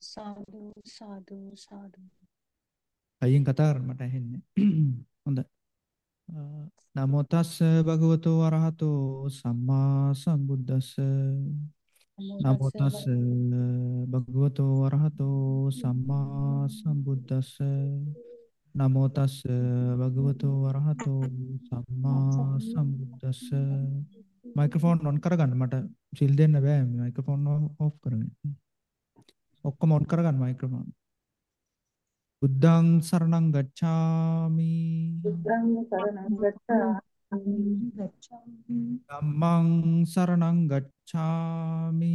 සාදු සාදු සාදු. අයියෙන් කතා කරන්න මට ඇහෙන්නේ. හොඳයි. නමෝ තස්ස භගවතු වරහතෝ සම්මා සම්බුද්දස්ස. නමෝ තස්ස භගවතු වරහතෝ සම්මා සම්බුද්දස්ස. නමෝ තස්ස භගවතු වරහතෝ සම්මා සම්බුද්දස්ස. මයික්‍රොෆෝන් ඔන් කරගන්න. මට සිල් දෙන්න බෑ. මයික්‍රොෆෝන් ඔෆ් කරගන්න ඔක්කොම ඔන් කරගන්න මයික්‍රොෆෝන් බුද්ධං සරණං ගච්ඡාමි. බුද්ධං සරණං ගච්ඡාමි. ධම්මං සරණං ගච්ඡාමි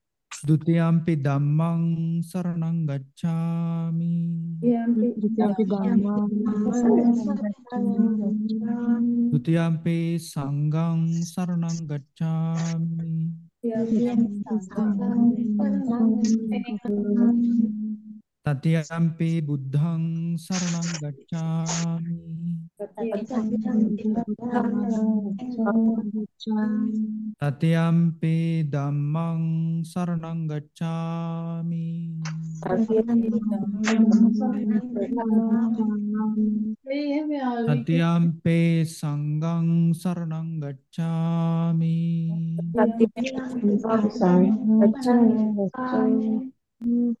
දුතියම්පි ධම්මං සරණං ගච්ඡාමි. දුතියම්පි සංඝං සරණං ගච්ඡාමි. Tatyampi buddhang saranam gacchami. Tatyampi dhammang saranam gacchami. Tatyampi sanghang saranam gacchami. Tatyampi sanghang saranam gacchami.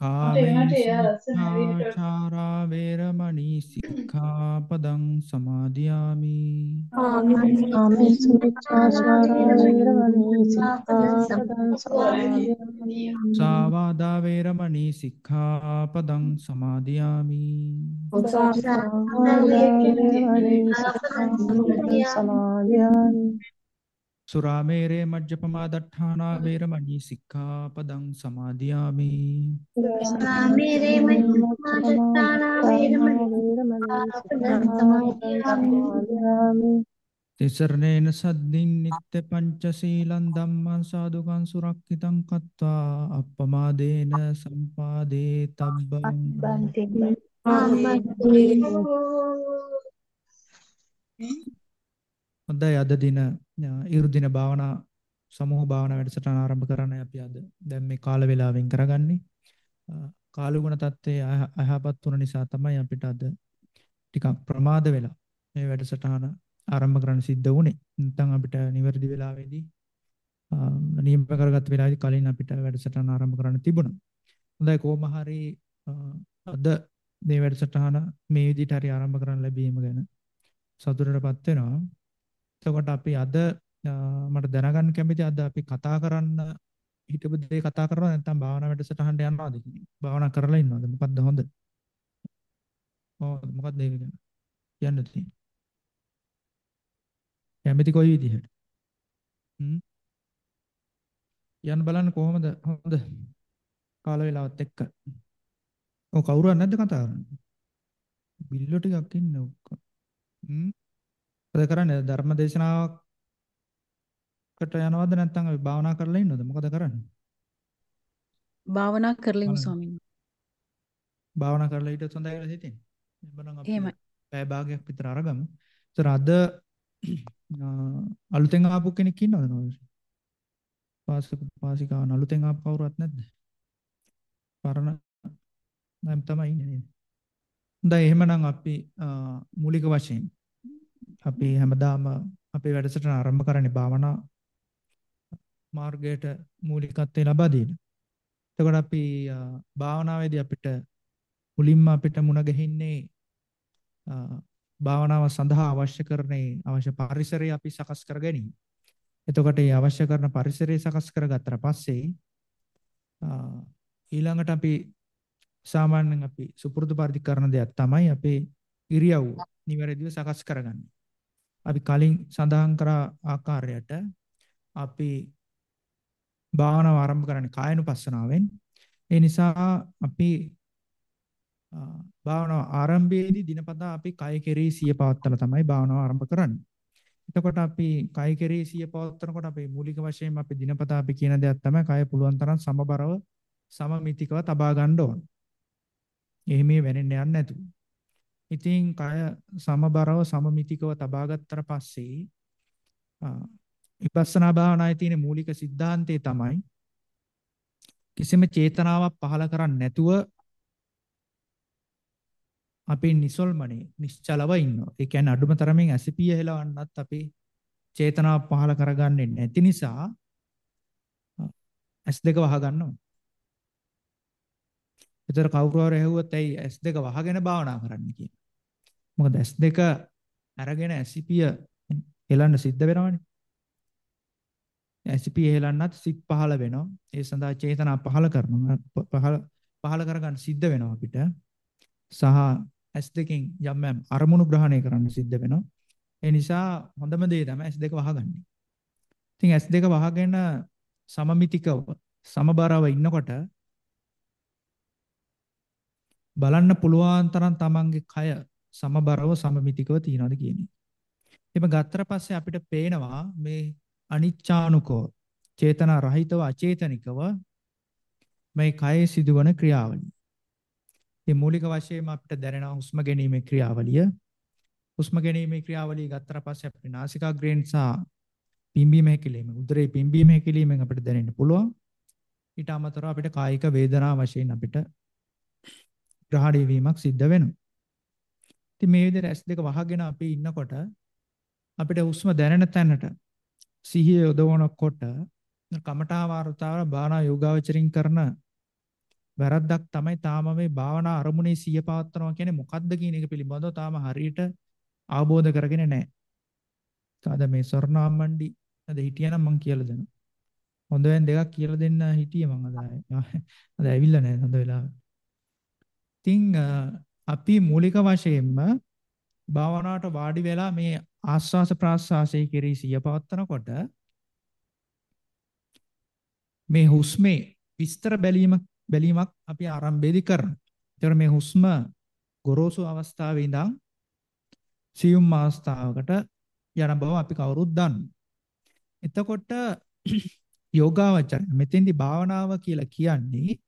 කාමේසුඛාචාරා වේරමණී සික්ඛාපදං සමාදියාමි. සාවාදා වේරමණී සික්ඛාපදං සමාදියාමි සුරාමේරේ මජ්ජපමා දට්ඨානා වේරමණී සික්ඛාපදං සමාදියාමි. සුරාමේරේ මජ්ජපමා දට්ඨානා වේරමණී තිසරණේන සද්දින් නිත්‍ය පංචශීලං ධම්මං සාදුකං සුරක්ෂිතං කତ୍වා අප්පමාදේන සම්පාදේ තබ්බං හොඳයි අද දින ඉරු දින භාවනා සමූහ භාවනා වැඩසටහන ආරම්භ කරන්න අපි අද දැන් මේ කාල වේලාවෙන් කරගන්නේ කාලුගුණ තත්ත්වයේ අයහපත් වුණ නිසා තමයි අපිට අද ටිකක් ප්‍රමාද වෙලා මේ වැඩසටහන ආරම්භ කරන්න සිද්ධ වුණේ. නැත්නම් අපිට නිවැරදි වෙලාවේදී නියම කරගත් වෙලාවේදී කලින් අපිට වැඩසටහන ආරම්භ කරන්න තිබුණා. හොඳයි කොහොම හරි අද මේ වැඩසටහන මේ විදිහට හරි ආරම්භ කරන්න ලැබීම ගැන සතුටටපත් වෙනවා. එතකොට අපි අද මට දැනගන්න කැමති අද අපි කතා කරන්න හිතපු දේ කතා කරනවද නැත්නම් භාවනා වැඩසටහනට යනවද භාවනා කරලා ඉන්නවද මොකද්ද හොඳ? ඔව් මොකද්ද ඒක ගැන කියන්න තියෙන්නේ? කැමති කොයි විදිහට? හ්ම් යන්න බලන්න කොහොමද හොඳ කාල වේලාවත් එක්ක. ඔව් කවුරුවත් නැද්ද කතා කරන්න? බිල්ලෝ ටිකක් ඉන්න ඔක්කොම. හ්ම් මොකද කරන්නේ? ධර්ම දේශනාවකට යනවද නැත්නම් අපි භාවනා කරලා ඉන්නවද? මොකද කරන්නේ? භාවනා කරලා ඉමු ස්වාමීන් භාවනා කරලා ඊටත් හොඳයි කියලා හිතෙන්නේ. එබනම් අපි එහෙමයි. පැය භාගයක් විතර අරගමු. ඒතර අද අලුතෙන් ආපු කෙනෙක් ඉන්නවද නෝද පාසක පාසිකාවන් අලුතෙන් ආපු කවුරුවත් නැද්ද? පරණ නම් තමයි ඉන්නේ නේද? හොඳයි එහෙමනම් අපි මූලික වශයෙන් අපි හැමදාම අපේ වැඩසටහන ආරම්භ කරන්නේ භාවනා මාර්ගයට මූලිකත්වය ලබා දීලා. එතකොට අපි භාවනාවේදී අපිට මුලින්ම අපිට මුණ ගැහින්නේ භාවනාව සඳහා අවශ්‍ය කරන්නේ අවශ්‍ය පරිසරය අපි සකස් කර ගැනීම. එතකොට මේ අවශ්‍ය කරන පරිසරය සකස් කරගත්තට පස්සේ ඊළඟට අපි සාමාන්‍යයෙන් අපි සුපුරුදු පරිදි කරන දෙයක් තමයි අපේ ඉරියව්ව නිවැරදිව සකස් කරගන්නේ. අපි කලින් සඳහන් කරා ආකාරයට අපි භාවනාව ආරම්භ කරන්නේ කායනුපස්සනාවෙන්. ඒ නිසා අපි භාවනාව ආරම්භයේදී දිනපතා අපි කය කෙරෙහි සිය පවත්තලා තමයි භාවනාව ආරම්භ කරන්නේ. එතකොට අපි කය කෙරෙහි සිය පවත්වනකොට අපි මූලික වශයෙන් අපි දිනපතා අපි කියන දෙයක් තමයි කය පුළුවන් තරම් සමබරව සමමිතිකව තබා ගන්න ඕන. එහෙම වෙන්නේ යන්නේ නැතුව. ඉතින් කය සමබරව සමමිතිකව තබා ගත්තට පස්සේ විපස්සනා භාවනායේ තියෙන මූලික સિદ્ધාන්තය තමයි කිසිම චේතනාවක් පහළ කරන්නේ නැතුව අපි නිසල්මනේ නිශ්චලව ඉන්නවා. ඒ කියන්නේ අඩුම තරමින් ඇසිපිය හෙලවන්නත් අපි චේතනාව පහළ කරගන්නේ නැති නිසා S2 වහගන්නවා. ඒතර කවුරු හරි ඇහුවොත් ඇයි S2 වහගෙන භාවනා කරන්න කියලා. මොකද ඇස් දෙක අරගෙන ඇසිපිය හෙලන්න සිද්ධ වෙනවනේ. ඇසිපිය හෙලන්නත් සිත් පහළ වෙනවා. ඒ සඳහා චේතනා පහළ කරනවා. පහළ පහළ කරගන්න සිද්ධ වෙනවා අපිට. සහ ඇස් දෙකෙන් යම් යම් අරමුණු ග්‍රහණය කරන්න සිද්ධ වෙනවා. ඒ නිසා හොඳම දේ තමයි ඇස් දෙක වහගන්නේ. ඉතින් ඇස් දෙක වහගෙන සමමිතිකව සමබරව ඉන්නකොට බලන්න පුළුවන් තරම් තමන්ගේ කය සමබරව සමමිතිකව තියනවාද කියන එක. එimhe ගත්තට පස්සේ අපිට පේනවා මේ අනිච්චානුකෝ චේතනා රහිතව අචේතනිකව මේ කයේ සිදුවන ක්‍රියාවලිය. මේ මූලික වශයෙන්ම අපිට දැනෙන හුස්ම ගැනීමේ ක්‍රියාවලිය. හුස්ම ගැනීමේ ක්‍රියාවලිය ගත්තට පස්සේ අපිට නාසිකාග්‍රේන් සහ පිම්බීම හැකිලිම උදරේ පිම්බීම හැකිලිමෙන් අපිට දැනෙන්න පුළුවන්. ඊට අමතරව අපිට කායික වේදනා වශයෙන් අපිට ග්‍රහණය වීමක් සිද්ධ වෙනවා. ඉතින් මේ විදිහට S2 වහගෙන අපි ඉන්නකොට අපිට හුස්ම දැනෙන තැනට සිහිය යොදවනකොට කමඨා වාර්තාව බානා යෝගාවචරින් කරන වැරද්දක් තමයි තාම මේ භාවනා අරමුණේ සිය පවත්වනවා කියන්නේ මොකද්ද කියන එක පිළිබඳව තාම හරියට අවබෝධ කරගෙන නැහැ. තාද මේ ස්වර්ණාම්මණ්ඩි අද හිටියනම් මං කියලා දෙනවා. හොඳ වෙන දෙකක් කියලා දෙන්න හිටියේ මං අද අද ඇවිල්ලා නැහැ හොඳ වෙලාවට. ඉතින් අපි මූලික වශයෙන්ම භාවනාවට වාඩි වෙලා මේ ආස්වාස ප්‍රාස්වාසයේ කෙරෙහි සිය පවත්වනකොට මේ හුස්මේ විස්තර බැලීම බැලීමක් අපි ආරම්භයේදී කරනවා. ඒතර මේ හුස්ම ගොරෝසු අවස්ථාවේ ඉඳන් සියුම් අවස්ථාවකට යන බව අපි කවුරුත් දන්නවා. එතකොට යෝගාවචර මෙතෙන්දි භාවනාව කියලා කියන්නේ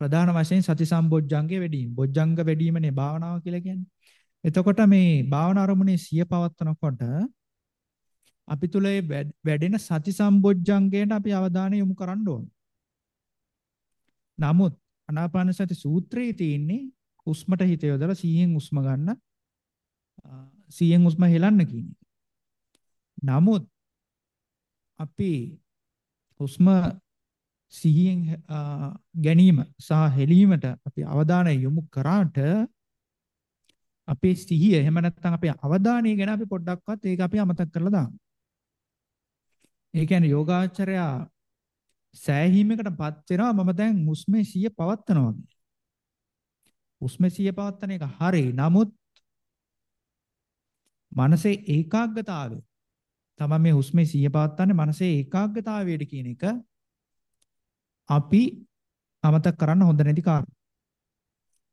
ප්‍රධාන වශයෙන් සති සම්බොජ්ජංගේ වැඩිම. බොජ්ජංග වැඩිමනේ භාවනාව කියලා කියන්නේ. එතකොට මේ භාවනා අරමුණේ සිය පවත්වනකොට අපි තුල වැඩෙන සති සම්බොජ්ජංගයට අපි අවධානය යොමු කරන්න ඕන. නමුත් ආනාපාන සති සූත්‍රයේ තියෙන්නේ හුස්මට හිත යොදලා 100න් හුස්ම ගන්න 100න් හුස්ම හෙලන්න කියන එක. නමුත් අපි හුස්ම සිහියෙන් ගැනීම සහ හෙලීමට අපි අවධානය යොමු කරාට අපේ සිහිය එහෙම නැත්නම් අපේ අවධානය ගැන අපි පොඩ්ඩක්වත් ඒක අපි අමතක කරලා දානවා. ඒ කියන්නේ යෝගාචරයා සෑහීමකටපත් වෙනවා මම දැන් හුස්මේ සිය පවත්නවා වගේ. හුස්මේ සිය පවත්තන එක හරි. නමුත් මනසේ ඒකාග්‍රතාවය තමයි මේ හුස්මේ සිය පවත්තන්නේ මනසේ ඒකාග්‍රතාවයට කියන එක අපි අමතක කරන්න හොඳ නැති කාරණා.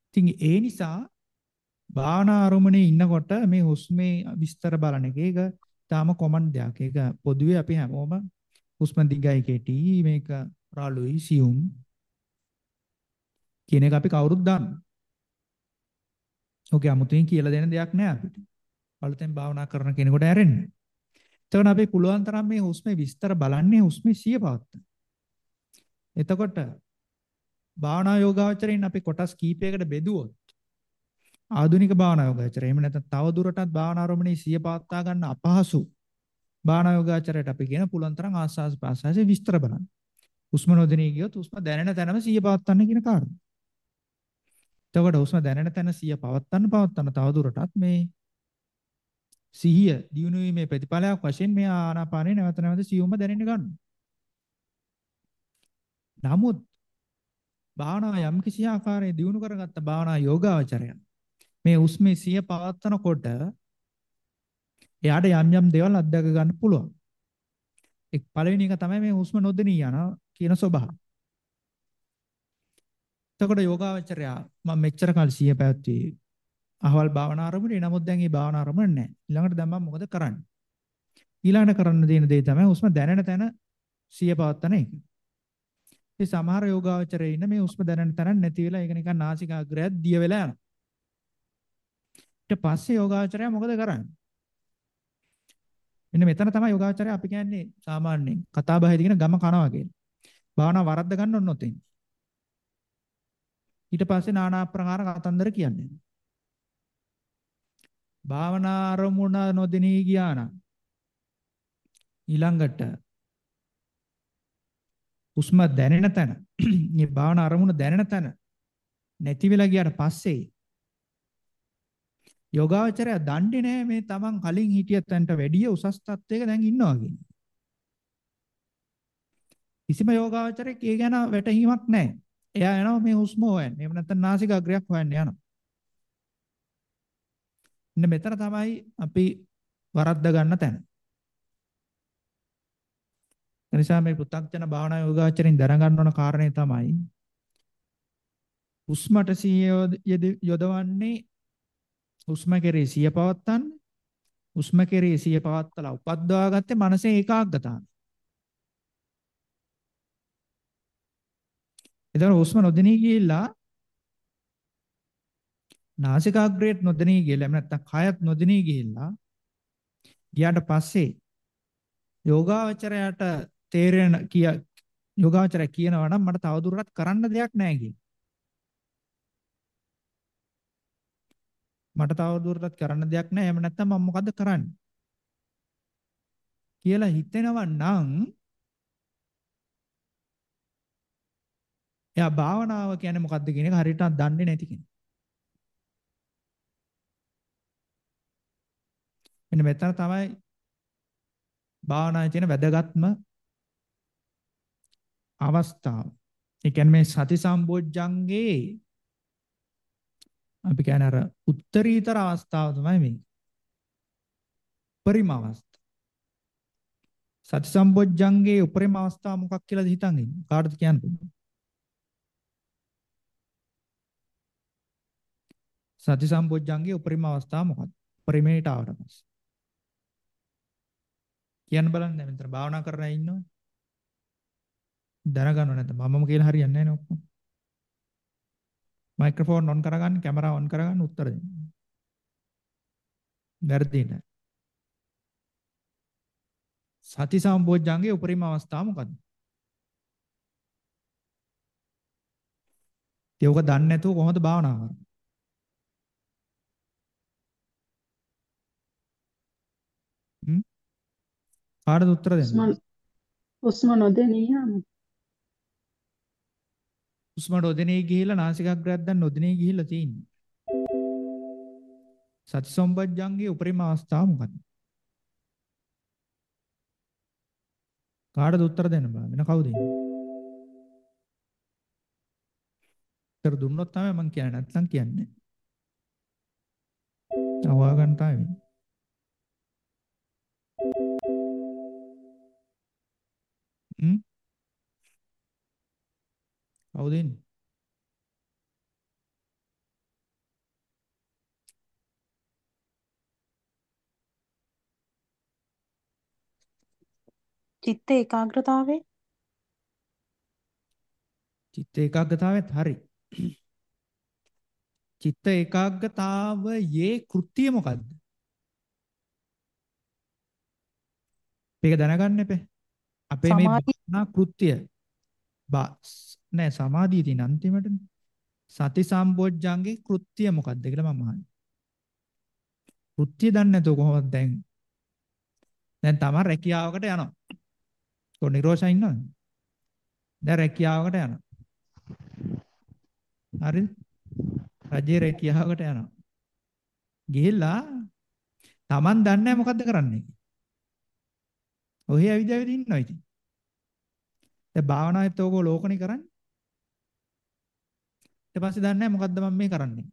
ඉතින් ඒ නිසා භාවනා අරමුණේ ඉන්නකොට මේ හුස්මේ විස්තර බලන එක ඒක තාම කොමන් දෙයක්. ඒක පොදුවේ අපි හැමෝම හුස්ම දිගයි කෙටි මේක රළුයි සියුම් කියන එක අපි කවුරුත් දන්නවා. ඔකේ 아무තෙන් කියලා දෙන දෙයක් නෑ අපිට. අලුතෙන් භාවනා කරන කෙනෙකුට ඇරෙන්න. එතකොට අපි පුළුවන් තරම් මේ හුස්මේ විස්තර බලන්නේ හුස්මේ සිය පවත්තන. එතකොට භාවනා යෝගාවචරයෙන් අපි කොටස් කීපයකට බෙදුවොත් ආධුනික භාවනා යෝගාචරය එහෙම නැත්නම් තව දුරටත් භාවනා ආරම්භණේ සිය පවත්වා ගන්න අපහසු බාහනා යෝගාචරයට අපි කියන පුලුවන් තරම් ආස්වාස් ප්‍රාස්වාසයේ විස්තර බලන්න. හුස්ම නොදෙනී ගියොත් හුස්ම දැනෙන තැනම සිය පවත්වන්න කියන කාරණා. එතකොට හුස්ම දැනෙන තැන සිය පවත්වන්න පවත්වන්න තවදුරටත් මේ සිහිය දියුණු වීමේ ප්‍රතිඵලයක් වශයෙන් මේ ආනාපානේ නැවත නැවත සියුම්ව දැනෙන්න ගන්නවා. නමුත් භාවනාව යම් කිසි ආකාරයේ දියුණු කරගත්ත භාවනා යෝගාවචරය මේ උස්මේ සිය පවත්නකොට එයාට යම් යම් දේවල් අත්දැක ගන්න පුළුවන්. එක් පළවෙනි එක තමයි මේ හුස්ම නොදෙනී යන කියන ස්වභාවය. එතකොට යෝගාවචරය මම මෙච්චර කල් සිය පැවැත්වී අහවල් භාවනා ආරමුණේ නමුත් දැන් මේ භාවනා ආරමුණ නැහැ. ඊළඟට දැන් මම මොකද කරන්නේ? ඊළඟට කරන්න තියෙන දේ තමයි හුස්ම දැනෙන තැන සිය පවත්තන එක. ඒ සමහර යෝගාවචරයේ ඉන්න මේ හුස්ම දැනෙන තැන නැති වෙලා ඒක නිකන් නාසිකාග්‍රයත් දිය වෙලා යනවා. ඊට පස්සේ යෝගාවචරය මොකද කරන්නේ? මෙන්න මෙතන තමයි යෝගාචරය අපි කියන්නේ සාමාන්‍යයෙන් කතා බහේදී කියන ගම කනවා කියලා. භාවනා වරද්ද ගන්න ඕන නොතෙන්. ඊට පස්සේ নানা ආකාර කතන්දර කියන්නේ. භාවනා අරමුණ නොදෙනී ගියා නම් ඊළඟට හුස්ම දැනෙන තැන මේ භාවනා අරමුණ දැනෙන තැන නැති වෙලා ගියාට පස්සේ යෝගාවචරය දන්නේ නැහැ මේ තමන් කලින් හිටිය තැනට වැඩිය උසස් තත්වයක දැන් ඉන්නවා කියන්නේ. කිසිම යෝගාවචරයක් ඒ ගැන වැටහීමක් නැහැ. එයා යනවා මේ හුස්ම හොයන්න. එහෙම නැත්නම් නාසිකාග්‍රයක් හොයන්න යනවා. ඉන්න මෙතන තමයි අපි වරද්ද ගන්න තැන. එනිසා මේ පෘථග්ජන භාවනා යෝගාචරින් දරගන්න ඕන කාරණේ තමයි හුස්මට සිහිය යොදවන්නේ හුස්ම කෙරේ සිය පවත්තන්න හුස්ම කෙරේ සිය පවත්තලා උපද්දවා ගත්තේ මනසේ ඒකාග්‍රතාවය. එතකොට හුස්ම නොදෙනී ගිහිල්ලා නාසිකාග්‍රේට නොදෙනී ගිහිල්ලා එහෙම නැත්නම් කයත් නොදෙනී ගිහිල්ලා ගියාට පස්සේ යෝගාවචරයට තේරෙන කිය යෝගාවචරය කියනවා නම් මට තවදුරටත් කරන්න දෙයක් නැහැ කියන. මට තවදුරටත් කරන්න දෙයක් නැහැ. එහෙම නැත්නම් මම මොකද්ද කරන්නේ? කියලා හිතෙනවා නම් එයා භාවනාව කියන්නේ මොකද්ද කියන එක හරියට දන්නේ නැති කෙනෙක්. මෙන්න මෙතන තමයි භාවනාවේ තියෙන වැදගත්ම අවස්ථාව. ඒ කියන්නේ මේ සති සම්බොජ්ජංගේ අපි කියන්නේ අර උත්තරීතර අවස්ථාව තමයි මේ. උපරිම අවස්ථාව. සති සම්බොජ්ජංගේ උපරිම අවස්ථාව මොකක් කියලාද හිතන් ඉන්නේ? කාටද කියන්න පුළුවන්? සති සම්බොජ්ජංගේ උපරිම අවස්ථාව මොකක්ද? උපරිමයට ආවට පස්සේ. කියන්න බලන්න දැන් මෙතන භාවනා කරන අය ඉන්නවනේ. දැනගන්නව නැත්නම් මමම කියලා හරියන්නේ නැහැ නේ ඔක්කොම. මයික්‍රොෆෝන් ඔන් කරගන්න, කැමරා ඔන් කරගන්න උත්තර දෙන්න. වැරදි නෑ. සති සම්බොජ්ජංගේ උපරිම අවස්ථාව මොකද්ද? ඒක දන්නේ නැතුව කොහොමද භාවනා කරන්නේ? හ්ම්? කාටද උත්තර දෙන්න? හුස්ම නොදෙනී යන හුස්ම නොදෙනී ගිහිල්ලා නාසිකාග්‍රයක් දැන් නොදෙනී ගිහිල්ලා තියෙන්නේ. සති සම්බොජ්ජංගේ උපරිම අවස්ථාව මොකද්ද? කාටද උත්තර දෙන්න බෑ වෙන කවුද ඉන්නේ? උත්තර දුන්නොත් තමයි මම කියන්නේ නැත්නම් කියන්නේ. අවවා ගන්න තමයි. හ්ම්? කවුද ඉන්නේ? චිත්ත ඒකාග්‍රතාවේ චිත්ත ඒකාග්‍රතාවෙත් හරි. චිත්ත ඒකාග්‍රතාවයේ කෘත්‍යය මොකද්ද? මේක දැනගන්න එපේ. අපේ මේ. භාවනා කෘත්‍යය බා නෑ සමාධිය තියෙන අන්තිමටනේ. සති සම්බොජ්ජංගේ කෘත්‍යය මොකද්ද කියලා මම අහන්නේ. කෘත්‍යය දන්නේ නැතුව කොහොමද දැන් දැන් තමයි රැකියාවකට යනවා. කො නිරෝෂා ඉන්නවද? දැන් රැකියාවකට යනවා. හරිද? රජේ රැකියාවකට යනවා. ගිහිල්ලා Taman දන්නේ නැහැ මොකද්ද කරන්නේ. ඔහේ ඇවිද ඇවිද ඉන්නවා ඉතින්. දැන් භාවනාවෙත් ඕකෝ ලෝකණි කරන්නේ. ඊට පස්සේ දන්නේ නැහැ මොකද්ද මම මේ කරන්නේ.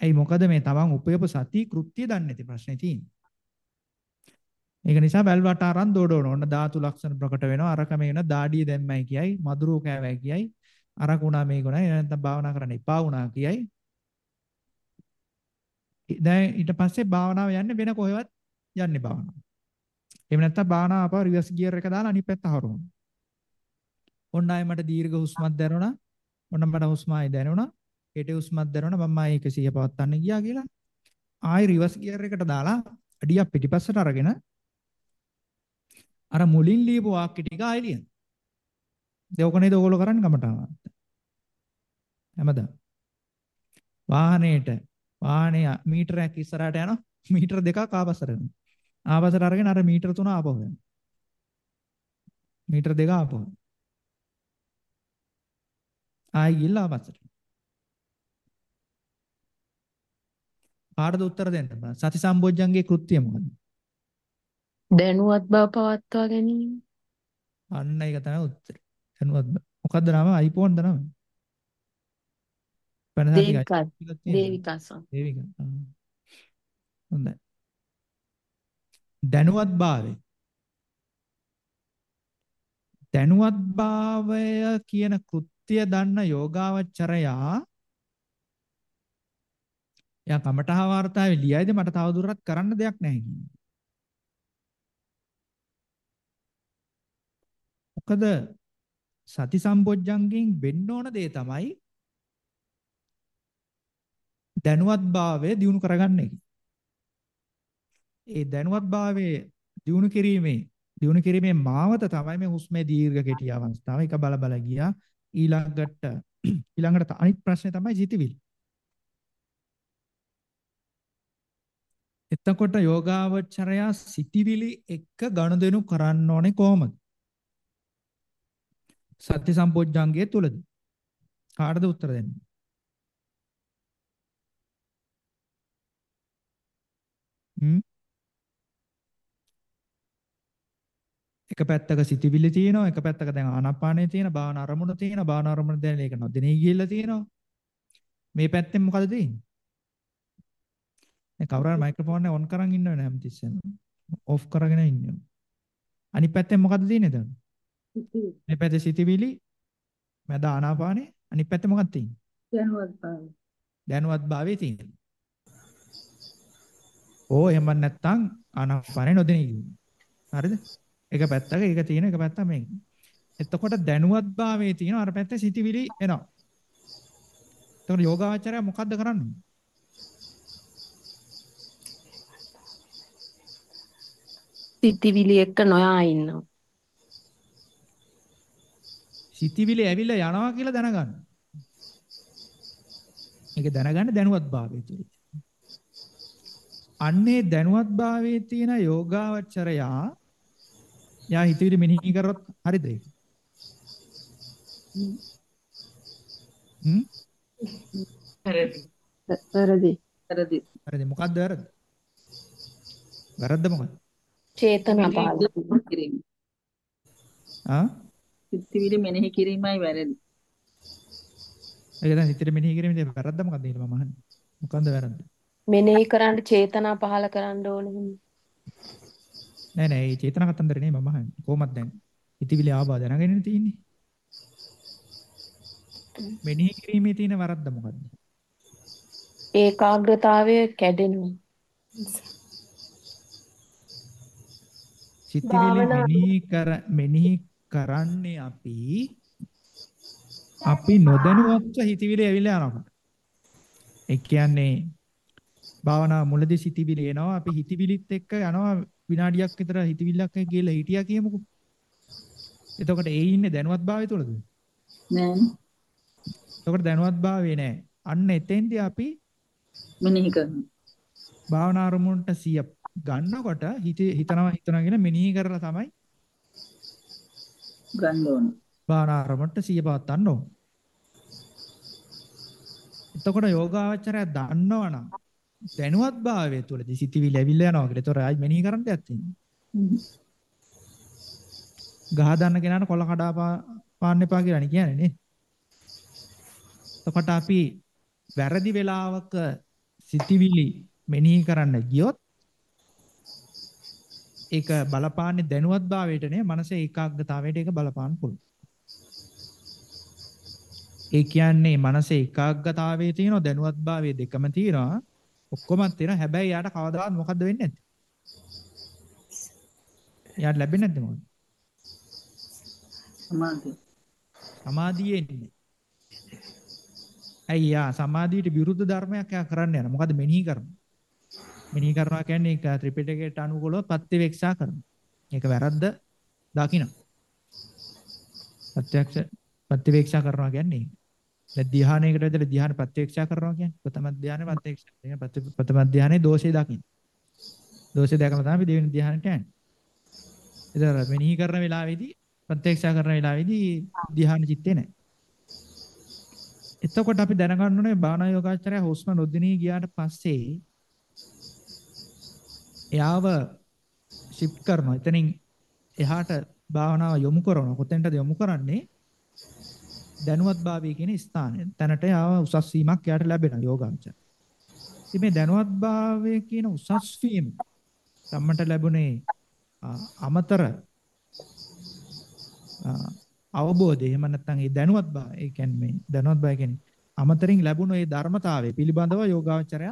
ඇයි මොකද මේ තමන් උපයප සති කෘත්‍ය දන්නේ නැති ප්‍රශ්නේ තියෙන්නේ. ඒක නිසා වැල්වට අරන් දෝඩවන. ඔන්න ධාතු ලක්ෂණ ප්‍රකට වෙනවා. අරක මේ වෙන දාඩිය දැම්මයි කියයි, මදුරුව කෑවයි කියයි, අරක උනා මේක උනා. නැත්නම් භාවනා කරන්න එපා වුණා කියයි. දැන් ඊට පස්සේ භාවනාව යන්නේ වෙන කොහෙවත් යන්නේ භාවනාව. එහෙම නැත්නම් භාවනාව අපව රිවර්ස් ගියර් එක දාලා අනිත් පැත්ත හරවනවා. ඔන්න ආයෙ මට දීර්ඝ හුස්මක් දැනුණා. ඔන්න මට හුස්ම ආයෙ දැනුණා. කෙටි හුස්මක් දැනුණා. මම ආයෙ 100 පවත්වන්න ගියා කියලා. ආයෙ රිවර්ස් ගියර් එකට දාලා අඩියක් පිටිපස්සට අරගෙන අර මුලින් ලියපු වාක්‍ය ටික ආයෙ ලියන්න. ඒක නේද ඕගොල්ලෝ කරන්නේ කමටහන්. හැමදාම. වාහනේට වාහනේ මීටරයක් ඉස්සරහට යනවා මීටර දෙකක් ආපස්සට යනවා. ආපස්සට අරගෙන අර මීටර තුන ආපහු යනවා. මීටර දෙක ආපහු. ආයි ගිහලා ආපස්සට. පාඩද උත්තර දෙන්න බෑ. සති සම්බොජ්ජංගේ කෘත්‍යය මොකද්ද? දැනුවත් බව පවත්වා ගැනීම. අන්න ඒක තමයි උත්තරේ. දැනුවත් බෑ. මොකද්ද නම? iPhone ද නම? දේවිකා දේවිකා සම්. දේවිකා. ආ. හොඳයි. දැනුවත්භාවය දැනුවත්භාවය කියන කෘත්‍ය සත්‍ය දන්න යෝගාවචරයා එයා කමඨහ වාර්තාවේ ලියයිද මට තවදුරටත් කරන්න දෙයක් නැහැ කියන්නේ. මොකද සති සම්පොජ්ජංගෙන් වෙන්න ඕන දේ තමයි දැනුවත්භාවය දියුණු කරගන්න එක. ඒ දැනුවත්භාවය දියුණු කිරීමේ දියුණු කිරීමේ මාවත තමයි මේ හුස්මේ දීර්ඝ කෙටි අවස්ථාව. එක බල බල ගියා. ඊළඟට ඊළඟට අනිත් ප්‍රශ්නේ තමයි සිතිවිලි. එතකොට යෝගාවචරයා සිතිවිලි එක්ක ගනුදෙනු කරන්න ඕනේ කොහොමද? සත්‍ය සම්පෝඥාංගයේ තුලද? කාටද උත්තර දෙන්නේ? හ්ම් එක පැත්තක සිතිවිලි තියෙනවා එක පැත්තක දැන් ආනාපානය තියෙන බාහන අරමුණ තියෙන බාහන අරමුණ දැන් ඒක නොදෙනී ගිහිල්ලා තියෙනවා. මේ පැත්තෙන් මොකද තියෙන්නේ? දැන් කවුරු හරි මයික්‍රොෆෝන් එක ඔන් කරන් ඉන්නව නෑ හැමතිස්සෙම. ඔෆ් කරගෙන ඉන්නවා. අනිත් පැත්තෙන් මොකද තියෙන්නේ දැන්? මේ පැත්තේ සිතිවිලි මැද ආනාපානය අනිත් පැත්තේ මොකක්ද තියෙන්නේ? දැනුවත් භාවය. දැනුවත් භාවයේ තියෙන්නේ ඕ එහෙම නැත්නම් ආනාපානෙ නොදෙනී ගිහින් හරිද එක පැත්තක ඒක තියෙන එක පැත්තක් මේක. එතකොට දැනුවත් භාවයේ තියෙන අර පැත්තේ සිටිවිලි එනවා. එතකොට යෝගාචරය මොකද්ද කරන්නේ? සිතිවිලි එක්ක නොයා ඉන්නවා. සිටිවිලි ඇවිල්ලා යනවා කියලා දැනගන්න. මේක දැනගන්න දැනුවත් භාවයේ තියෙන. අන්නේ දැනුවත් භාවයේ තියෙන යෝගාචරයා යා හිතවිලි මෙනෙහි කරොත් හරිද ඒක? හ්ම්? වැරදි. වැරදි. හරිද මොකද්ද වැරද්ද? වැරද්ද මොකද්ද? චේතනා පහළ කිරීම. ආ? සිතිවිලි මෙනෙහි කිරීමයි වැරදි. ඒක දැන් හිතේ මෙනෙහි කිරීමේ වැරද්ද මොකද්ද කියලා මම අහන්නේ. මොකද්ද වැරද්ද? මෙනෙහි කරන්න චේතනා පහළ කරන්න ඕනේ. නෑ නෑ ඒ චේතනා කතන්දර නෙමෙයි මම අහන්නේ. කොහොමද දැන් හිතවිලි ආවා දැනගෙන තියෙන්නේ? මෙනෙහි කිරීමේ තියෙන වරද්ද මොකද්ද? ඒකාග්‍රතාවය කැඩෙනවා. සිතවිලි මෙනෙහි කර මෙනෙහි කරන්නේ අපි අපි නොදැනුවත්ව හිතවිලි ඇවිල්ලා යනකොට. ඒ කියන්නේ භාවනා මුලදී සිතවිලි එනවා අපි හිතවිලිත් එක්ක යනවා විනාඩියක් විතර හිතවිල්ලක් ගිහලා හිටියා කියමුකෝ. එතකොට ඒ ඉන්නේ දැනුවත් භාවය තුලද? නෑ එතකොට දැනුවත් භාවයේ නෑ. අන්න එතෙන්දී අපි මෙනෙහි කරනවා. භාවනා අරමුණට සිය ගන්නකොට හිත හිතනවා හිතනවා කියන මෙනෙහි කරලා තමයි ගන්න ඕන. භාවනා අරමුණට සිය පවත්වන්න ඕන. එතකොට යෝගාවචරය දන්නවනම් දැනුවත් භාවය තුළදී සිතිවිලි ඇවිල්ලා යනවා කියලා. ඒතොර ආයි මෙනෙහි කරන්න දෙයක් තියෙනවා. ගහ දාන්න කෙනාට කොළ කඩා පාන්න එපා කියලා නේ කියන්නේ නේ. එතකොට අපි වැරදි වෙලාවක සිතිවිලි මෙනෙහි කරන්න ගියොත් ඒක බලපාන්නේ දැනුවත් භාවයට නේ මනසේ ඒකාග්‍රතාවයට ඒක බලපාන්න පුළුවන්. ඒ කියන්නේ මනසේ ඒකාග්‍රතාවයේ තියෙන දැනුවත් භාවයේ දෙකම තියෙනවා. ඔක්කොම තියෙනවා. හැබැයි යාට කවදාවත් මොකද්ද වෙන්නේ නැත්තේ? යාට ලැබෙන්නේ නැද්ද මොකද? සමාධිය. සමාධියේ ඉන්නේ. අයියා සමාධියට විරුද්ධ ධර්මයක් යා කරන්න යන. මොකද මෙනෙහි කරනවා. මෙනෙහි කරනවා කියන්නේ ඒක ත්‍රිපිටකයට අනුකූලව ප්‍රතිවේක්ෂා කරනවා. ඒක වැරද්ද දකින්න. ප්‍රත්‍යක්ෂ ප්‍රතිවේක්ෂා කරනවා කියන්නේ දැන් ධ්‍යානයකට විතර ධ්‍යාන ප්‍රත්‍යක්ෂා කරනවා කියන්නේ ප්‍රථම ධ්‍යානෙ ප්‍රත්‍යක්ෂා. ඒක ප්‍රථම ධ්‍යානෙ දෝෂේ දකින්න. දෝෂේ දැකලා තමයි දෙවෙනි ධ්‍යානෙට යන්නේ. ඒතර මෙනෙහි කරන වෙලාවේදී ප්‍රත්‍යක්ෂා කරන වෙලාවේදී ධ්‍යාන චිත්තේ නැහැ. එතකොට අපි දැනගන්න ඕනේ බාහනා යෝගාචරය හුස්ම නොදිනී ගියාට පස්සේ එයාව shift කරනවා. එතනින් එහාට භාවනාව යොමු කරනවා. කොතෙන්ටද යොමු කරන්නේ? දැනුවත් භාවය කියන ස්ථානය. තැනට යාව උසස් වීමක් යාට ලැබෙනවා යෝගාචර. ඉතින් මේ දැනුවත් භාවය කියන උසස් වීම සම්මට ලැබුණේ අමතර අවබෝධය එහෙම නැත්නම් ඒ දැනුවත් බව ඒ කියන්නේ මේ දැනුවත් බව කියන්නේ අමතරින් ලැබුණු ඒ ධර්මතාවය පිළිබඳව යෝගාවචරය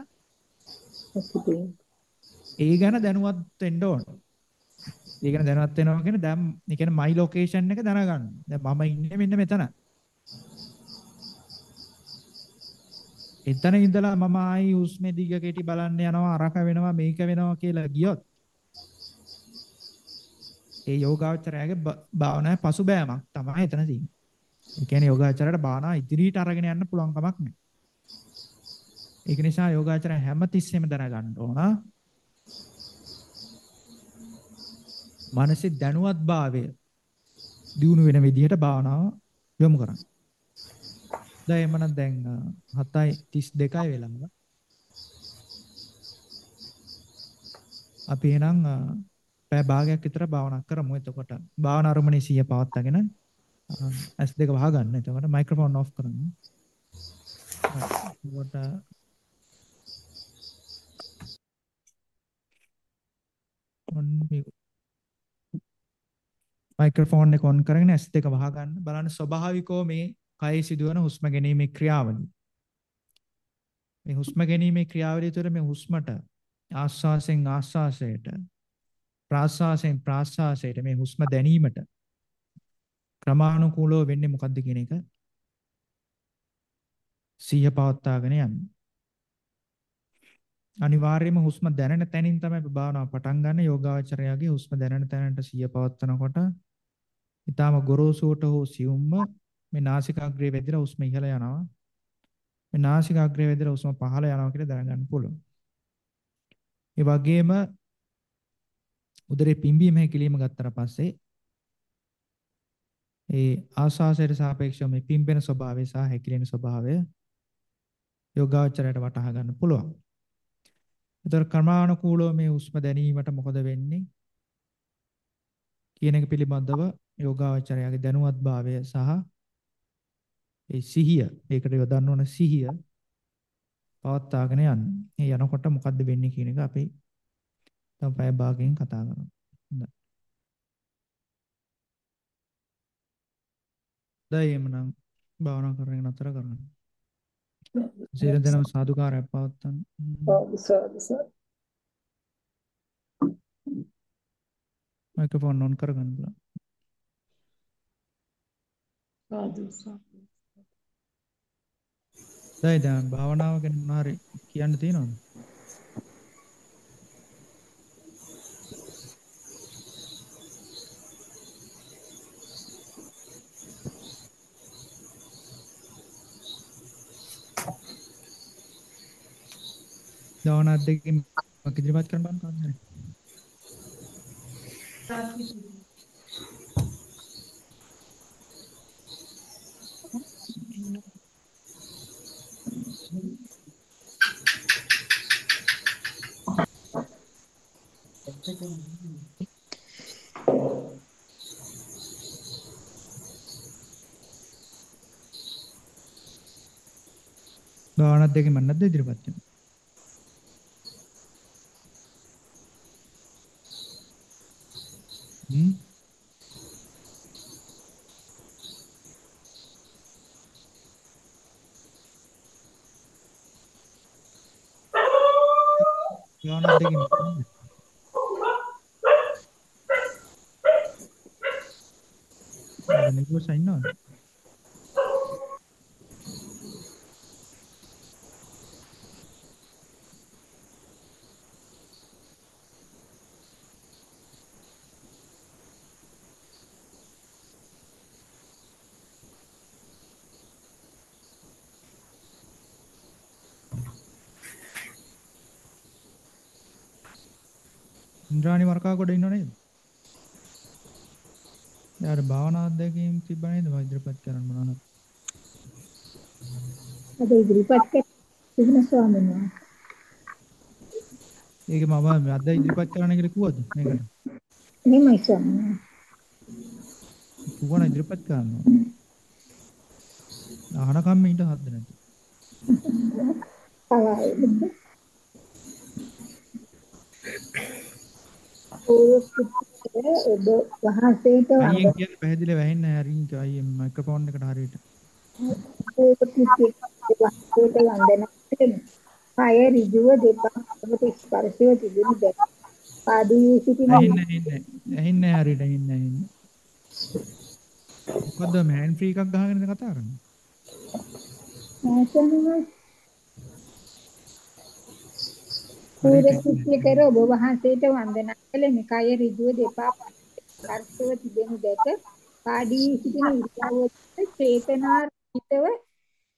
ඒ ගැන දැනුවත් වෙන්න ඕන. ඒ ගැන දැනුවත් වෙනවා කියන්නේ දැන් ඒ කියන්නේ මයි ලොකේෂන් එක දැනගන්න. දැන් මම ඉන්නේ මෙන්න මෙතන. එතන ඉඳලා මම ආයි උස්මේ දිග කෙටි බලන්න යනවා අරක වෙනවා මේක වෙනවා කියලා ගියොත් ඒ යෝගාචරයගේ භාවනාවේ පසුබෑමක් තමයි එතන තියෙන්නේ. ඒ කියන්නේ යෝගාචරයට භාවනාව ඉදිරියට අරගෙන යන්න පුළුවන් කමක් නැහැ. ඒක නිසා යෝගාචරය හැම තිස්සෙම දැනගන්න ඕන. මානසික දැනුවත්භාවය දියුණු වෙන විදිහට භාවනාව යොමු කරන්න. දැන් එමනම් දැන් 7:32යි වෙලාව. අපි එහෙනම් පැය භාගයක් විතර භාවනා කරමු. එතකොට භාවනා අරමුණේ සිහිය පවත්වාගෙන S2 වහගන්න. එතකොට මයික්‍රොෆෝන් ඔෆ් කරන්න. එතකොට ඔන් මයික්‍රොෆෝන් එක ඔන් කරගෙන S2 වහගන්න. බලන්න ස්වභාවිකව මේ කයේ සිදුවන හුස්ම ගැනීමේ ක්‍රියාවලිය. මේ හුස්ම ගැනීමේ ක්‍රියාවලිය තුළ මේ හුස්මට ආස්වාසෙන් ආස්වාසයට ප්‍රාශ්වාසයෙන් ප්‍රාශ්වාසයට මේ හුස්ම දැනීමට ක්‍රමානුකූලව වෙන්නේ මොකද්ද කියන එක සිහිය පවත්වාගෙන යන්න. අනිවාර්යයෙන්ම හුස්ම දැනෙන තැනින් තමයි අපි භාවනාව පටන් ගන්න යෝගාචරයාගේ හුස්ම දැනෙන තැනට සිහිය පවත්වනකොට ඊටාම ගොරෝසුට හෝ සියුම්ම මේ නාසිකාග්‍රේ වැදිලා හුස්ම ඉහළ යනවා. මේ නාසිකාග්‍රේ වැදිලා හුස්ම පහළ යනවා කියලා දැනගන්න පුළුවන්. ඒ වගේම උදරේ පිම්බීම හැකිලිම ගත්තට පස්සේ ඒ ආස්වාසයට සාපේක්ෂව මේ පිම්බෙන ස්වභාවය සහ හැකිලෙන ස්වභාවය යෝගාචරයට වටහා ගන්න පුළුවන්. ඒතර කර්මානුකූලව මේ හුස්ම දැනීමට මොකද වෙන්නේ කියන එක පිළිබඳව යෝගාචරයාගේ දැනුවත්භාවය සහ ඒ සිහිය ඒකට යොදන්න ඕන සිහිය පවත්වාගෙන යන්න. මේ යනකොට මොකද්ද වෙන්නේ කියන එක අපි තව පැය භාගයෙන් කතා කරමු. හොඳයි. දැන් එමනම් භාවනා කරගෙන නතර කරන්න. සියලු දෙනාම සාදුකාරයක් පවත්වන්න. මයික්‍රොෆෝන් ඔන් කරගන්න බලන්න. සාදු සාදු. දැන් දැන් භාවනාව ගැන මොනාරි කියන්න තියෙනවද? භාවනා දෙකකින් මම ඉදිරිපත් කරන්න බලන්න කවුද? භාවනා දෙකෙන් මම නැද්ද ඉදිරිපත් වෙන්නේ? හ්ම් භාවනා දෙකෙන් මම නැද්ද? අර නිකුත් ඉන්නවද? ඉන්ද්‍රාණි වරකා කොට ඉන්නව නේද? යාර භාවනා අධ්‍යක්ෂකම් තිබ්බ නේද ඉදිරිපත් කරන්න මොනවද? අද ඉදිරිපත් කර තිබුණ ස්වාමීන් වහන්සේ. ඒක මම අද ඉදිරිපත් කරන්න කියලා කිව්වද මේකට? එහෙමයි ස්වාමීන් වහන්සේ. කිව්වන ඉදිරිපත් කරනවා. අහන කම්ම ඊට හද්ද නැති. පවායි. පූර්ව ඔබ වහන්සේට අයියෙන් කියන්නේ පැහැදිලිව ඇහෙන්නේ නැහැ අරින් අයියෙන් මයික්‍රොෆෝන් එකට හරියට. වහන්සේට වන්දනා. කය ඍජුව දෙපා ස්පර්ශව තිබුණු දැක. ආදී සිටින ඇහෙන්නේ ඇහෙන්නේ හරියට ඇහෙන්නේ ඇහෙන්නේ. මොකද්ද මෑන් ෆ්‍රී එකක් ගහගෙන කතා කරන්නේ? ආසනව පූර්ව කර ඔබ වහන්සේට වන්දනා කළෙමි. කය ඍජුව දෙපා ස්පර්ශව තිබෙනු දැක. ආදී සිටින ඉරියව්වට චේතනා හිතව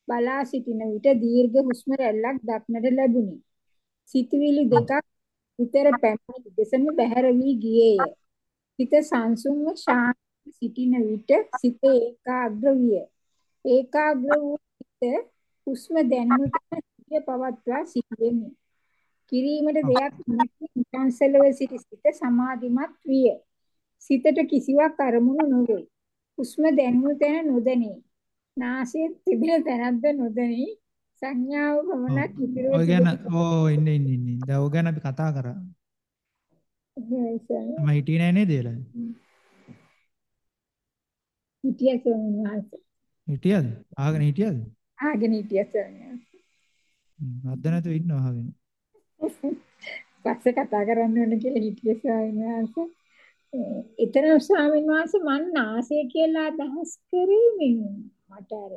බලා සිටින විට දීර්ඝ හුස්ම රැල්ලක් දක්නට ලැබුණි. සිතුවිලි දෙකක් විතර පැමිණි දෙසම බැහැර වී ගියේය. හිත සංසුන්ව ශාන්ත සිටින විට සිත ඒකාග්‍ර විය. ඒකාග්‍ර වූ හිත හුස්ම දැනුම සිටිය පවත්වා සිටියෙමි. කිරීමට දෙයක් නැති චංසලව සිටි සිත සමාධිමත් විය. සිතට කිසිවක් අරමුණු නොවේ. හුස්ම දැනුම තැන නොදැනේ. නාසයේ තිබෙන තැනක්ද නොදැනී සංඥාව පමණක් ඉතිරි ඔය ගැන ඕ ඉන්න ඉන්න ඉන්න. දැන් ඔය ගැන අපි කතා කරා. මම හිටියේ නෑ නේද ඒලා? හිටිය ස්වාමීන් වහන්සේ. හිටියද? ආගෙන හිටියද? ආගෙන හිටිය ස්වාමීන් වහන්සේ. අද්ද නැතුව ඉන්නවා ආගෙන. පස්සේ කතා කරන්න ඕන කියලා හිටිය ස්වාමීන් වහන්සේ. එතන ස්වාමීන් වහන්සේ මන් නාසය කියලා අදහස් කරේ මේ මට අර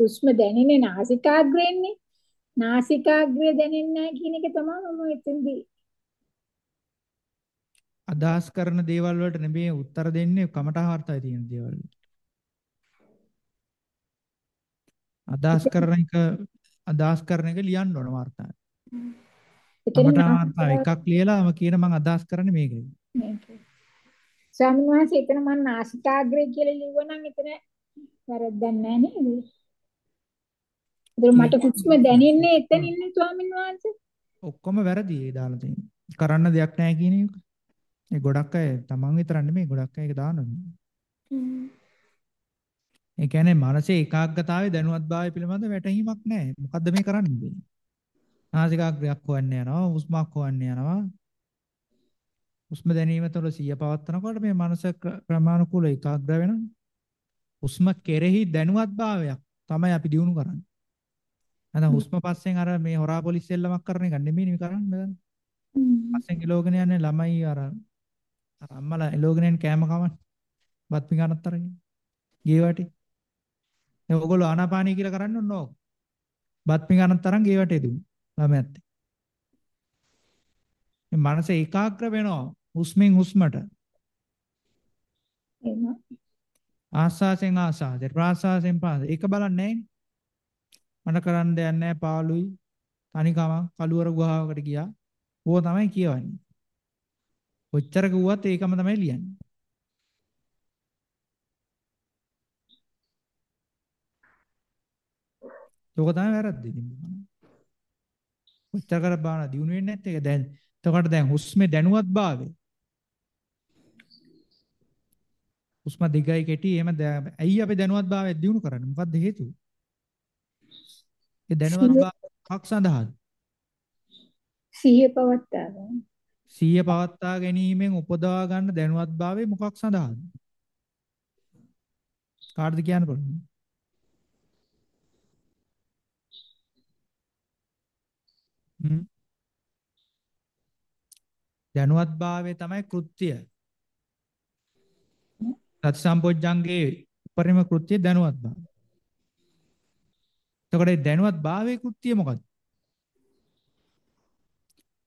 සුස්ම දැනෙන්නේ නාසිකාග්‍රේන්නේ. නාසිකාග්‍රේ දැනෙන්නේ නැහැ කියන එක තමයි මම එතෙන්දී අදහස් කරන දේවල් වලට නෙමෙයි උත්තර දෙන්නේ කමටහවර්තයි තියෙන දේවල්. අදහස් කරන එක අදහස් කරන එක ලියන්න ඕන වාර්තාවේ. කමටහවර්තාව එකක් ලියලාම කියන මම අදහස් කරන්නේ මේකයි. මේකයි. ස්වාමීන් වහන්සේ එතන මම නාසිකාග්‍රේ කියලා ලිව්වනම් එතන වැරද්දක් නැහැ නේද? ඒතර මට හුස්ම දැනෙන්නේ එතන ඉන්නේ ස්වාමීන් වහන්සේ. ඔක්කොම වැරදි ඒ දාලා තියෙන්නේ. කරන්න දෙයක් නැහැ කියන එක. ඒ ගොඩක් අය තමන් විතර නෙමෙයි ගොඩක් අය ඒක දානවා. ඒ කියන්නේ මානසික ඒකාග්‍රතාවයේ දැනුවත්භාවය පිළිබඳ වැටහීමක් නැහැ. මොකද්ද මේ කරන්නේ? නාසිකාග්‍රයක් හොයන්න යනවා, හුස්මක් හොයන්න යනවා. හුස්ම දැනීම තුළ සිය පවත්නකොට මේ මනස ක්‍රමානුකූල ඒකාග්‍ර වෙනවා. හුස්ම කෙරෙහි දැනුවත්භාවයක් තමයි අපි දිනු කරන්නේ. නැත්නම් හුස්ම පස්සෙන් අර මේ හොරා පොලිස් සෙල්ලමක් කරන එක නෙමෙයි නේ කරන්නේ. පස්සෙන් එලෝගෙන යන්නේ ළමයි අර අර අම්මලා එලෝගෙන යන කෑම කවන්න. බත් පිඟානත් අරගෙන. ගේ වටේ. ඒ ඔයගොල්ලෝ ආනාපානී කියලා කරන්නේ ඕක. බත් පිඟානත් අරන් ගේ වටේ දුන්නු. ළමයාත්. මේ මනස ඒකාග්‍ර වෙනවා හුස්මෙන් හුස්මට. එහෙම. ආස්වාසෙන් ආස්වාදයට ප්‍රාස්වාසෙන් ප්‍රාස. ඒක බලන්නේ. මට කරන්න දෙයක් නැහැ පාළුයි. තනිකම කළුවර ගුහාවකට ගියා. ඕක තමයි කියවන්නේ. කොච්චර කිව්වත් ඒකම තමයි ලියන්නේ. ඕක තමයි වැරද්ද ඉතින්. ඔච්චර කර භාවනා දියුණු වෙන්නේ නැත්නම් ඒක. දැන් එතකොට දැන් හුස්මේ දැනුවත් භාවය. හුස්ම දිගයි කෙටි එහෙම ඇයි අපි දැනුවත් භාවය දියුණු කරන්නේ? මොකද්ද හේතුව? ඒ දැනුවත් භාවයක් සඳහාද? සිහිය පවත්වා ගන්න. සිහිය පවත්වා ගැනීමෙන් උපදවා ගන්න දැනුවත් භාවය මොකක් සඳහාද? කාටද කියන්න පුළුවන්? හ්ම් දැනුවත් භාවය තමයි කෘත්‍ය. සති සම්පොඥංගේ උපරිම කෘත්‍ය දැනුවත් භාවය. එතකොට ඒ දැනුවත් භාවයේ කෘත්‍ය මොකක්ද?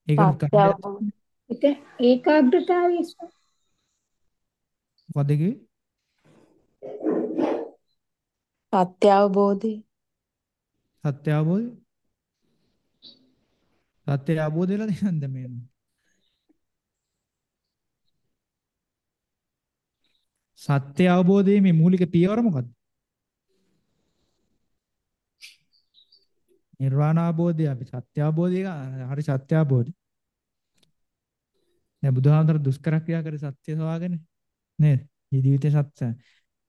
ඒක ඒකාග්‍රතාවය මොකද කිව්වේ? සත්‍ය අවබෝධය සත්‍ය අවබෝධය. සත්‍ය අවබෝධ වෙලා තියෙනද මේ? සත්‍ය අවබෝධයේ මේ මූලික පියවර මොකද්ද? නිර්වාණ අවබෝධය අපි සත්‍ය අවබෝධය එක- හරි සත්‍ය අවබෝධය. දැන් බුදුහාමතර දුෂ්කර ක්‍රියා කරේ සත්‍ය සොයාගෙන නේද? ජීවිතේ සත්‍ය.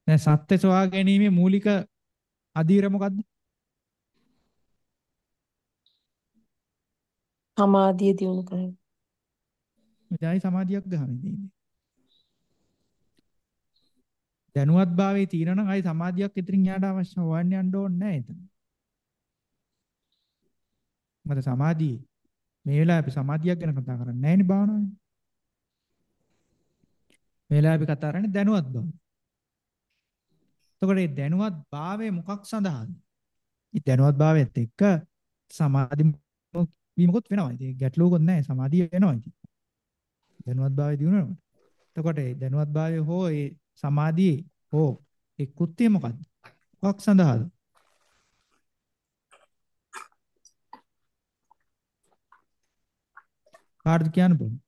දැන් සත්‍ය සොයා ගැනීමේ මූලික අධීර මොකද්ද? සමාධිය දියුණු කරගන්න. මෙතනයි සමාධියක් ගන්න ඉන්නේ. දැනුවත් භාවයේ තියෙනවා නම් ආයි සමාධියක් ඉතින් යාට අවශ්‍ය හොයන්න යන්න ඕනේ නැහැ එතන. මත සමාධිය මේ වෙලාවේ අපි සමාධියක් ගැන කතා කරන්නේ නැහැ නේ භාවනාවේ. මේ වෙලාවේ අපි කතා කරන්නේ දැනුවත් භාවය. එතකොට මේ දැනුවත් භාවය මොකක් සඳහාද? මේ දැනුවත් භාවයත් එක්ක සමාධි වීමකුත් වෙනවා. ඉතින් ගැටලුවකුත් නැහැ. සමාධිය වෙනවා ඉතින්. දැනුවත් භාවය දිනුනවා. එතකොට ඒ දැනුවත් භාවය හෝ ඒ සමාධියේ හෝ ඒ කෘත්‍ය මොකක්ද? මොකක් සඳහාද? කාටද කියන්න පුළුවන්?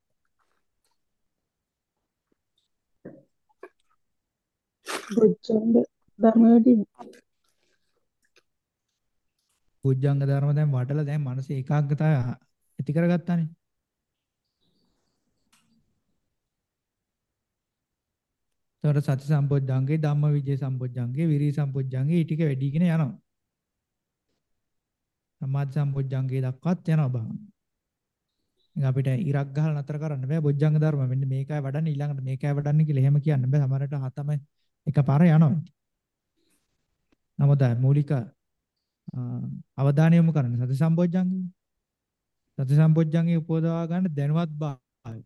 බොජ්ජංග ධර්මවලදී පුජ්ජංග ධර්ම දැන් වඩලා දැන් මනස ඒකාග්‍රතාවය ඇති කරගත්තානේ. තොර සති සම්පොඥංගේ ධම්ම විජේ සම්පොඥංගේ විරි සම්පොඥංගේ ඊ ටික වැඩිගෙන යනවා. සමාධි සම්පොඥංගේ දක්වත් යනවා බං. ඉතින් අපිට ඉරක් ගහලා නතර කරන්න බෑ බොජ්ජංග ධර්ම. මෙන්න මේකයි වඩන්නේ ඊළඟට මේකයි වඩන්නේ කියලා එහෙම කියන්න බෑ. සමහරට හතම එකපාර යනවා. නමුත් මූලික අ, අවධානය යොමු කරන්න සති සම්පොඥංගේ. සති සම්පොඥංගේ උපදවා ගන්න දැනුවත් භාවය.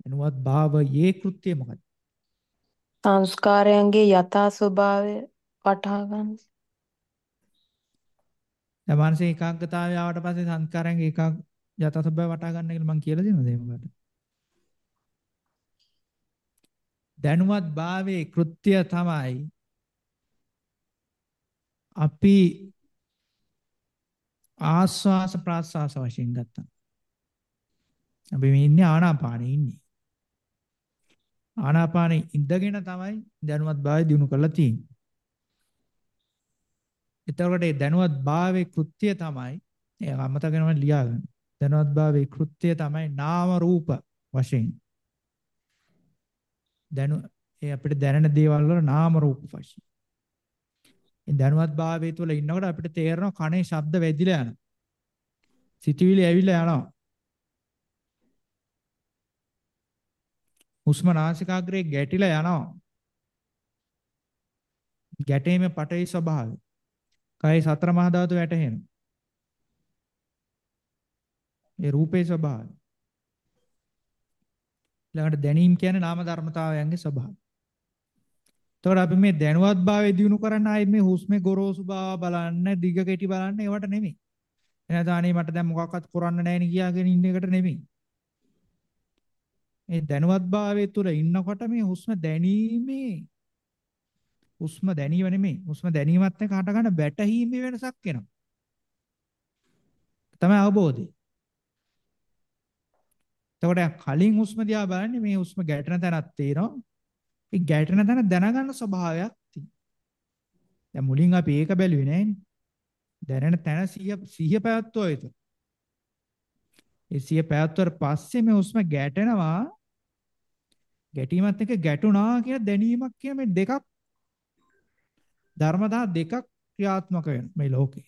දැනුවත් භාවයේ කෘත්‍ය මොකක්ද? සංස්කාරයන්ගේ යථා ස්වභාවය වටහා ගන්න. දැන් මානසික ඒකාග්‍රතාවය ආවට පස්සේ සංස්කාරයන්ගේ ඒකාග යථා ස්වභාවය වටහා ගන්න කියලා මම කියලා දෙනවද එහෙමකට? දැනුවත් භාවයේ කෘත්‍ය තමයි අපි ආස්වාස ප්‍රාස්වාස වශයෙන් ගත්තා. අපි මේ ඉන්නේ ආනාපානෙ ඉන්නේ. ආනාපානෙ ඉඳගෙන තමයි දැනුවත් භාවය දිනු කරලා තියෙන්නේ. එතකොට ඒ දැනුවත් භාවයේ කෘත්‍ය තමයි ඒක අමතක වෙනවම ලියාගන්න. දැනුවත් භාවයේ කෘත්‍ය තමයි නාම රූප වශයෙන්. දැනු ඒ අපිට දැනෙන දේවල් වල නාම රූප වශයෙන්. ඒ දැනුවත් භාවයේ තුල ඉන්නකොට අපිට තේරෙනවා කනේ ශබ්ද වැදිලා යනවා. සිතුවිලි ඇවිල්ලා යනවා. හුස්ම නාසිකාග්‍රේ ගැටිලා යනවා. ගැටීමේ පටවි ස්වභාවය. කය සතර මහා ධාතු වැටහෙනවා. ඒ රූපේ ස්වභාවය. ඊළඟට දැනීම කියන්නේ නාම ධර්මතාවයන්ගේ ස්වභාවය. එතකොට අපි මේ දැනුවත් භාවය දිනු කරන්න ආයේ මේ හුස්මේ ගොරෝසු බව බලන්න, දිග කෙටි බලන්න ඒවට නෙමෙයි. එහෙනම් අනේ මට දැන් මොකක්වත් කරන්න නැහැ නේ කියාගෙන ඉන්න එකට නෙමෙයි. මේ දැනුවත් භාවයේ තුල ඉන්නකොට මේ හුස්ම දැනීමේ හුස්ම දැනීම නෙමෙයි. හුස්ම දැනීමත් එක්ක හට ගන්න බැටහීමේ වෙනසක් එනවා. තමයි අවබෝධය. එතකොට කලින් හුස්ම දිහා බලන්නේ මේ හුස්ම ගැටෙන තැනක් තියෙනවා. ඒ ගැටෙන තැන දැනගන්න ස්වභාවයක් තියෙනවා. දැන් මුලින් අපි ඒක බැලුවේ නෑනේ. දැනෙන තැන සිහිය සිහිය පැවැත්වුවා ඒක. ඒ සිහිය පැවැත්වුවාට පස්සේ මේ හුස්ම ගැටෙනවා ගැටීමත් එක්ක ගැටුණා කියන දැනීමක් කියන මේ දෙකක් ධර්මතා දෙකක් ක්‍රියාත්මක වෙන මේ ලෝකේ.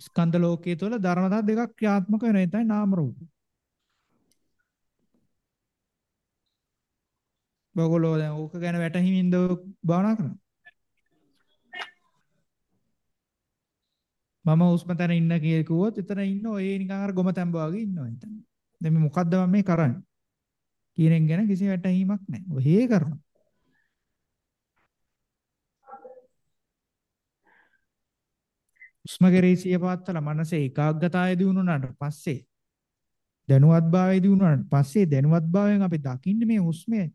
ස්කන්ධ ලෝකයේ තුල ධර්මතා දෙකක් ක්‍රියාත්මක වෙන ඒ තමයි නාම රූප. බගලෝ දැන් ඕක ගැන වැටහිමින්ද භාවනා කරනවා. මම හුස්ම තැන ඉන්න කියලා කිව්වොත් එතන ඉන්න ඔය නිකන් අර ගොම තැඹ වගේ ඉන්නවා එතන. දැන් මේ මොකද්ද මම මේ කරන්නේ? කියන එක ගැන කිසි වැටහීමක් නැහැ. ඔහේ කරනවා. හුස්ම කෙරෙහි සිය පවත්තලා මනසේ ඒකාග්‍රතාවය දිනුනාට පස්සේ දැනුවත්භාවය දිනුනාට පස්සේ දැනුවත්භාවයෙන් අපි දකින්නේ මේ හුස්මේ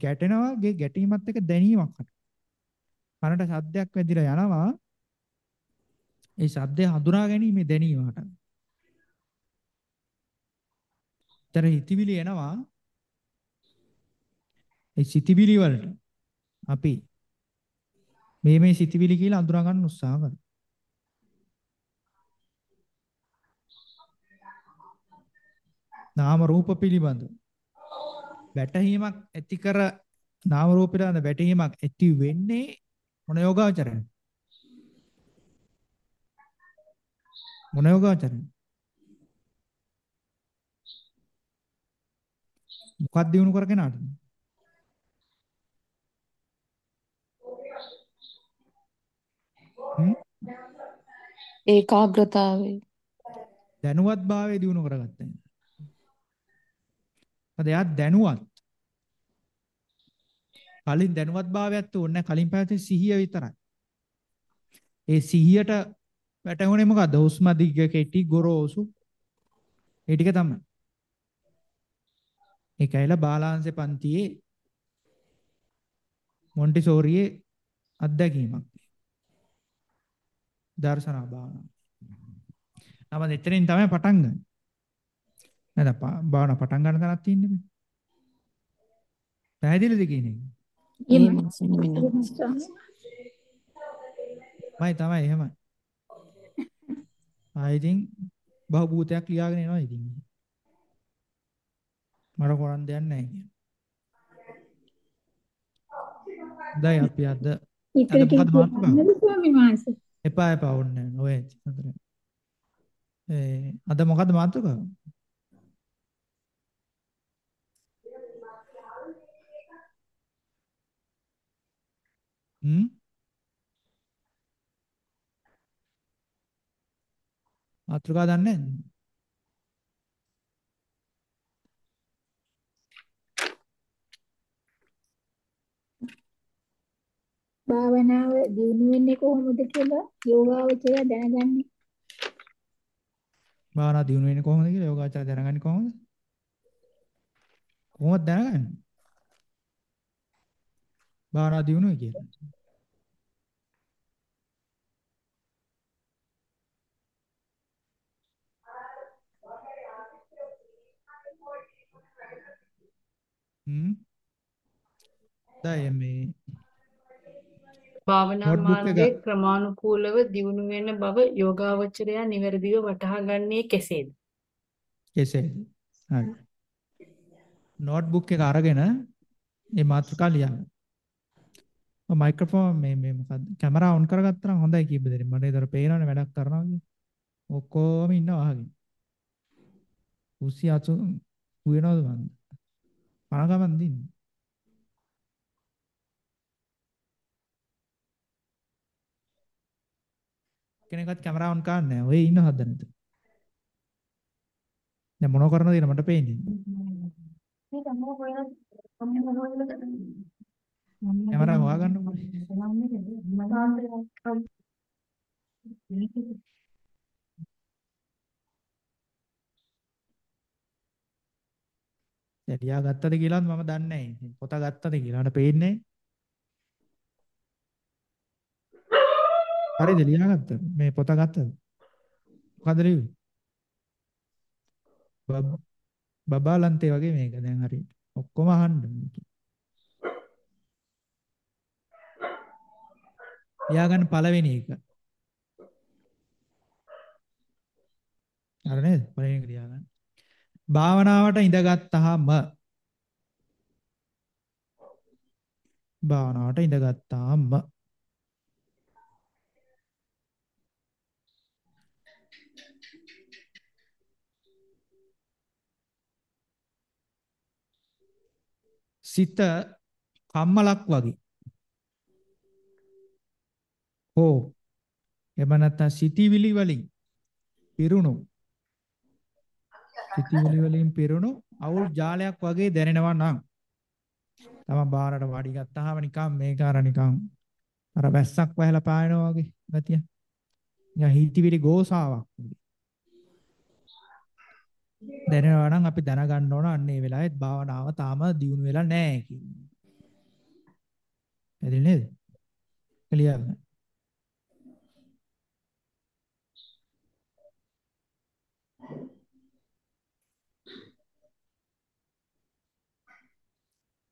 ගැටෙනවා ගේ ගැටීමත් එක්ක දැනීමක් හට. කනට ශබ්දයක් වැදිලා යනවා. ඒ ශබ්දය හඳුනා ගැනීම දැනීමකට. තර හිතවිලි එනවා. ඒ සිතවිලි වලට අපි මේ මේ සිතවිලි කියලා අඳුනා ගන්න උත්සාහ කරනවා. නාම රූප පිළිබඳ වැටහීමක් ඇති කර නාම රූප පිළිබඳ වැටහීමක් ඇති වෙන්නේ මොන යෝගාචරය මොන යෝගාචරය මොකක්ද දිනු කරගෙනද ඒකාග්‍රතාවය දැනුවත් භාවය දිනු කරගත්තා. අද එයා දැනුවත්. කලින් දැනුවත් භාවයක් තුන්නේ කලින් පැවති සිහිය විතරයි. ඒ සිහියට වැටුනේ මොකද්ද? හුස්ම දිග කෙටි ගොරෝසු. ඒ ටික තමයි. ඒකයිලා බාලාංශේ පන්තියේ මොන්ටිසෝරියේ අත්දැකීමක්. දර්ශනා භාවනාව. නම එතනින් තමයි පටන් ගන්නේ. නේද? භාවනා පටන් ගන්න තැනක් තියෙන්නේ මේ. පැහැදිලිද කියන්නේ? මයි තමයි එහෙමයි. ආ ඉතින් බහූතයක් ලියාගෙන එනවා ඉතින්. මට කරන් දෙයක් නැහැ කියන්නේ. දැන් අපි අද අද මොකද මාතෘකාව? එපා එපා ඕනේ නැහැ. ඔය අද මොකද මාතෘකාව? හ්ම් මාතෘකාව දන්නේ නැහැ. භාවනාව දියුණු වෙන්නේ කොහොමද කියලා යෝගාවචරය දැනගන්නේ. භාවනා දිනු වෙන්නේ කොහොමද කියලා යෝගාචර දැනගන්නේ කොහොමද? කොහොමද දැනගන්නේ? භාවනා දිනුනේ කියලා. හ්ම් දැන් මේ භාවනා මාර්ගයේ ක්‍රමානුකූලව දියුණු වෙන බව යෝගාවචරයා නිවැරදිව වටහා ගන්නේ කෙසේද? කෙසේද? හරි. නෝට්බුක් එක අරගෙන මේ මාතෘකා ලියන්න. ඔය මයික්‍රොෆෝන් මේ මේ මොකද්ද? කැමරා ඔන් කරගත්තා නම් හොඳයි කීප දෙනෙක්. මට ඒතර පේනවනේ වැඩක් කරනවා වගේ. ඔක්කොම ඉන්නවා අහගෙන. උසි අතු උයනවද මන්ද? පණගමන් දින්නේ. කෙනෙක්වත් කැමරා ඔන් කරන්නේ නැහැ. ඔය ඉන්න හදන්නද? දැන් මොනව කරනවද කියලා මට පේන්නේ. කැමරා හොයාගන්නකො. දැන් ලියා ගත්තද කියලාත් මම දන්නේ නැහැ. පොත ගත්තද කියලා මට පේන්නේ නැහැ. හරිද ලියා ගත්තද? මේ පොත ගත්තද? මොකද? බබ්- බබාලන්තේ වගේ මේක දැන් හරියට. ඔක්කොම අහන්න මේක. ලියා ගන්න පළවෙනි එක. අර නේද? පළවෙනි එක ලියා ගන්න. භාවනාවට ඉඳගත්තාම භාවනාවට ඉඳගත්තාම සිත කම්මලක් වගේ හෝ එම නැත්නම් සිටිවිලි වලින් පිරුණු සිටිවිලි වලින් පිරුණු අවුල් ජාලයක් වගේ දැනෙනවා නම් තමන් බාරට වාඩි ගත්තාම නිකන් මේක අර නිකන් අර වැස්සක් වැහලා පායනවා වගේ ගතිය. නිකන් හිතවිලි ගෝසාවක් වගේ. දැනෙනවා නම් අපි දැනගන්න ඕන අන්න ඒ වෙලාවෙත් භාවනාව තාම දියුණු වෙලා නැහැ කියන්නේ. එදින නේද? ක්ලියර්.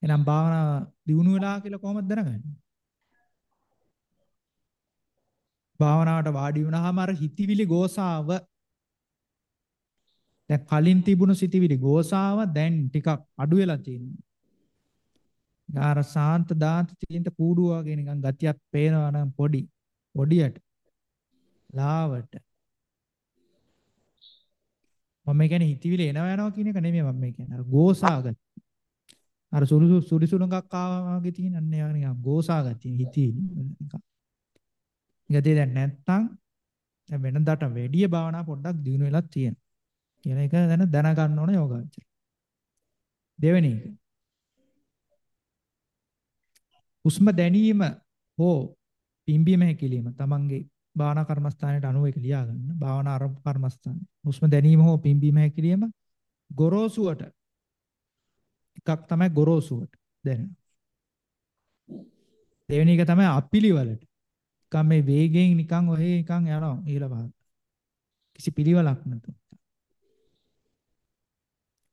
එහෙනම් භාවනාව දියුණු වෙලා කියලා කොහොමද දැනගන්නේ? භාවනාවට වාඩි වුණාම අර හිතවිලි ගෝසාව දැන් කලින් තිබුණු සිතවිලි ගෝසාව දැන් ටිකක් අඩු වෙලා තියෙනවා. ගාර සාන්ත දාන්ත තියෙන කූඩුව වගේ නිකන් ගතියක් පේනවා නම් පොඩි පොඩියට ලාවට මම කියන්නේ හිතවිලි එනවා යනවා කියන එක නෙමෙයි මම කියන්නේ අර ගෝසාගත අර සුළු සුළි සුළුඟක් ආවා වගේ තියෙන අන්න ඒ නිකන් ගෝසාගතිය හිතවිලි නිකන් ගතිය දැන් නැත්තම් වෙනදාට වැඩිය භාවනා පොඩ්ඩක් දිනු වෙලා තියෙනවා කියන එක දැන දැනගන්න ඕන යෝගාචර. දෙවෙනි එක. හුස්ම දැනීම හෝ පිම්බීම හැකිලිම තමන්ගේ භාවනා කර්මස්ථානයට අනුව ඒක ලියා ගන්න. භාවනා ආරම්භ කර්මස්ථාන. හුස්ම දැනීම හෝ පිම්බීම හැකිලිම ගොරෝසුවට එකක් තමයි ගොරෝසුවට දැනෙනවා. දෙවෙනි එක තමයි අපිලිවලට. නිකන් මේ වේගයෙන් නිකන් ඔහේ නිකන් යනවා ඊළ පහළ. කිසි පිළිවෙලක් නැතුව.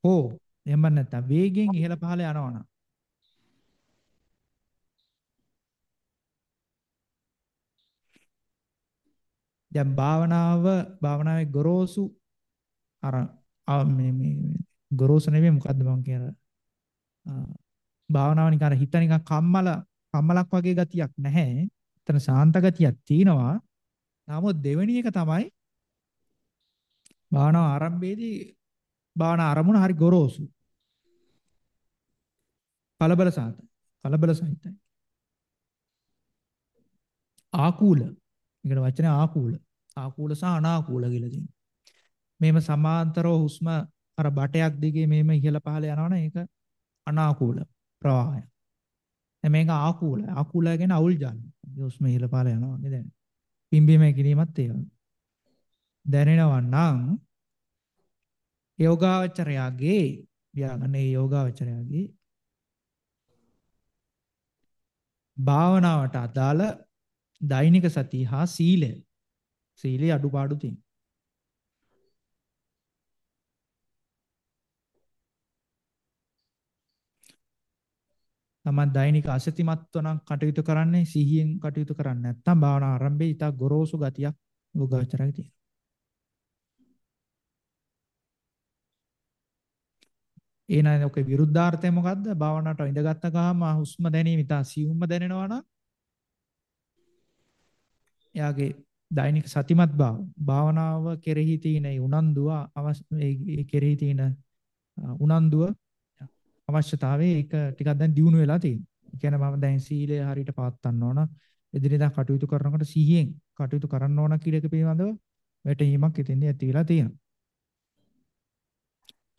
ඕ එහෙම නැත්නම් වේගෙන් ඉහළ පහළ යනවනම් දැන් භාවනාව භාවනාවේ ගොරෝසු අර මේ මේ ගොරෝසු නෙමෙයි මොකද්ද මම කියන භාවනාව නිකන් හිත නිකන් කම්මල කම්මලක් වගේ ගතියක් නැහැ. එතන ශාන්ත ගතියක් තියෙනවා. නමුත් දෙවෙනි එක තමයි භාවනාව ආරම්භයේදී භාවනා අරමුණ හරි ගොරෝසු. කලබල සහිතයි. කලබල සහිතයි. ආකූල. ඒකට වචනේ ආකූල. ආකූල සහ අනාකූල කියලා තියෙනවා. මේම සමාන්තරව හුස්ම අර බටයක් දිගේ මේම ඉහළ පහළ යනවනේ ඒක අනාකූල ප්‍රවාහය. දැන් මේක ආකූල. ආකූල කියන්නේ අවුල් ජාල. හුස්ම ඉහළ පහළ යනවා නේද? පිම්බීම කිරීමත් ඒ වගේ. දැනෙනවා නම් යෝගාවචරයාගේ ව්‍යාගනේ යෝගාවචරයාගේ භාවනාවට අදාළ දෛනික සතිය හා සීලය සීලේ අඩුපාඩු තියෙන. තමන් දෛනික අසතිමත්ව නම් කටයුතු කරන්නේ සිහියෙන් කටයුතු කරන්නේ නැත්නම් භාවනා ආරම්භයේ ඊට ගොරෝසු ගතියක් යෝගාවචරයේ තියෙනවා. එහෙනම් ඔකේ විරුද්ධාර්ථය මොකද්ද? භාවනාවට ඉඳගත්ත ගාම හුස්ම දැනීම ඉතා සියුම්ම දැනෙනවා නම් එයාගේ දෛනික සතිමත් භාව භාවනාව කෙරෙහි තියෙන උනන්දුව ඒ කෙරෙහි තියෙන උනන්දුව අවශ්‍යතාවයේ ඒක ටිකක් දැන් දියුණු වෙලා තියෙනවා. ඒ කියන්නේ මම දැන් සීලය හරියට පවත්වන්න ඕන. එදිනෙදා කටයුතු කරනකොට සිහියෙන් කටයුතු කරන්න ඕන කියලා එක පිළිබඳව වැටහීමක් ඉතින්දී ඇති වෙලා තියෙනවා.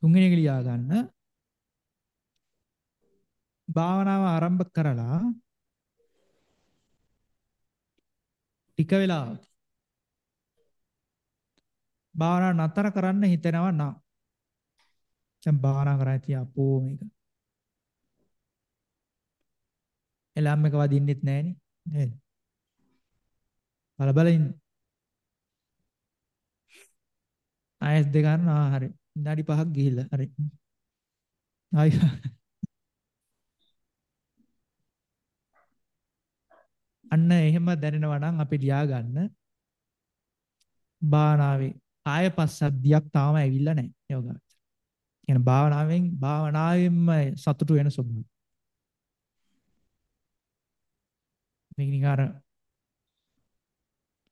තුන්වෙනි එක ලියා ගන්න භාවනාව ආරම්භ කරලා ටික වෙලාවක් භාවනාව නතර කරන්න හිතෙනවා නම් දැන් භාවනා කරා තියා අපෝ මේක එලම් එක වදින්නෙත් නැහෙනි නේද? බල බල ඉන්න. ආයෙත් දෙක ගන්න ආ හරි. විනාඩි 5ක් ගිහිල්ලා හරි. ආයි. අන්න එහෙම දැනෙනවා නම් අපි ලියා ගන්න භාවනාවේ ආය පස්සද්ධියක් තාම ඇවිල්ලා නැහැ යෝගාචර. කියන භාවනාවෙන් භාවනාවෙන්ම සතුටු වෙන ස්වභාවය. මේක නිකන් අර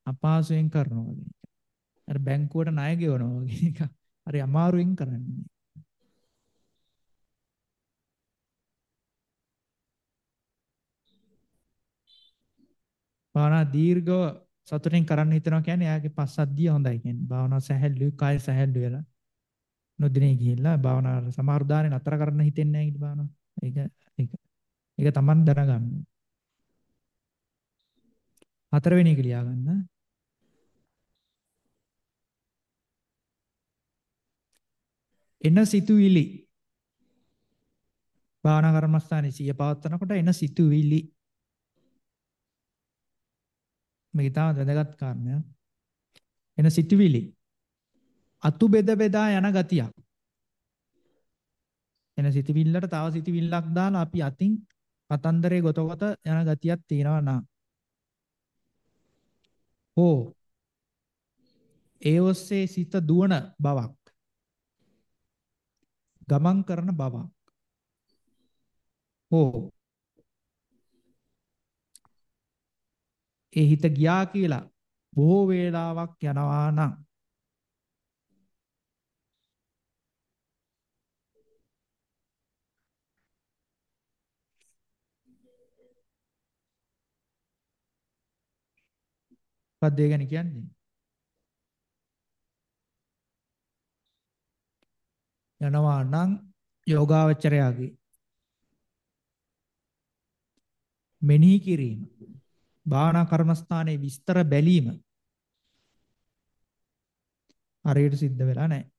අපහසුයෙන් කරනවා වගේ. අර බැංකුවට ණය ගෙවනවා වගේ නිකන්. හරි අමාරුවෙන් කරන්නේ. භාවනා දීර්ඝව සතුටින් කරන්න හිතනවා කියන්නේ එයාගේ පස්සද්ධිය හොඳයි කියන්නේ. භාවනා සැහැල්ලුයි, කාය සැහැල්ලු වෙලා. නොදිනේ ගිහිල්ලා භාවනා සමහර දානේ නතර කරන්න හිතෙන්නේ නැහැ ඊට භාවනා. ඒක ඒක ඒක Taman දැනගන්න. හතරවෙනි එක ලියා ගන්න. එන සිතුවිලි භාවනා කර්මස්ථානයේ සිය පවත්වනකොට එන සිතුවිලි මේක තමයි වැදගත් කාරණය. එන සිතුවිලි අතු බෙද බෙදා යන ගතියක්. එන සිතුවිල්ලට තව සිතුවිල්ලක් දාලා අපි අතින් කතන්දරේ ගොත ගොත යන ගතියක් තියෙනවා නා. ඕ ඒ ඔස්සේ සිත දුවන බවක්. ගමන් කරන බවක්. ඕ ඒ හිත ගියා කියලා බොහෝ වේලාවක් යනවා නම් මොකක්ද ඒ ගැන කියන්නේ? යනවා නම් යෝගාවචරයාගේ මෙනෙහි කිරීම භාවනා කර්මස්ථානයේ විස්තර බැලීම හරියට සිද්ධ වෙලා නැහැ.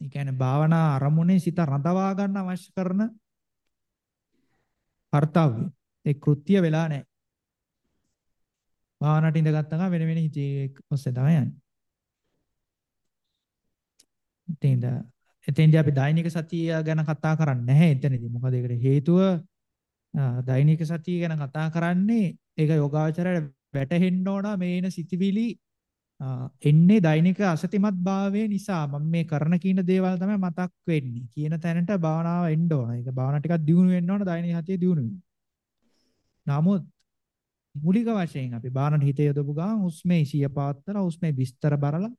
ඒ කියන්නේ භාවනා අරමුණේ සිත රඳවා ගන්න අවශ්‍ය කරන කාර්යය ඒ කෘත්‍ය වෙලා නැහැ. භාවනාවට ඉඳගත්තා ගමන් වෙන වෙන හිතේ ඔස්සේ තමයි යන්නේ. ඉතින් එතෙන්දී අපි දෛනික සතිය ගැන කතා කරන්නේ නැහැ එතනදී. මොකද ඒකට හේතුව දෛනික සතිය ගැන කතා කරන්නේ ඒක යෝගාචරයට වැටහෙන්න ඕන මේ එන සිතිවිලි එන්නේ දෛනික අසතිමත් භාවය නිසා මම මේ කරන කීන දේවල් තමයි මතක් වෙන්නේ කියන තැනට භාවනාව එන්න ඕන. ඒක භාවනා ටිකක් දියුණු වෙන්න ඕන දෛනික සතිය දියුණු වෙන්න. නමුත් මූලික වශයෙන් අපි බාහනට හිත යොදපු ගමන් හුස්මේ සිය පාත්තලා හුස්මේ විස්තර බලලා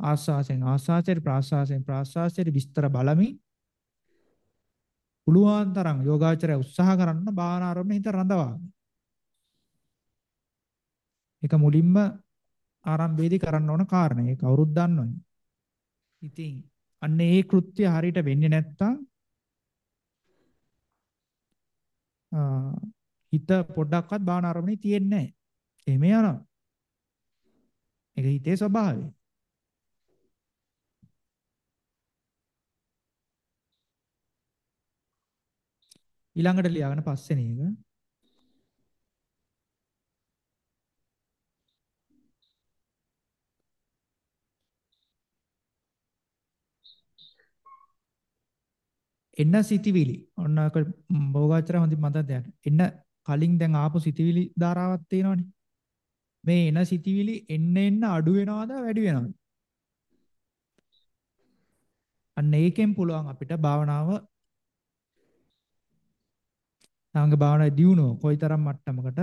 ආස්වාසෙන් ආස්වාසයට ප්‍රාස්වාසයෙන් ප්‍රාස්වාසයට විස්තර බලමින් පුළුවන් තරම් යෝගාචරය උත්සාහ කරන්න බාහන ආරම්භ හිත රඳවා. ඒක මුලින්ම ආරම්භයේදී කරන්න ඕන කාරණා. ඒක කවුරුත් දන්නවනේ. ඉතින් අන්න ඒ කෘත්‍ය හරියට වෙන්නේ නැත්තම් හිත පොඩ්ඩක්වත් බාහන ආරම්භනේ තියෙන්නේ නැහැ. එහෙම යනවා. ඒක හිතේ ස්වභාවය. ඊළඟට ලියාගෙන පස්වෙනි එක එන්න සිටිවිලි ඔන්න ඔක භෝගාචර හොඳින් මතක් දෙන්න. එන්න කලින් දැන් ආපු සිටිවිලි ධාරාවක් තියෙනවනේ. මේ එන සිටිවිලි එන්න එන්න අඩු වෙනවද වැඩි වෙනවද? අන්න ඒකෙන් පුළුවන් අපිට භාවනාව සාංග භාවනාවේ දියුණුව කොයිතරම් මට්ටමකට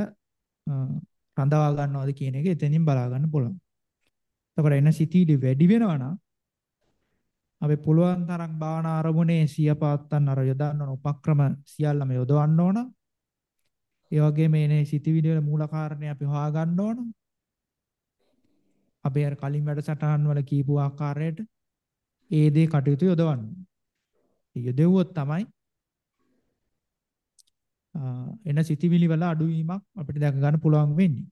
රඳවා ගන්නවද කියන එක එතනින් බලා ගන්න පුළුවන්. එතකොට එන සිටිවිලි වැඩි වෙනවා නම් අපි පුළුවන් තරම් භාවනා ආරමුණේ සිය පවත්තන්න අර යොදන්න ඕන උපක්‍රම සියල්ලම යොදවන්න ඕන. ඒ වගේම මේ සිතිවිලි වල මූල කාරණේ අපි හොයා ගන්න ඕන. අපි අර කලින් වැඩසටහන් වල කියපු ආකාරයට ඒ දේ කටයුතු යොදවන්න. යොදෙව්වොත් තමයි එන සිතිවිලි වල අඩුවීමක් අපිට දැක ගන්න පුළුවන් වෙන්නේ.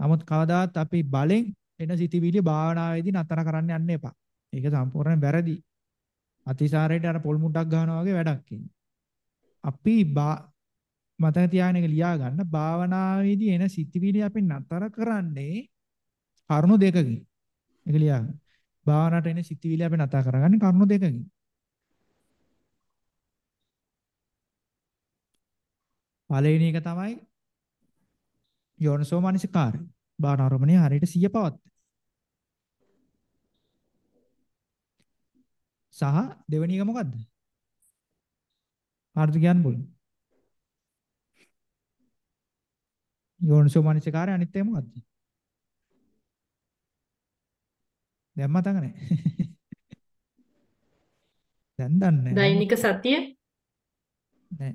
නමුත් කවදාත් අපි බලෙන් එන සිතිවිලි භාවනාවේදී නතර කරන්න යන්න එපා. ඒක සම්පූර්ණයෙන් වැරදි. අතිසාරයට අර පොල් මුඩක් ගන්නවා වගේ වැඩක් අපි මතක තියාගෙන ඒක ලියා ගන්න භාවනාවේදී එන සිතිවිලි අපි නතර කරන්නේ කරුණු දෙකකින්. ඒක ලියා ගන්න. භාවනාවට එන සිතිවිලි අපි නතර කරගන්නේ කරුණු දෙකකින්. පළවෙනි එක තමයි යෝනසෝ මනසිකාරය. භාවනා ආරම්භණය හරියට සිය පවත්ත. සහ දෙවෙනි එක මොකද්ද? කාටද කියන්න පුළුවන්? යෝනිසෝ මනසිකාරය අනිත් එක මොකද්ද? දැන් මතක නැහැ. දැන් දන්නේ නැහැ. දෛනික සතිය නෑ.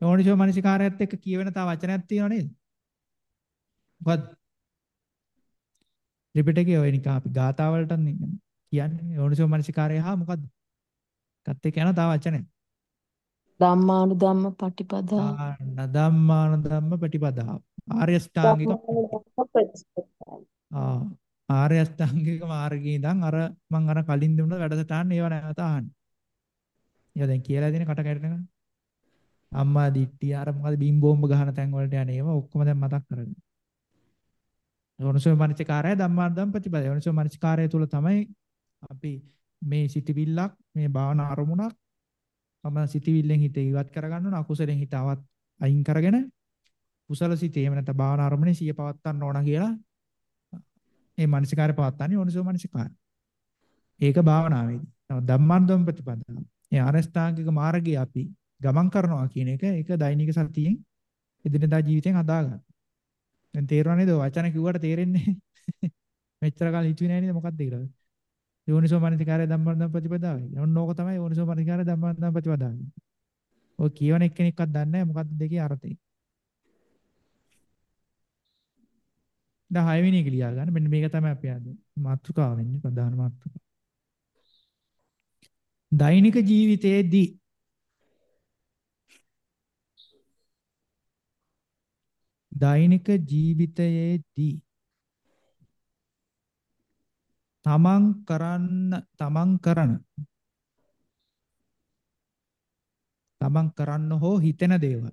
යෝනිසෝ මනසිකාරයත් එක්ක කියවෙන තව වචනයක් තියෙනව නේද? මොකද්ද? ත්‍රිපිටකයේ ඔය නිකන් අපි ගාථා වලට කියන්නේ යෝනිසෝ මනසිකාරය හා මොකද්ද? කත් එක්ක යන තව වචනයක්. ධම්මානුධම්ම පටිපදා ආ ධම්මාන ධම්ම ප්‍රතිපදාව. ආර්ය අෂ්ටාංගික ආ ආර්ය අෂ්ටාංගික මාර්ගයේ ඉඳන් අර මම අර කලින් දුන්න වැඩසටහන් ඒව නැවත අහන්න. ඒවා දැන් කියලා දෙන කට කැඩෙනකන්. අම්මා දිට්ටි අර මොකද බිම් බෝම්බ ගහන තැන් වලට යන ඒවා ඔක්කොම දැන් මතක් කරගන්න. යෝනිසෝ මනසිකාරය ධම්මාර්ධම් ප්‍රතිපද. යෝනිසෝ මනසිකාරය තුල තමයි අපි මේ සිටිවිල්ලක් මේ භාවන අරමුණක් තම සිටිවිල්ලෙන් හිත ඉවත් කරගන්න ඕන අකුසලෙන් හිත අවත් අයින් කරගෙන කුසල සිතේ එහෙම නැත්නම් භාවන අරමුණේ සිය පවත්වන්න ඕන කියලා මේ මනසිකාරය පවත්වන්නේ යෝනිසෝ මනසිකාරය. ඒක භාවනාවේදී. ධම්මාර්ධම් ප්‍රතිපදාව. ඒ ආරෂ්ඨාංගික මාර්ගය අපි ගමන් කරනවා කියන එක ඒක දෛනික සතියෙන් එදිනදා ජීවිතෙන් හදාගන්න. දැන් තේරෙනව නේද වචන කිව්වට තේරෙන්නේ මෙච්චර කාල හිතුවේ නෑ නේද මොකක්ද කියලා. යෝනිසෝ මනසිකාරය ධම්මර්ධම් ප්‍රතිපදාවයි. ඔන්න ඕක තමයි යෝනිසෝ මනසිකාරය ධම්මර්ධම් ප්‍රතිපදාවයි. ඔය කියවන එක්කෙනෙක්වත් දන්නේ නැහැ මොකක්ද දෙකේ අර්ථය. දැන් හයවෙනි එක ලියා ගන්න. මෙන්න මේක තමයි අපි අද මාතෘකාව වෙන්නේ ප්‍රධාන මාතෘකාව. දෛනික ජීවිතයේදී දෛනික ජීවිතයේදී තමන් කරන්න තමන් කරන. තමන් කරන්න හෝ හිතෙන දේවල්.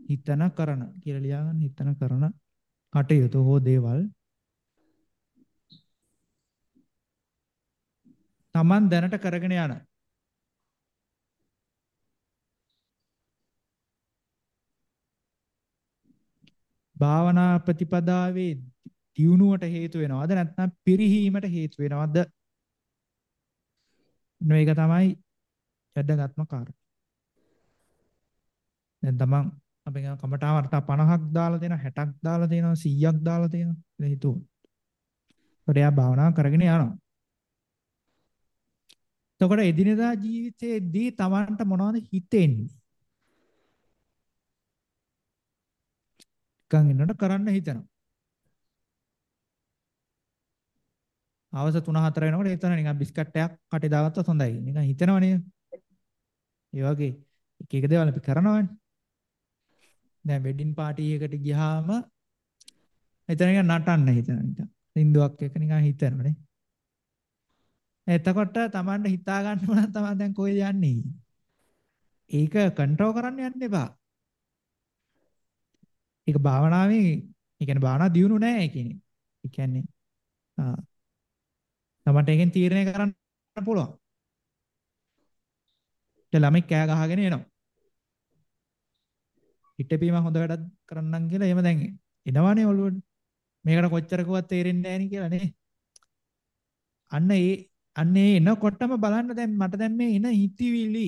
හිතන කරන කියලා ලියාගන්න හිතන කරන කටයුතු හෝ දේවල්. තමන් දැනට කරගෙන යන. භාවනා ප්‍රතිපදාවේ දියුණුවට හේතු වෙනවද නැත්නම් පිරිහීමට හේතු වෙනවද මේක තමයි වැදගත්ම කාරණා. දැන් තමන් අපි කමටා වර්තා 50ක් දාලා තියෙනවා 60ක් දාලා තියෙනවා 100ක් දාලා තියෙනවා කියලා හිතුවොත්. ඒකට එයා භාවනා කරගෙන යනවා. එතකොට එදිනෙදා ජීවිතයේදී තමන්ට මොනවද හිතෙන්නේ? නිකන් ඉන්නකොට කරන්න හිතෙනවා. අවස 3 4 වෙනකොට එතන නිකන් බිස්කට් එකක් කටේ දාගත්තොත් හොඳයි. නිකන් හිතෙනවනේ. ඒ වගේ එක එක දේවල් අපි කරනවානේ. දැන් වෙඩින් පාටි එකකට ගියාම එතන නිකන් නටන්න හිතන නිකන්. සින්දුවක් එක නිකන් හිතනවනේ. එතකොට Tamanne හිතා ගන්න ඕන තමයි දැන් කොහෙද යන්නේ. ඒක කන්ට්‍රෝල් කරන්න යන්න එපා. ඒක භාවනාවේ ඒ කියන්නේ භාවනා දියුණු නෑ ඒ කියන්නේ. ඒ කියන්නේ ආ තමන්ට එකෙන් තීරණය කරන්න පුළුවන්. ඒ ළමයි කෑ ගහගෙන එනවා. හිටපීම හොඳ වැඩක් කරන්නම් කියලා එහෙම දැන් එනවනේ ඔළුවට. මේකට කොච්චර කිව්වත් තේරෙන්නේ නැහැ නේ කියලා නේ. අන්න ඒ අන්න ඒ එනකොටම බලන්න දැන් මට දැන් මේ එන හිතවිලි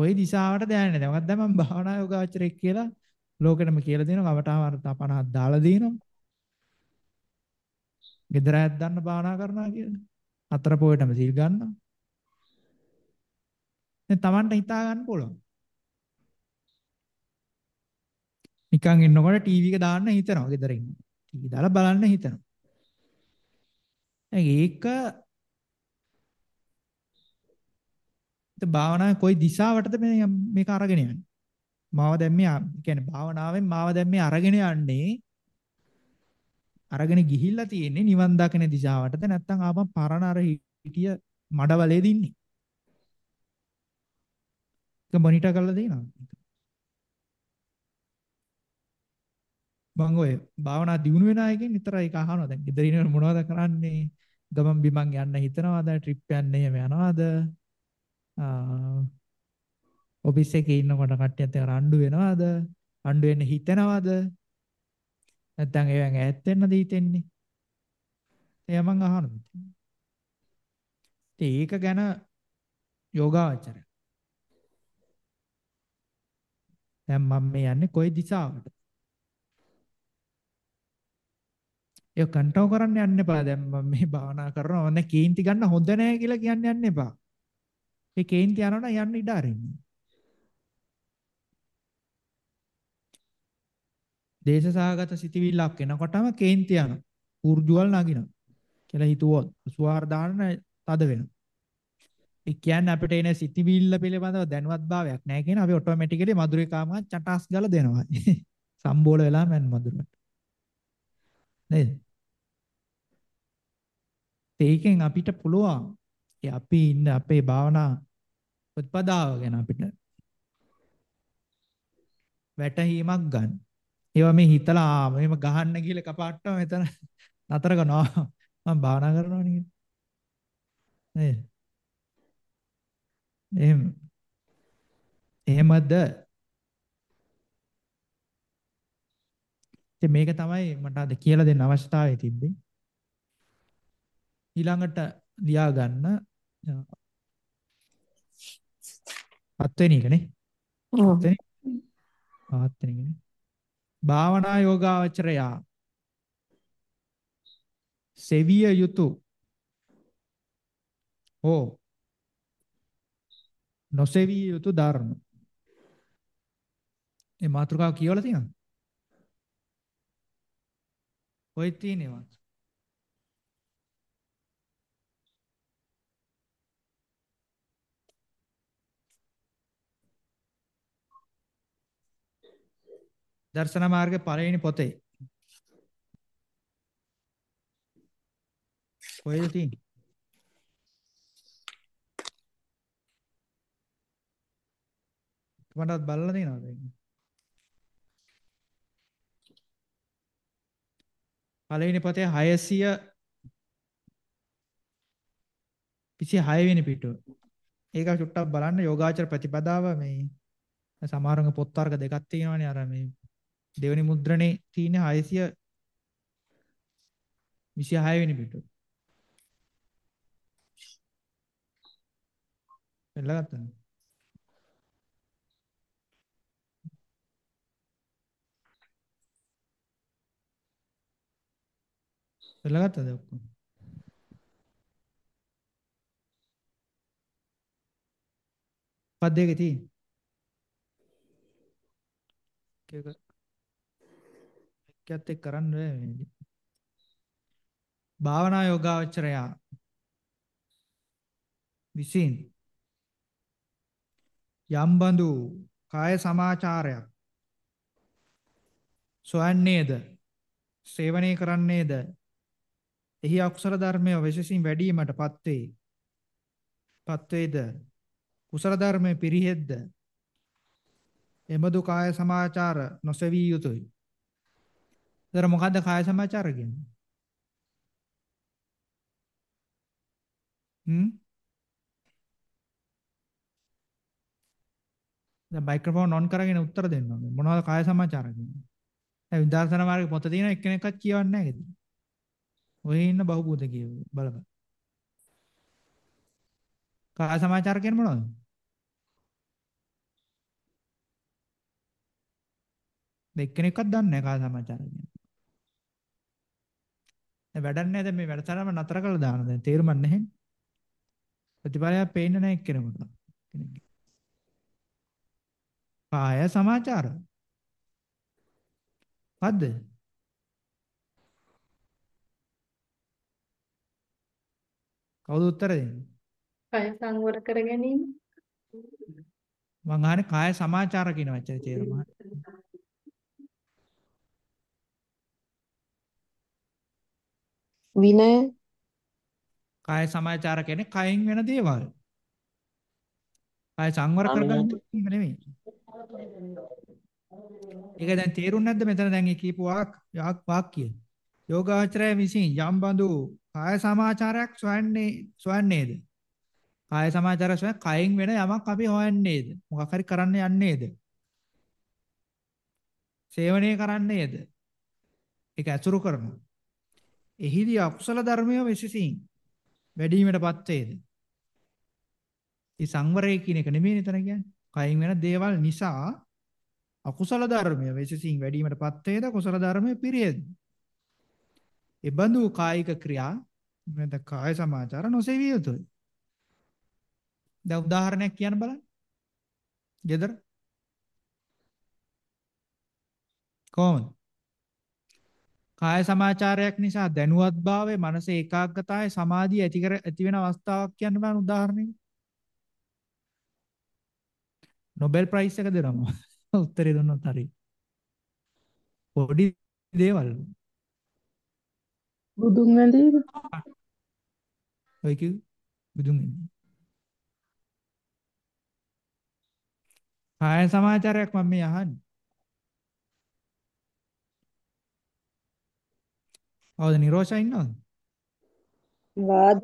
කොයි දිශාවටද යන්නේ දැන් මොකක්ද දැන් මම භාවනා යෝගාචරයක් කියලා ලෝකෙටම කියලා දෙනවා. කවටාම අර 50ක් දාලා දිනවා. ගෙදර ඇද්දන්න භාවනා කරනවා කියලා. අතර පොයටම සිල් ගන්නවා. දැන් Tamanට හිතා ගන්න පුළුවන්. නිකන් ඉන්නකොට ටීවී එක දාන්න හිතනවා ගෙදර ඉන්න. ටීවී දාලා බලන්න හිතනවා. ඒක භාවනාවේ කොයි දිශාවටද මේ මේක අරගෙන යන්නේ? මාව දැන් මේ කියන්නේ භාවනාවෙන් මාව දැන් මේ අරගෙන යන්නේ අරගෙන ගිහිල්ලා තියෙන්නේ නිවන් දකින දිශාවටද නැත්නම් ආපම් පරණ අර හිටිය මඩවලේ දින්නේ? ඒක මොනිටර් කරලා දෙනවා. මම ඔය භාවනා දිනු වෙන අයගෙන් නිතර ඒක අහනවා. දැන් ගෙදර ඉන්න මොනවද කරන්නේ? ගමන් බිමන් යන්න හිතනවාද? ට්‍රිප් යන්න එහෙම යනවාද? ඔෆිස් එකේ ඉන්නකොට කට්ටියත් එක්ක රණ්ඩු වෙනවද? රණ්ඩු වෙන්න හිතනවද? නැත්නම් ඒවෙන් ඈත් වෙන්නද හිතෙන්නේ? එයා මං අහනවා. ඒක ගැන යෝගාවචරය. දැන් මම මේ යන්නේ කොයි දිශාවටද? ඒක කන්ට්‍රෝල් කරන්න යන්න එපා. දැන් මම මේ භාවනා කරනවා. මම කේන්ති ගන්න හොඳ නැහැ කියලා කියන්න යන්න එපා. ඒ කේන්ති යනවා නම් යන්න ඉඩ අරින්න. දේශසහගත සිටිවිල්ලක් එනකොටම කේන්ති යනවා. ඌර්ජුවල් නගිනවා. කියලා හිතුවොත් සුවාර දාන්න තද වෙනවා. ඒ කියන්නේ අපිට එන සිටිවිල්ල පිළිබඳව දැනුවත් භාවයක් නැහැ කියන අපි ඔටෝමැටිකලි මధుරේ කාමග චටස් ගාලා දෙනවා. සම්බෝල වෙලා මන් මధుරට. නේද? ඒකෙන් අපිට පුළුවන් ඒ අපි ඉන්න අපේ භාවනා ප්‍රතිපදාව ගැන අපිට වැටහීමක් ගන්න. ඒවා මේ හිතලා ආ මෙහෙම ගහන්න කියලා කපාට්ටම මෙතන නතර කරනවා. මම භාවනා කරනවා නේ. නේද? එහෙම එහෙමද? ඉතින් මේක තමයි මට අද කියලා දෙන්න අවශ්‍යතාවය තිබ්බේ. ඊළඟට ලියා ගන්න හත්වෙනි එකනේ. ඔව්. හත්වෙනි. හත්වෙනි එකනේ. භාවනා යෝගාවචරයා සෙවිය යුතු හෝ නොසෙවිය යුතු ධර්ම. මේ මාතෘකාව කියවලා තියෙනවද? කොයි තියෙනවද? දර්ශන මාර්ගයේ පළවෙනි පොතේ. කොහෙද තියෙන්නේ? මටත් බලලා තියෙනවද ඒක? පළවෙනි පොතේ 600 26 වෙනි පිටුව. ඒක චුට්ටක් බලන්න යෝගාචර ප්‍රතිපදාව මේ සමහරවක පොත් වර්ග දෙකක් තියෙනවානේ අර මේ දෙවෙනි මුද්‍රණේ තියෙන 600 26 වෙනි පිටුව. එල්ලගත්තා. එල්ලගත්තද ඔක්කොම? පද්‍යයක තියෙන්නේ. ඒක එක්කත් එක්ක කරන්න බෑ මේ. භාවනා යෝගාවචරයා විසින් යම් බඳු කාය සමාචාරයක් සොයන්නේද සේවනය කරන්නේද එහි අකුසල ධර්මය විශේෂයෙන් වැඩිවීමටපත් වේ. පත් වේද කුසල ධර්මයේ පිරිහෙද්ද එබඳු කාය සමාචාර නොසෙවිය යුතුය. ඒතර මොකද්ද කාය සමාචාර කියන්නේ? හ්ම් දැන් මයික්‍රොෆෝන් ඔන් කරගෙන උත්තර දෙන්න ඕනේ. මොනවද කාය සමාචාර කියන්නේ? දැන් විදර්ශනා මාර්ගේ පොත තියෙන එක්කෙනෙක්වත් කියවන්නේ නැහැ නේද? ඔය ඉන්න බහුබූත කියව බලන්න. කාය සමාචාර කියන්නේ මොනවද? එක්කෙනෙක්වත් දන්නේ නැහැ කාය සමාචාර කියන්නේ. දැන් වැඩක් නැහැ දැන් මේ වැඩසටහනම නතර කරලා දාන්න දැන් තේරුමක් නැහැ. ප්‍රතිඵලයක් පේන්නේ නැහැ එක්කෙනෙකුට. කෙනෙක්ගේ. කාය සමාචාර. හද්ද? කවුද උත්තර දෙන්නේ? කය සංවර කර ගැනීම. මං අහන්නේ කාය සමාචාර කියන වචනේ තේරුම. විනය කාය සමාචාර කියන්නේ කයෙන් වෙන දේවල්. කාය සංවර කරගන්න එක නෙමෙයි. ඒක දැන් තේරුම් නැද්ද මෙතන දැන් ඒ කියපු වාක් වාක්‍ය. යෝගාචරය විසින් යම් බඳු කාය සමාචාරයක් සොයන්නේ සොයන්නේද? කාය සමාචාරය සොයන කයෙන් වෙන යමක් අපි හොයන්නේද? මොකක් හරි කරන්න යන්නේද? සේවනය කරන්නේද? ඒක ඇසුරු කරනවා. එහිදී අකුසල ධර්මය විශේෂයෙන් වැඩිවීමටපත් වේද? ඒ සංවරය කියන එක නෙමෙයි නේතන කියන්නේ. කයින් වෙන දේවල් නිසා අකුසල ධර්මය වෙසසින් වැඩිවීමටපත් වේද කුසල ධර්මය පිරියද. ඒ බඳු කායික ක්‍රියා නැත්නම් කාය සමාචාර නොසෙවිය යුතුයි. දැන් උදාහරණයක් කියන්න බලන්න. ගෙදර කොහොමද? කාය සමාචාරයක් නිසා දැනුවත්භාවය, මනස ඒකාග්‍රතාවය, සමාධිය ඇති කර ඇති වෙන අවස්ථාවක් කියන්න බලන්න උදාහරණයක්. නොබෙල් ප්‍රයිස් එක දෙනවා. උත්තරේ දුන්නොත් හරි. පොඩි දේවල්. බුදුන් වැඳීම ඔය කිව් බුදුන් ඉන්නේ. කාය සමාචාරයක් මම මේ අහන්නේ. හවුද නිරෝෂා ඉන්නවද? වාද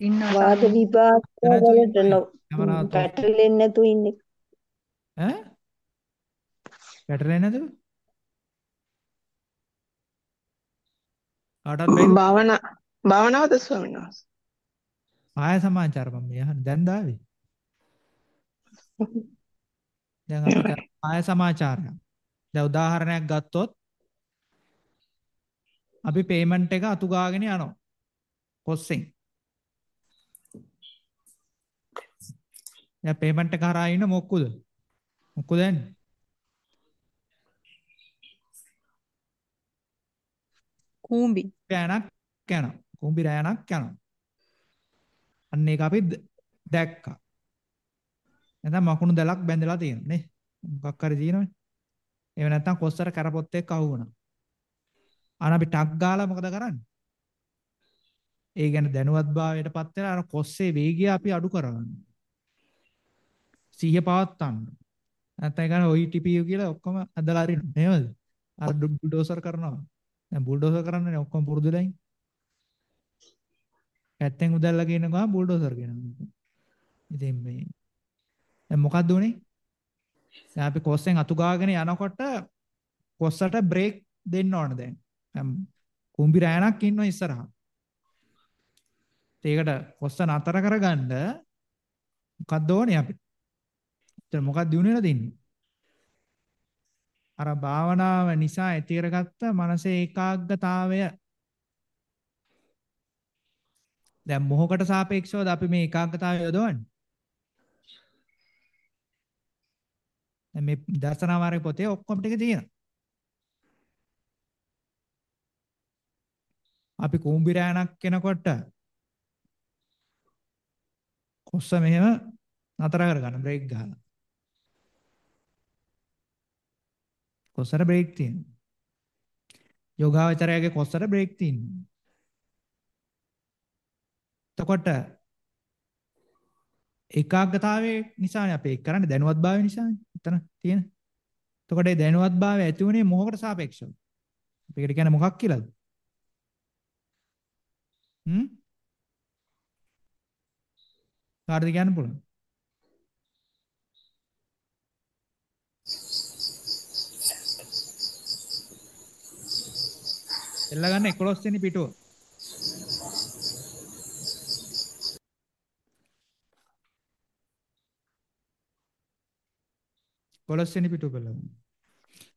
ඉන්නවා වාද නැතු වලට. පැටලෙන්නේ නැතුව ඉන්නේ. ඈ? වැටලෙන්නේ නැතුව? කාටවත් බැයිද? භාවනා භාවනාවද ස්වාමීන් වහන්සේ කාය සමාචාර මම අහන්නේ. දැන් දාවේ. දැන් අපි කරන්නේ කාය සමාචාරය. දැන් උදාහරණයක් ගත්තොත් අපි පේමන්ට් එක අතු ගාගෙන යනවා. කොස්සෙන්. දැන් පේමන්ට් එක හරහා ඉන්න මොක්කුද? මොක්කුද යන්නේ? කූඹි. රෑනක් යනවා. කුඹි රෑනක් යනවා. අන්න ඒක අපි දැක්කා. නැත්නම් මකුණු දැලක් බැඳලා තියෙනවා නේ. මොකක් හරි තියෙනවනේ. එහෙම නැත්නම් කොස්සර කරපොත් එක්ක අහු වුණා. අන අපි ටක් ගාලා මොකද කරන්නේ? ඒ ගැන දැනුවත්භාවයටපත් වෙලා අර කොස්සේ වේගය අපි අඩු කරගන්න. සිහිය පවත්තන්න. නැත්නම් ඒ කියන්නේ OETPU කියලා ඔක්කොම අදලා අරින්න. නේද? අර බුල්ඩෝසර් කරනවා. දැන් බුල්ඩෝසර් කරන්නනේ ඔක්කොම පුරුදුලා ඉන්නේ. පැත්තෙන් උදැල්ලා කියන ගමන් බුල්ඩෝසර් කියනවා. ඉතින් මේ දැන් මොකද්ද උනේ? දැන් අපි කොස්සෙන් අතු ගාගෙන යනකොට කොස්සට බ්‍රේක් දෙන්න ඕන දැන්. දැන් කුඹි රෑනක් ඉන්නවා ඉස්සරහා. ඒකට කොස්ස නතර කරගන්න මොකක්ද ඕනේ අපිට? එතන මොකක්ද දිනු වෙලා දෙන්නේ? අර භාවනාව නිසා ඇති කරගත්ත මනසේ ඒකාග්‍රතාවය දැන් මොහොකට සාපේක්ෂවද අපි මේ ඒකාග්‍රතාවය යොදවන්නේ? දැන් මේ දර්ශනා මාර්ග පොතේ ඔක්කොම ටික තියෙනවා. අපි කුඹි රෑනක් කෙනකොට කොස්ස මෙහෙම නතර කරගන්න බ්‍රේක් ගහලා. කොස්සට බ්‍රේක් තියෙනවා. යෝගාවචරයාගේ කොස්සට බ්‍රේක් තියෙනවා. එතකොට ඒකාග්‍රතාවයේ නිසානේ අපි ඒක කරන්නේ දැනුවත්භාවය නිසානේ. එතන තියෙන. එතකොට ඒ දැනුවත්භාවය ඇති උනේ මොහොකට සාපේක්ෂව. අපි ඒකට කියන්නේ මොකක් කියලාද? හ්ම්? කාටද කියන්න පුළුවන්? එල්ල ගන්න 11 වෙනි පිටුව. කොළොස් වෙනි පිටුව බලමු.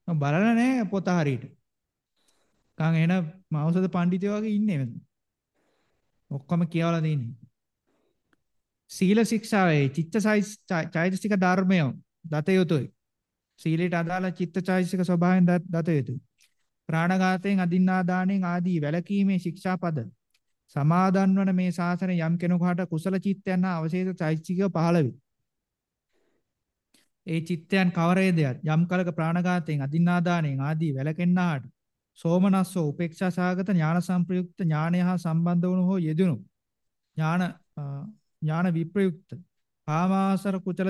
මම බලලා නෑ පොත හරියට. කන් එන මෞසද පඬිතුයෝ වගේ ඉන්නේ මෙතන. ඔක්කොම කියවලා දෙන්නේ. සීල ශික්ෂාවේ චිත්ත චෛතසික ධර්මය දත යුතුයි. සීලයට අදාළ චිත්ත චෛතසික ස්වභාවයෙන් දත යුතුයි. ප්‍රාණඝාතයෙන් අදින්නා දාණයෙන් ආදී වැළකීමේ ශික්ෂාපද සමාදන් වන මේ ශාසනය යම් කෙනෙකුට කුසල චිත්තයන් හා අවශේෂ චෛතසිකව පහළ වේ. ඒ චිත්තයන් කවරේදයත් යම් කලක ප්‍රාණඝාතයෙන් අදින්නා දාණයෙන් ආදී වැළකෙන්නාට සෝමනස්සෝ උපේක්ෂා සාගත ඥාන සංප්‍රයුක්ත ඥානය හා සම්බන්ධ වුණු හෝ යෙදුණු ඥාන ඥාන විප්‍රයුක්ත කාමාසර කුසල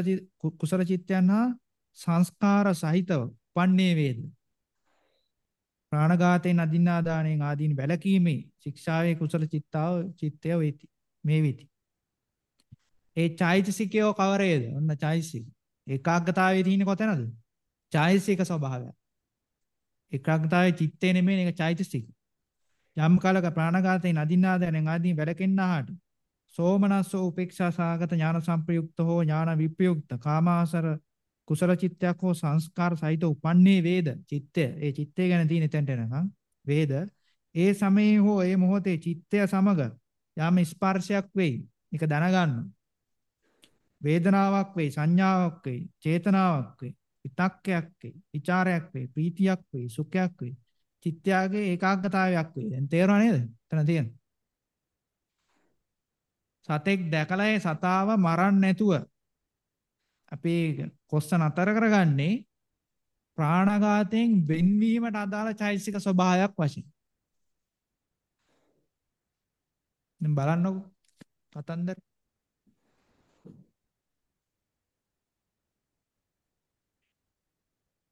කුසල චිත්තයන් හා සංස්කාර සහිතව පන්නේ වේද? ප්‍රාණඝාතයෙන් අදින්නා දාණයෙන් ආදීන් වැළකීමේ ශික්ෂාවේ කුසල චිත්තාව චිත්තය වේති මේ වේති. ඒ චෛතසිකයෝ කවරේද? ඔන්න චෛතසික. ඒකාග්‍රතාවයේ තියෙන්නේ කොතැනද? චෛතසික ස්වභාවය ඒකාග්‍රතාවයේ චිත්තේ නෙමෙයි ඒක චෛතසික. යම් කාලක ප්‍රාණඝාතයෙන් අදින්නා දාණයෙන් ආදීන් වැළකෙන්නාට සෝමනස්ස උපේක්ෂා සාගත ඥාන සංප්‍රයුක්ත හෝ ඥාන විප්‍රයුක්ත කාමාසර කුසල චිත්තයක් හෝ සංස්කාර සහිත උපන්නේ වේද? චිත්තය. ඒ චිත්තය ගැන තියෙන එතනට එනකම් වේද? ඒ සමයේ හෝ ඒ මොහොතේ චිත්තය සමග යම් ස්පර්ශයක් වෙයි. ඒක දැනගන්න. වේදනාවක් වෙයි සංඥාවක් වෙයි චේතනාවක් වෙයි. විතක්කයක් වෙයි ਵਿਚාරයක් වෙයි ප්‍රීතියක් වෙයි සුඛයක් වෙයි චිත්තයගේ ඒකාග්‍රතාවයක් වෙයි දැන් තේරෙනව නේද එතන තියෙන සතෙක් දැකලා ඒ සතාව මරන්න නැතුව අපි කොස්ස නතර කරගන්නේ ප්‍රාණඝාතයෙන් වෙන්වීමට අදාළ චෛතසික ස්වභාවයක් වශයෙන්. දැන් බලන්නකෝ කතන්දර.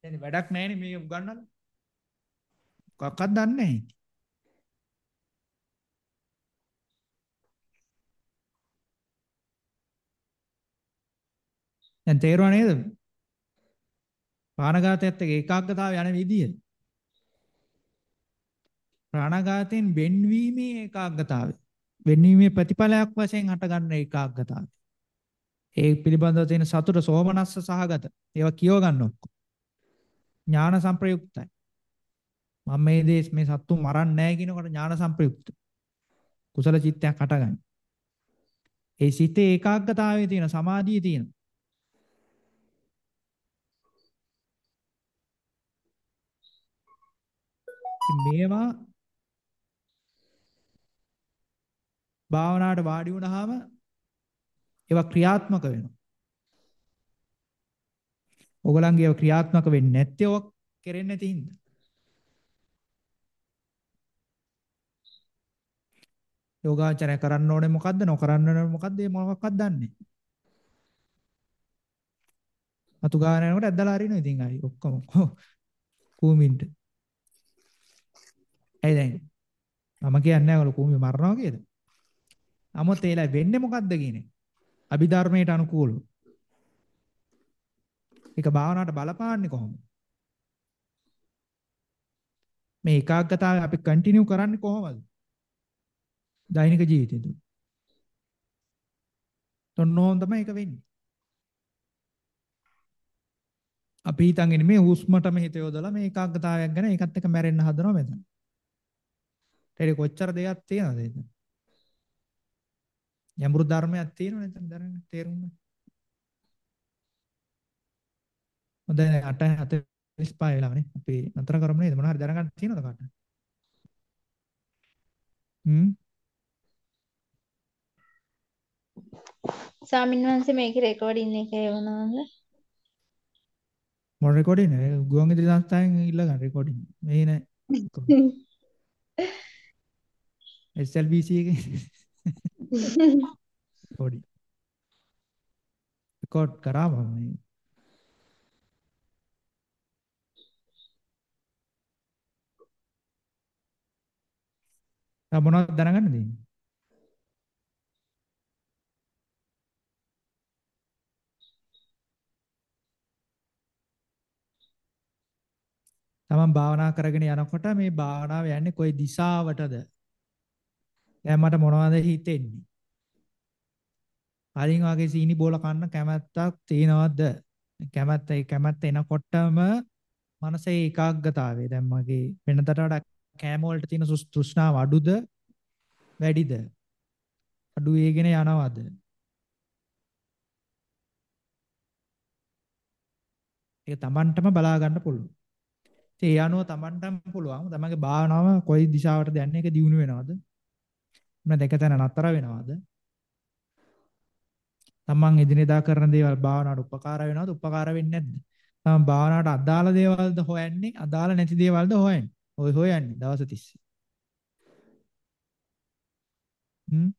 දැන් වැඩක් නැහැනේ මේ උගන්නන්න. කොක්කක් දන්නේ නැහැ. දැන් තේරුණා නේද? ප්‍රාණඝාතයත් එක්ක ඒකාග්‍රතාව යන විදිය. ප්‍රාණඝාතයෙන් වෙන්වීමේ ඒකාග්‍රතාවය. වෙන්වීමේ ප්‍රතිඵලයක් වශයෙන් හටගන්න ඒකාග්‍රතාවය. ඒ පිළිබඳව තියෙන සතුට සෝමනස්ස සහගත. ඒවා කියව ගන්න ඔක්කොම. ඥාන සංප්‍රයුක්තයි. මම මේ දේශ මේ සත්තු මරන්නේ නැහැ කියනකොට ඥාන සංප්‍රයුක්ත. කුසල චිත්තයක් හටගන්නේ. ඒ සිතේ ඒකාග්‍රතාවයේ තියෙන සමාධියේ තියෙන මේවා භාවනාවට වාඩි වුණාම ඒවා ක්‍රියාත්මක වෙනවා. ඕගලන්ගේ ඒවා ක්‍රියාත්මක වෙන්නේ නැත්තේ ඔක් කෙරෙන්නේ නැති හින්දා. යෝගාචරය කරන්න ඕනේ මොකද්ද නොකරන්න ඕනේ මොකද්ද මේ මොකක්වත් දන්නේ. අතු ගාන යනකොට ඇද්දලා අරිනවා ඉතින් ආයි ඔක්කොම කූමින්ට. ඇයි දැන් මම කියන්නේ නැහැ කූමි මරනවා කියලා. නමුත් ඒලා වෙන්නේ මොකද්ද කියන්නේ? අභිධර්මයට අනුකූලව. ඒක භාවනාවට බලපාන්නේ කොහොමද? මේ ඒකාග්‍රතාවය අපි කන්ටිනියු කරන්නේ කොහොමද? දෛනික ජීවිතේ තුල. තොන්නෝන් තමයි ඒක වෙන්නේ. අපි හිතන් ඉන්නේ මේ හුස්මටම හිත යොදලා මේ ඒකාග්‍රතාවයක් ගැන ඒකත් එක්ක මැරෙන්න හදනවා මෙතන. ඊට කොච්චර දෙයක් තියෙනවද එතන? යම්බුරු ධර්මයක් තියෙනවනේ එතන දැනගෙන තේරුම් ගන්න. හොඳයි 8:45 වෙලාවනේ. අපි නතර කරමු නේද? මොනවා හරි දැනගන්න තියෙනවද කාට? හ්ම් ස්වාමීන් වහන්සේ මේකේ රෙකෝඩින් එක එවනවද? මොන රෙකෝඩින්? ගුවන් විදුලි සංස්ථාවෙන් ඉල්ල ගන්න රෙකෝඩින්. මේ නෑ. SLBC එකේ රෙකෝඩින්. රෙකෝඩ් කරා මම ආ මොනවද දැනගන්න දෙන්නේ? තමන් භාවනා කරගෙන යනකොට මේ භාවනාව යන්නේ කොයි දිශාවටද? දැන් මට මොනවද හිතෙන්නේ? කලින් වගේ සීනි බෝල කන්න කැමැත්තක් තියනවද? කැමැත්ත ඒ කැමැත්ත එනකොටම මනසේ ඒකාග්‍රතාවය දැන් මගේ වෙනතට වඩා කෑම වලට තියෙන තෘෂ්ණාව අඩුද වැඩිද? අඩු වේගෙන යනවද? ඒක Tamanටම බලා ගන්න පුළුවන්. ඒ අනුව Tamanටම පුළුවන් තමන්ගේ භාවනාව කොයි දිශාවටද යන්නේ ඒක දියුණු වෙනවද? මොන දෙක තැන නතර වෙනවද? තමන් එදිනෙදා කරන දේවල් භාවනාවට උපකාර වෙනවද? උපකාර වෙන්නේ නැද්ද? තමන් භාවනාවට අදාළ දේවල්ද හොයන්නේ? අදාළ නැති දේවල්ද හොයන්නේ? ඔය හොයන්නේ දවස් 30. හ්ම්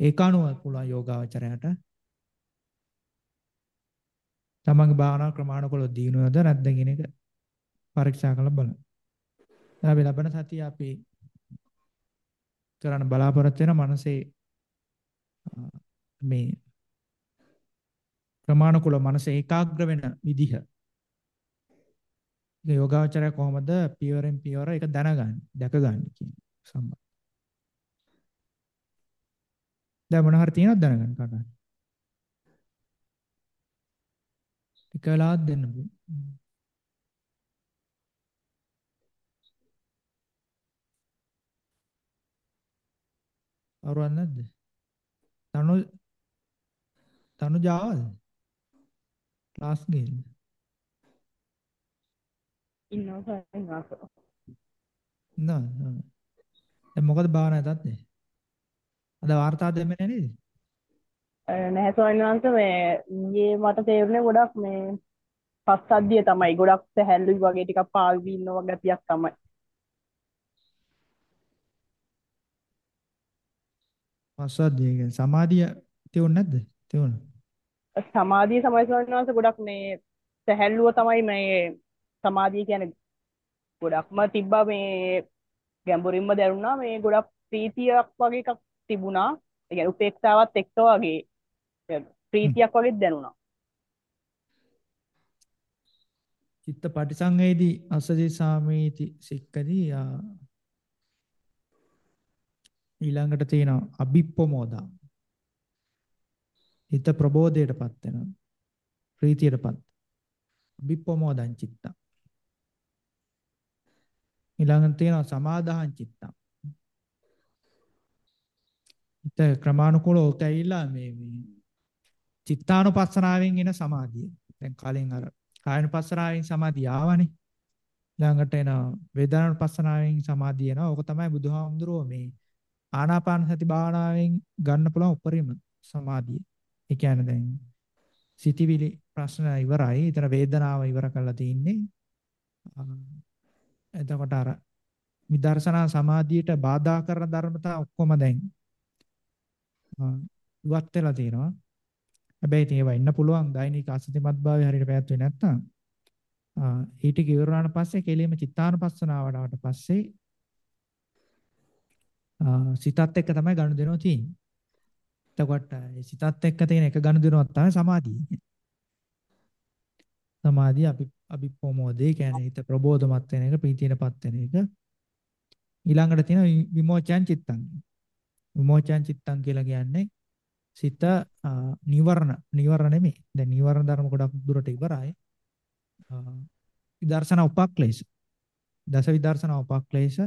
ඒක අනුව පුළුවන් යෝගාවචරයට තමන්ගේ භාවනා ක්‍රමානුකූලව දිනුවද නැද්ද කියන එක පරීක්ෂා කරලා බලන්න. අපි ලබන සතිය අපි කරන්න බලාපොරොත්තු වෙන මනසේ මේ ක්‍රමානුකූලව මනස ඒකාග්‍ර වෙන විදිහ. ඒ යෝගාචරය කොහොමද පියවරෙන් පියවර ඒක දැනගන්නේ, දැකගන්නේ කියන සම්බන්ධ. දැන් මොන හරි තියෙනවද දැනගන්න කාටද? ටික වෙලාවක් දෙන්න පුළුවන්. අවුරුවක් නැද්ද? තනු තනු ජාවද? ක්ලාස් ගිහින්. ඉන්නවා ඉන්නවා නෑ නෑ. දැන් මොකද භාවනා තත්ත්වය? අද වාර්තා දෙන්නේ නැහැ නේද? නැහැ ස්වාමීන් වහන්සේ මේ ඊයේ මට තේරුනේ ගොඩක් මේ පස්සද්ධිය තමයි ගොඩක් සැහැල්ලුයි වගේ ටිකක් පාල්වි ඉන්නවා ගතියක් තමයි පස්සද්ධිය කියන්නේ සමාධිය තියුනේ නැද්ද? තියුණා. සමාධිය සමය ස්වාමීන් වහන්සේ ගොඩක් මේ සැහැල්ලුව තමයි මේ සමාධිය කියන්නේ ගොඩක්ම තිබ්බා. මේ ගැඹුරින්ම දැනුණා. මේ ගොඩක් ප්‍රීතියක් වගේ එකක් තිබුණා. ඒ කියන්නේ උපේක්ෂාවත් එක්ක වගේ ප්‍රීතියක් වගේ දැනුණා. චිත්ත පටිසංවේදී අසදී සාමීති සික්කදී ඊළඟට තියෙනවා අභිප්පමෝදා. හිත ප්‍රබෝධයටපත් වෙනවා. ප්‍රීතියටපත්. අභිප්පමෝදං චිත්තං. ඊළඟට තියෙනවා සමාදාහං චිත්තං හිත ක්‍රමානුකූලව කැවිලා මේ මේ චිත්තානුපස්සනාවෙන් එන සමාධිය දැන් කලින් අර කායනුපස්සනාවෙන් සමාධිය ආවනේ ඊළඟට එන වේදනානුපස්සනාවෙන් සමාධිය එනවා ඕක තමයි බුදුහාමුදුරුවෝ මේ ආනාපාන සති භාවනාවෙන් ගන්න පුළුවන් උපරිම සමාධිය. ඒ කියන්නේ දැන් සිතිවිලි ප්‍රශ්න ඉවරයි. ඊතර වේදනාව ඉවර කරලා තින්නේ. එතකොට අර විදර්ශනා සමාධියට බාධා කරන ධර්මතා ඔක්කොම දැන් ඉවත් වෙලා තියෙනවා. හැබැයි ඉතින් ඒවා ඉන්න පුළුවන් දෛනික අසතිමත් භාවය හරියට පැවැත්වෙන්නේ නැත්නම් ඊට ඉවරනාට පස්සේ කෙලින්ම චිත්තානුපස්සනාවට ආවට පස්සේ සිතත් එක්ක තමයි ගනුදෙනුව තියෙන්නේ. එතකොට ඒ සිතත් එක්ක තියෙන එක ගනුදෙනුවක් තමයි සමාධිය. සමාධිය අපි අභිප්‍රමෝදේ කියන්නේ හිත ප්‍රබෝධමත් වෙන එක, ප්‍රීතියටපත් වෙන එක. ඊළඟට තියෙන විමෝචයන් චිත්තං. විමෝචයන් චිත්තං කියලා කියන්නේ සිත නිවරණ නිවරණ නෙමෙයි. දැන් නිවරණ ධර්ම ගොඩක් දුරට ඉවරයි. විදර්ශනා උපක්ලේශ. දස විදර්ශනා උපක්ලේශ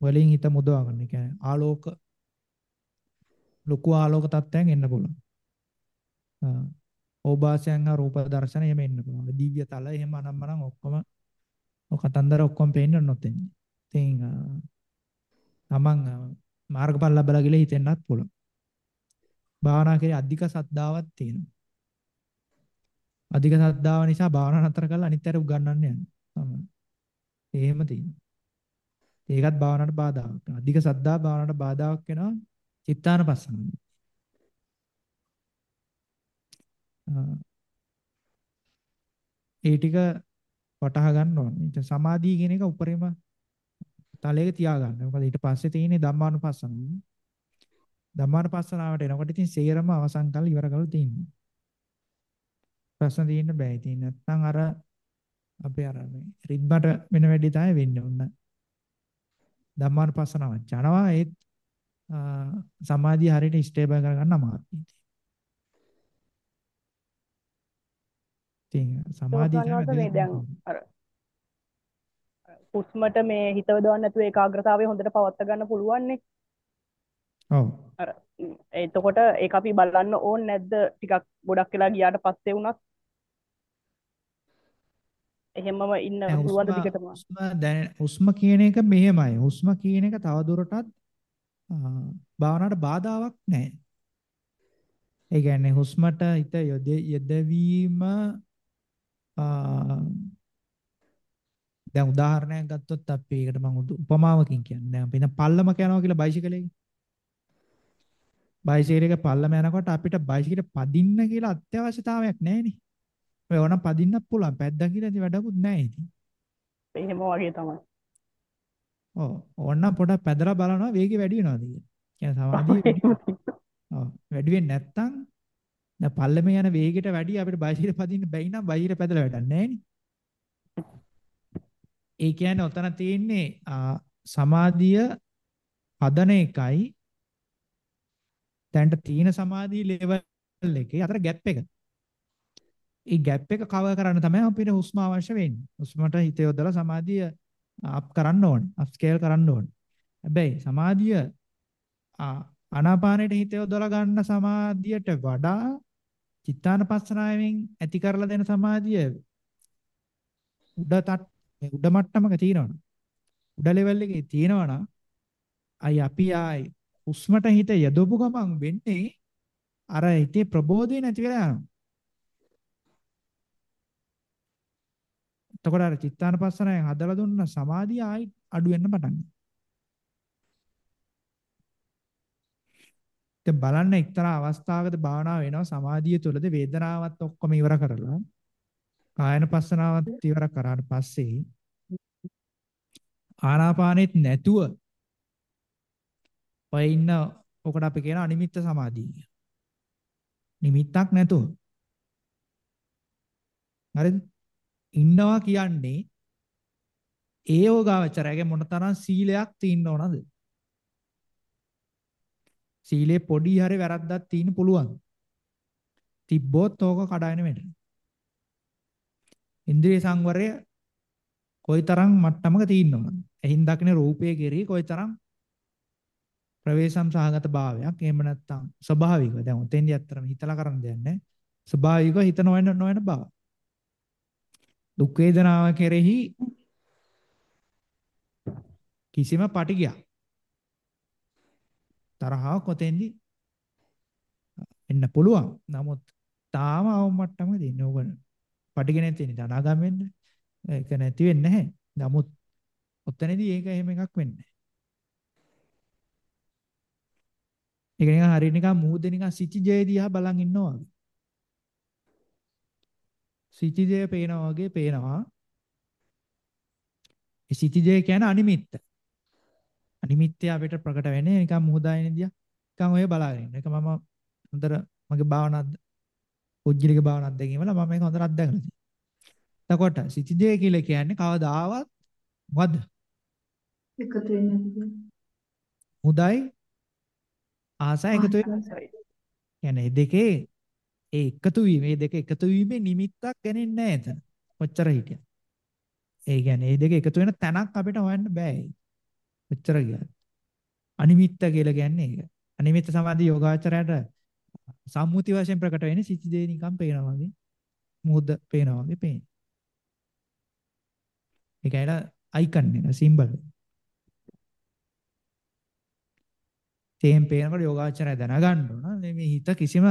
වලින් හිත මුදවා ගන්න. ඒ කියන්නේ ආලෝක ලොකු ආලෝක තත්ත්වයන් එන්න පුළුවන්. ඕභාසයන් හා රූප දර්ශන එහෙම එන්න පුළුවන්. දිව්‍ය තල එහෙම අනම්මනම් ඔක්කොම ඔය කතන්දර ඔක්කොම පේන්න නොතෙන්නේ. ඉතින් තමන් මාර්ගඵල ලැබලා ගිහලා හිතෙන්නත් පුළුවන්. භාවනා කරේ අධික සද්ධාවක් තියෙනවා. අධික සද්ධාව නිසා භාවනා නතර කරලා අනිත් අයට උගන්වන්න යනවා. එහෙම තියෙනවා. ඒකත් භාවනාවට බාධාවක් වෙනවා. අධික සද්ධා භාවනාවට බාධාවක් වෙනවා. චිත්තානපස්සන. ඒ ටික වටහා ගන්න ඕනේ. ඊට සමාධිය කියන එක උපරිම තලයක තියා ගන්න. මොකද ඊට පස්සේ තියෙන්නේ ධම්මානුපස්සන. ධම්මානුපස්සනාවට එනකොට ඉතින් සේරම අවසන් කරලා ඉවර කරලා තියෙනවා. ප්‍රශ්න තියෙන්න බෑ. ඉතින් නැත්නම් අර අපේ අර මේ රිද්මට වෙන වැඩි තමයි වෙන්නේ. ඔන්න ධම්මානුපස්සනාව යනවා ඒත් සමාධිය හරියට ස්ටේබල් කරගන්න අමාරුයි. ඉතින් සමාධිය තමයි දැන් අර හුස්මට මේ හිතව දාන්න නැතුව ඒකාග්‍රතාවය හොඳට පවත්වා ගන්න පුළුවන් නේ. ඔව්. අර එතකොට ඒක අපි බලන්න ඕනේ නැද්ද ටිකක් ගොඩක් වෙලා ගියාට පස්සේ වුණත් එහෙමම ඉන්න පුළුවන් දිගටම හුස්ම දැන හුස්ම කියන එක මෙහෙමයි. හුස්ම කියන එක තවදුරටත් භාවනාවට බාධාවක් නැහැ. ඒ කියන්නේ හුස්මට හිත යෙදවීම දැන් උදාහරණයක් ගත්තොත් අපි ඒකට මම උපමාවකින් කියන්නේ. දැන් අපි දැන් පල්ලමක යනවා කියලා බයිසිකලයක. බයිසිකලයක පල්ලම යනකොට අපිට බයිසිකලෙ පදින්න කියලා අත්‍යවශ්‍යතාවයක් නැහැ නේ. ඔය ඕනම් පදින්නත් පුළුවන්. පැද්දා කියලා ඉතින් වැඩකුත් නැහැ ඉතින්. එහෙම වගේ තමයි. ඔව් ඕනම් පොඩක් පැදලා බලනවා වේගය වැඩි වෙනවද කියලා. කියන්නේ සමාධිය ඔව් වැඩි වෙන්නේ නැත්තම් දැන් පල්ලමේ යන වේගයට වැඩි අපිට බයිසිකලෙ පදින්න බැයි නම් බයිසිකලෙ පැදලා වැඩක් නැහැ නේ. ඒ කියන්නේ ඔතන තියෙන්නේ සමාධිය හදන එකයි දැන්ට තීන සමාධි ලෙවල් එකේ අතර ગેප් එක. ඒ ગેප් එක කවර් කරන්න තමයි අපිට හුස්ම අවශ්‍ය වෙන්නේ. හුස්මට හිත යොදලා සමාධිය අප් කරන්න ඕනේ. අප් ස්කේල් කරන්න ඕනේ. හැබැයි සමාධිය ආනාපානෙට හිත යොදලා ගන්න සමාධියට වඩා චිත්තානපස්සනාවෙන් ඇති කරලා දෙන සමාධිය උඩ තත් උඩ මට්ටමක තියෙනවනේ. උඩ ලෙවල් එකේ තියෙනවනම් අයි අපි ආයි හුස්මට හිත යදවපු ගමන් වෙන්නේ අර හිතේ ප්‍රබෝධය නැති වෙලා යනවා. එතකොට අර චිත්තානපස්සනාවෙන් හදලා දුන්න සමාධිය ආයි අඩු වෙන්න පටන් ගන්නවා. දැන් බලන්න එක්තරා අවස්ථාවකද භාවනාව වෙනවා සමාධිය තුළද වේදනාවත් ඔක්කොම ඉවර කරලා කායන පස්සනාවත් ඉවර කරාට පස්සේ ආනාපානෙත් නැතුව ඔය ඉන්න ඔකට අපි කියන අනිමිත්ත සමාධිය. නිමිත්තක් නැතුව. හරිද? ඉන්නවා කියන්නේ ඒ යෝගාවචරයගේ මොනතරම් සීලයක් තියෙන්න ඕනද? සීලේ පොඩි හරි වැරද්දක් තියෙන්න පුළුවන්. තිබ්බොත් ඕක කඩාගෙන වැටෙනවා. ඉන්ද්‍රිය සංවරය කොයිතරම් මට්ටමක තියෙනවද? එහින් දකින්න රූපයේ කෙරෙහි කොයිතරම් ප්‍රවේශම් සහගත භාවයක් එහෙම නැත්නම් ස්වභාවිකව දැන් උතෙන්දී ඇත්තටම හිතලා කරන්න දෙයක් නැහැ. ස්වභාවිකව හිත නොවන නොවන බව. දුක් වේදනාව කෙරෙහි කිසිම පටිගයක් තරහව කොතෙන්දි එන්න පුළුවන්. නමුත් තාම අවම මට්ටමක තියෙන ඕක පටිග නැති වෙන්නේ අනාගම වෙන්න. ඒක නැති වෙන්නේ නැහැ. නමුත් ඔතනදී ඒක එහෙම එකක් වෙන්නේ නැහැ. ඒක නිකන් හරිය නිකන් මූදේ නිකන් සිටිජේ දිහා බලන් ඉන්නවා වගේ. සිටිජේ පේනවා වගේ පේනවා. ඒ සිටිජේ කියන්නේ අනිමිත්ත. අනිමිත්‍ය අපිට ප්‍රකට වෙන්නේ නිකන් මුහුදායන දිහා නිකන් ඔය බලාගෙන ඉන්න. ඒක මම හොඳට මගේ භාවනා පුජ්‍යලික භාවනා අත්දැකීම වල මම මේක හොඳට අත්දැකලා තියෙනවා. එතකොට සිටිජේ කියලා කියන්නේ කවදාවත් මොකද්ද? එකතු වෙන්නේ මුදයි ආසයි එකතු වෙනවා. කියන්නේ දෙකේ ඒ එකතු වීම මේ දෙක එකතු වීමේ නිමිත්තක් ගන්නේ නැහැ එතන. කොච්චර හිටියත්. ඒ කියන්නේ මේ දෙක එකතු වෙන තැනක් අපිට හොයන්න බෑ. කොච්චර ගියත්. අනිමිත්ත කියලා කියන්නේ ඒක. අනිමිත්ත සමාධි යෝගාචරයට සම්මුති වශයෙන් ප්‍රකට වෙන්නේ සිතිදේ නිකන් පේනවා වගේ. මුහුද පේනවා වගේ පේන. ඒකයිලා අයිකන් එක සිම්බල් එක. තේම් පේනකොට යෝගාචරය දැනගන්න ඕන මේ හිත කිසිම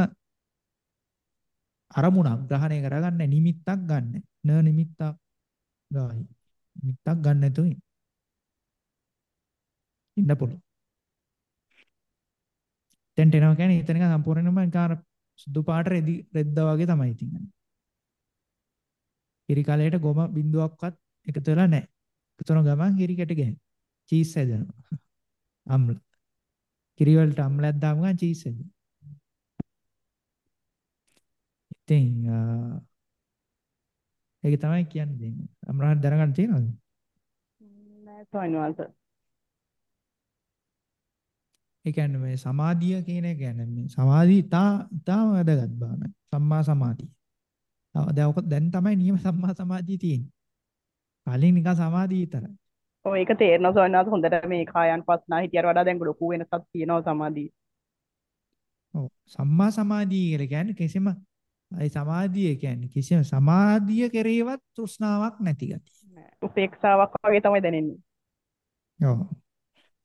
අරමුණක් ග්‍රහණය කරගන්න නිමිත්තක් ගන්න. න නිමිත්තක් ගායි. නිමිත්තක් ගන්න නැතුව ඉන්න පුළුවන්. දැන් එනවා කියන්නේ හිත නිකන් සම්පූර්ණයෙන්ම නිකන් අර සුදු පාට රෙදි රෙද්දා වගේ තමයි ඉතින්. කිරි කලයට ගොම බින්දුවක්වත් එකතු වෙලා නැහැ. එකතු වෙන ගමන් කිරි කැට ගහන. චීස් හැදෙනවා. අම්ල. කිරි වලට අම්ලයක් දාම ගමන් චීස් හැදෙනවා. ඉතින් ඒක තමයි කියන්නේ. අමරහන් දැනගන්න තියෙනවද? නෑ සෝනිවාස. ඒ කියන්නේ මේ සමාධිය කියන එක කියන්නේ සමාධිය ඉතා ඉතාම වැදගත් බාන. සම්මා සමාධිය. දැන් ඔක දැන් තමයි නියම සම්මා සමාධිය තියෙන්නේ. කලින් නිකන් සමාධිය විතරයි. ඔව් ඒක තේරෙනවා සෝනිවාස හොඳට මේ කායන් පස්නා හිටියට වඩා දැන් ලොකු වෙනසක් තියෙනවා සමාධිය. ඔව් සම්මා සමාධිය කියලා කියන්නේ කිසිම ඒ සමාධිය කියන්නේ කිසිම සමාධිය කෙරේවත් තෘෂ්ණාවක් නැති ගතිය. උපේක්ෂාවක් වගේ තමයි දැනෙන්නේ. ඔව්.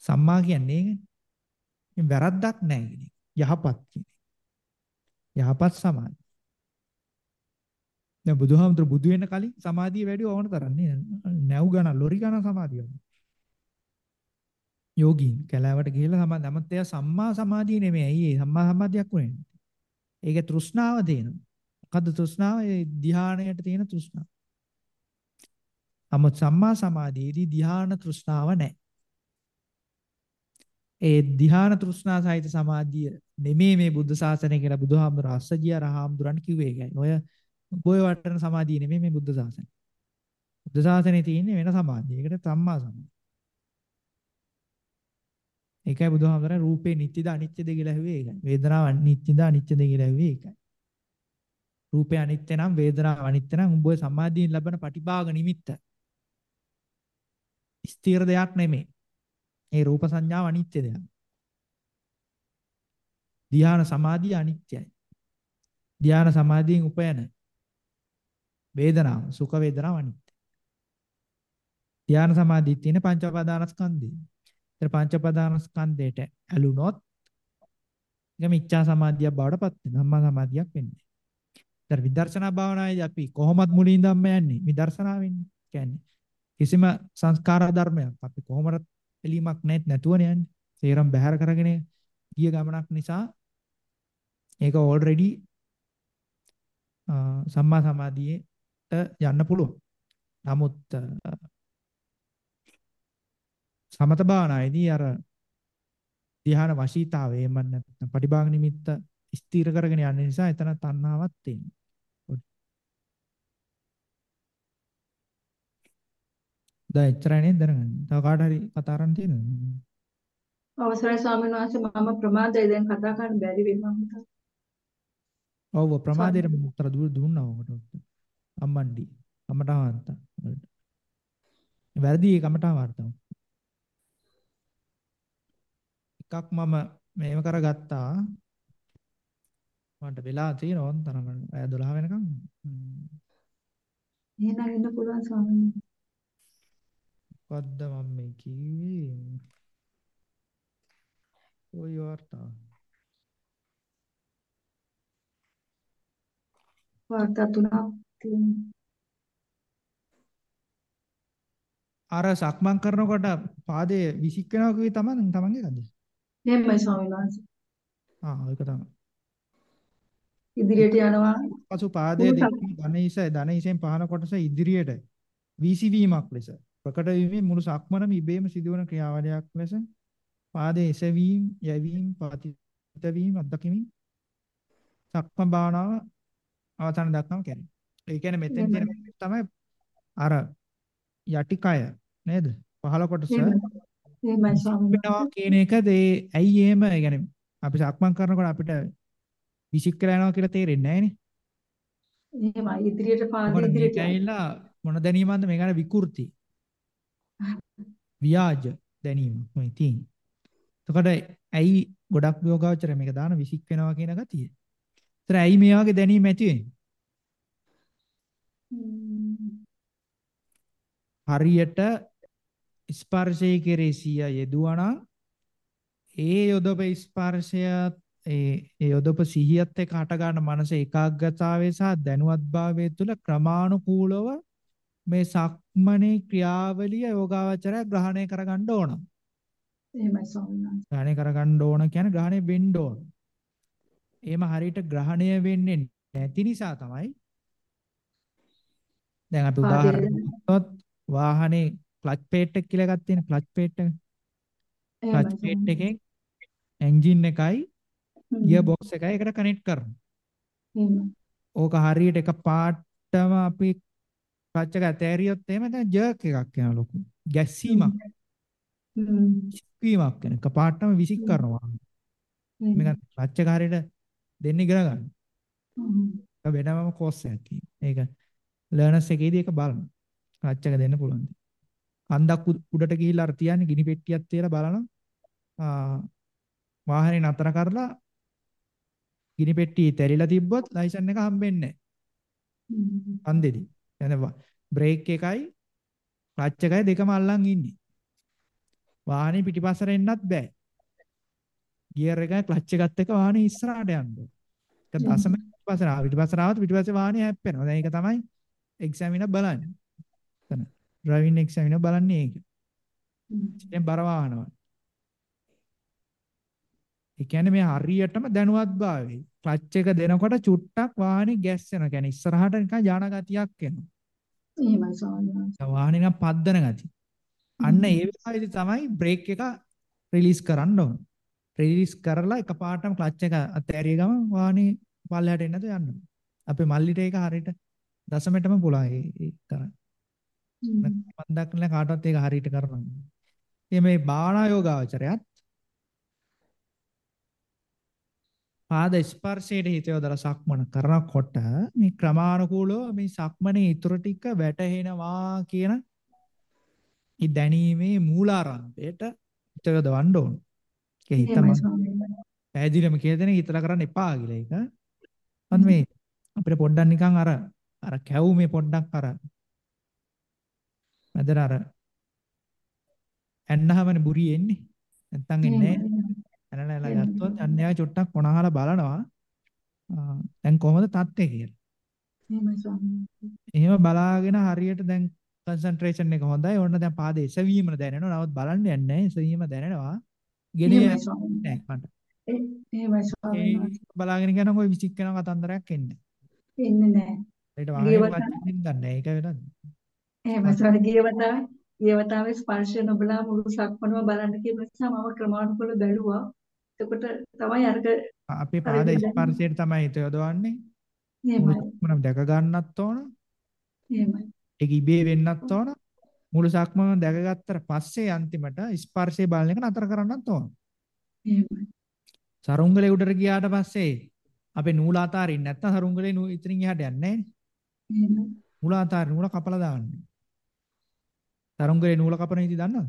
සම්මා කියන්නේ වැරද්දක් නැහැ කියන එක. යහපත් කියන එක. යහපත් සමාධිය. දැන් බුදුහාමුදුරු බුදු වෙන්න කලින් සමාධිය වැඩි ඕන තරම් නේ. නැව් ගණන් ලොරි ගණන් සමාධිය. යෝගීන් කැලෑවට ගිහිල්ලා සමා නමුත් එයා සම්මා සමාධිය නෙමෙයි. ඇයි ඒ සම්මා සමාධියක් වෙන්නේ? ඒක තෘෂ්ණාව දෙනවා. මොකද්ද තෘෂ්ණාව? ඒ ධ්‍යානයට තියෙන තෘෂ්ණාව. නමුත් සම්මා සමාධියේදී ධ්‍යාන තෘෂ්ණාව නැහැ. ඒ ධ්‍යාන තෘෂ්ණා සහිත සමාධිය නෙමේ මේ බුද්ධ ශාසනය කියලා බුදුහාමුදුර අස්සජිය රහාමුදුරන් කිව්වේ ඒකයි. ඔය බොය වටන සමාධිය නෙමේ මේ බුද්ධ ශාසනය. බුද්ධ ශාසනයේ තියෙන්නේ වෙන සමාධිය. ඒකට සම්මා සමාධිය. ඒකයි බුදුහාමරේ රූපේ නිත්‍යද අනිත්‍යද කියලා ඇහුවේ ඒකයි. වේදනාව නිත්‍යද අනිත්‍යද කියලා ඇහුවේ ඒකයි. රූපේ අනිත්‍ය නම් වේදනාව අනිත්‍ය නම් උඹ සමාධියෙන් ලබන පටිභාග නිමිත්ත. ස්ථිර දෙයක් නෙමෙයි. ඒ රූප සංඥාව අනිත්‍ය දෙයක්. ධ්‍යාන සමාධිය අනිත්‍යයි. ධ්‍යාන සමාධියෙන් උපයන වේදනාව සුඛ වේදනාව අනිත්‍ය. ධ්‍යාන සමාධියේ තියෙන පංච උපාදානස්කන්ධය. ඒතර පංච උපාදානස්කන්ධයට ඇලුනොත් ඒක මිච්ඡා සමාධියක් බවට පත් වෙනවා. ධම්මා සමාධියක් වෙන්නේ. ඒතර විදර්ශනා භාවනාවේදී අපි කොහොමත් මුලින් ධම්ම යන්නේ විදර්ශනා වෙන්නේ. කියන්නේ කිසිම සංස්කාර ධර්මයක් අපි කොහොමද එලීමක් නැත් නැතුවනේ යන්නේ. සේරම බැහැර කරගෙන ගිය ගමනක් නිසා ඒක ඕල්රෙඩි සම්මා සමාධියට යන්න පුළුවන්. නමුත් සමත භාවනාවේදී අර ධ්‍යාන වශීතාවය එමන් නැත්නම් පටිභාග නිමිත්ත ස්ථිර කරගෙන යන නිසා එතන තණ්හාවක් තියෙනවා. දැන් එච්චරයි නේද දැනගන්න. තව කාට හරි කතා කරන්න තියෙනවද? අවසරයි ස්වාමීන් වහන්සේ මම ප්‍රමාදයි දැන් කතා කරන්න බැරි වෙනවා හිතා. ඔව් ප්‍රමාදයට මම උත්තර දුන්නා ඔකට. අම්මන්ඩි. කමටා වාර්තා. වැරදි කමටා වාර්තාව. එකක් මම මේව කරගත්තා. මට වෙලා තියෙනවා තරම අය 12 වෙනකම්. එහෙනම් ඉන්න පුළුවන් ස්වාමීන් වහන්සේ. මොකද්ද මම මේ කිව්වේ? ඔය වාර්තා. වාර්තා තුනක් තියෙනවා. අර සක්මන් කරනකොට පාදයේ විසික් වෙනවා කිව්වේ තමන් තමන්ගේ කද? එහෙමයි ස්වාමීන් වහන්සේ. ආ ඒක තමයි. ඉදිරියට යනවා. පසු පාදයේ දෙකේ ධනයිස ධනයිසෙන් පහන කොටස ඉදිරියට වීසිවීමක් ලෙස ප්‍රකට වීමෙන් මුළු සක්මනම ඉබේම සිදුවන ක්‍රියාවලියක් ලෙස පාදයේ එසවීම යැවීම පතිත වීම අත්දැකීම සක්මන් භාවනාව අවසන් දක්වාම කරන්නේ. ඒ කියන්නේ මෙතෙන් තියෙන තමයි අර යටි කය නේද? පහළ කොටස වෙනවා කියන එකද ඒ ඇයි එහෙම කියන්නේ අපි සක්මන් කරනකොට අපිට විසික් කරලා යනවා කියලා තේරෙන්නේ නැහැ නේ. එහෙමයි ඉදිරියට පාද ඉදිරියට ඇවිල්ලා මොන දැනීමක්ද මේකට විකෘති. ව්‍යාජ දැනීම මේ තියෙන්නේ. එතකොට ඇයි ගොඩක් යෝගාවචර මේක දාන විසික් වෙනවා කියන ගතිය. ඒතර ඇයි මේ වගේ දැනීම ඇති වෙන්නේ? හරියට ස්පර්ශයේ කෙරේ සිය යෙදුවනම් ඒ යොදප ස්පර්ශය ඒ ඒ යොදප සිහියත් එක්ක හට ගන්න මනස ඒකාග්‍රතාවය සහ දැනුවත්භාවය තුළ ක්‍රමානුකූලව මේ සක්මනේ ක්‍රියාවලිය යෝගාවචරය ග්‍රහණය කරගන්න ඕන. එහෙමයි ස්වාමීන් වහන්සේ. ග්‍රහණය කරගන්න ඕන කියන්නේ ග්‍රහණය වෙන්න ඕන. එහෙම හරියට ග්‍රහණය වෙන්නේ නැති නිසා තමයි දැන් අපි උදාහරණයක් වාහනේ ක්ලච් ප්ලේට් එක කියලා එකක් තියෙන ක්ලච් ප්ලේට් එක. ක්ලච් ප්ලේට් එකෙන් එන්ජින් එකයි ගියර් බොක්ස් එකයි එකට කනෙක්ට් කරනවා. ඕක හරියට එක පාටම අපි එක ඇතෑරියොත් එහෙම දැන් ජර්ක් එකක් යනවා ලොකු. ගැස්සීමක්. වීමක් වෙන එක පාටම විසික් කරනවා. මේක හරියට දෙන්න ඉගෙන ගන්න. ඒක වෙනමම කෝස් එකක් ඒක ලර්නර්ස් එකේදී ඒක බලන්න. එක දෙන්න පුළුවන්. කන්දක් උඩට ගිහිල්ලා අර තියන්නේ ගිනි පෙට්ටියක් තියලා බලනවා. වාහනේ නතර කරලා ගිනි පෙට්ටිය තැරිලා තිබ්බොත් ලයිසන් එක හම්බෙන්නේ නැහැ. කන්දෙදි. يعني බ්‍රේක් එකයි ක්ලච් එකයි දෙකම අල්ලන් ඉන්නේ. වාහනේ පිටිපස්සට එන්නත් බෑ. ගියර් එකයි ක්ලච් එකත් එක්ක වාහනේ ඉස්සරහට යන්න ඕන. ඒක දසම පිටිපස්සට ආව පිටිපස්සට ආවොත් පිටිපස්සේ වාහනේ හැප්පෙනවා. දැන් ඒක තමයි එක්සැමිනර් බලන්නේ. එතන ඩ්‍රයිවිං එක්සැමිනර් බලන්නේ ඒක. දැන් බර වාහනවල. ඒ කියන්නේ මේ හරියටම දැනුවත්භාවය. ක්ලච් එක දෙනකොට චුට්ටක් වාහනේ ගැස්සෙනවා. කියන්නේ ඉස්සරහට නිකන් යන ගතියක් එනවා. එහෙමයි ස්වාමීන් වහන්සේ. වාහනේ නිකන් පද්දන ගතිය. අන්න ඒ වෙලාවේදී තමයි බ්‍රේක් එක රිලීස් කරන්න ඕන. රිලීස් කරලා එකපාරටම ක්ලච් එක අතෑරිය ගමන් වාහනේ පල්ලෙහාට එන්නද යන්න. අපේ මල්ලිට ඒක හරියට දශමෙටම පුළුවන් ඒ කරන්න. මම දක්නලා කාටවත් ඒක හරියට කරන්න. මේ භාවනා යෝගාවචරයත් පාද ස්පර්ශයට හිත යොදලා සක්මන කරනකොට මේ ක්‍රමානුකූලව මේ සක්මනේ ඊතර ටික වැටහෙනවා කියන ඒ දැනීමේ මූලාරම්භයට හිත යොදවන්න ඕන. ඒක හිතම. පැහැදිලිවම කියලා දෙන හිතලා කරන්න එපා කියලා ඒක. අන්න මේ අපිට පොඩ්ඩක් නිකන් අර අර කැවුමේ පොඩ්ඩක් අර මැදට අර ඇන්නහමනේ බුරිය එන්නේ. නැත්තම් එන්නේ නැහැ. ඇනලා ගත්තොත් අන්‍යය චුට්ටක් කොනහලා බලනවා. දැන් කොහොමද තත්ත්වය කියලා. එහෙම බලාගෙන හරියට දැන් කන්සන්ට්‍රේෂන් එක හොඳයි. ඕන්න දැන් පාදේ එසවීම දැනෙනවා. නමුත් බලන්න යන්නේ නැහැ. එසවීම දැනෙනවා. ස්වාමීන් නැහැ මට. එහෙමයි ස්වාමීන් බලාගෙන යනකොට ওই විසික් වෙන කතන්දරයක් එන්නේ. එන්නේ නැහැ. ඒකට වාහනේ ගන්න. ඒක වෙනද? එහෙමයි ස්වාමීන් ගිය වතාවේ ගිය වතාවේ ස්පර්ශය නොබලා මුළු සක්මනම බලන්න කියන නිසා මම ක්‍රමානුකූලව බැලුවා. එතකොට තමයි අර්ග අපේ පාද ස්පර්ශයට තමයි හිත යොදවන්නේ. එහෙමයි. දැක ගන්නත් ඕන. එහෙමයි. ඒක ඉබේ වෙන්නත් ඕන. මුළු සක්මම දැකගත්තට පස්සේ අන්තිමට ස්පර්ශය බලන එක නතර කරන්නත් ඕන. එහෙමයි. සරුංගලේ උඩට ගියාට පස්සේ අපේ නූල අතාරින්න නැත්නම් සරුංගලේ නූ ඉතින් එහාට යන්නේ නැහැ. නූල අතාරින්න නූල කපලා දාන්නේ. සරුංගලේ නූල කපන විදි දන්නවද?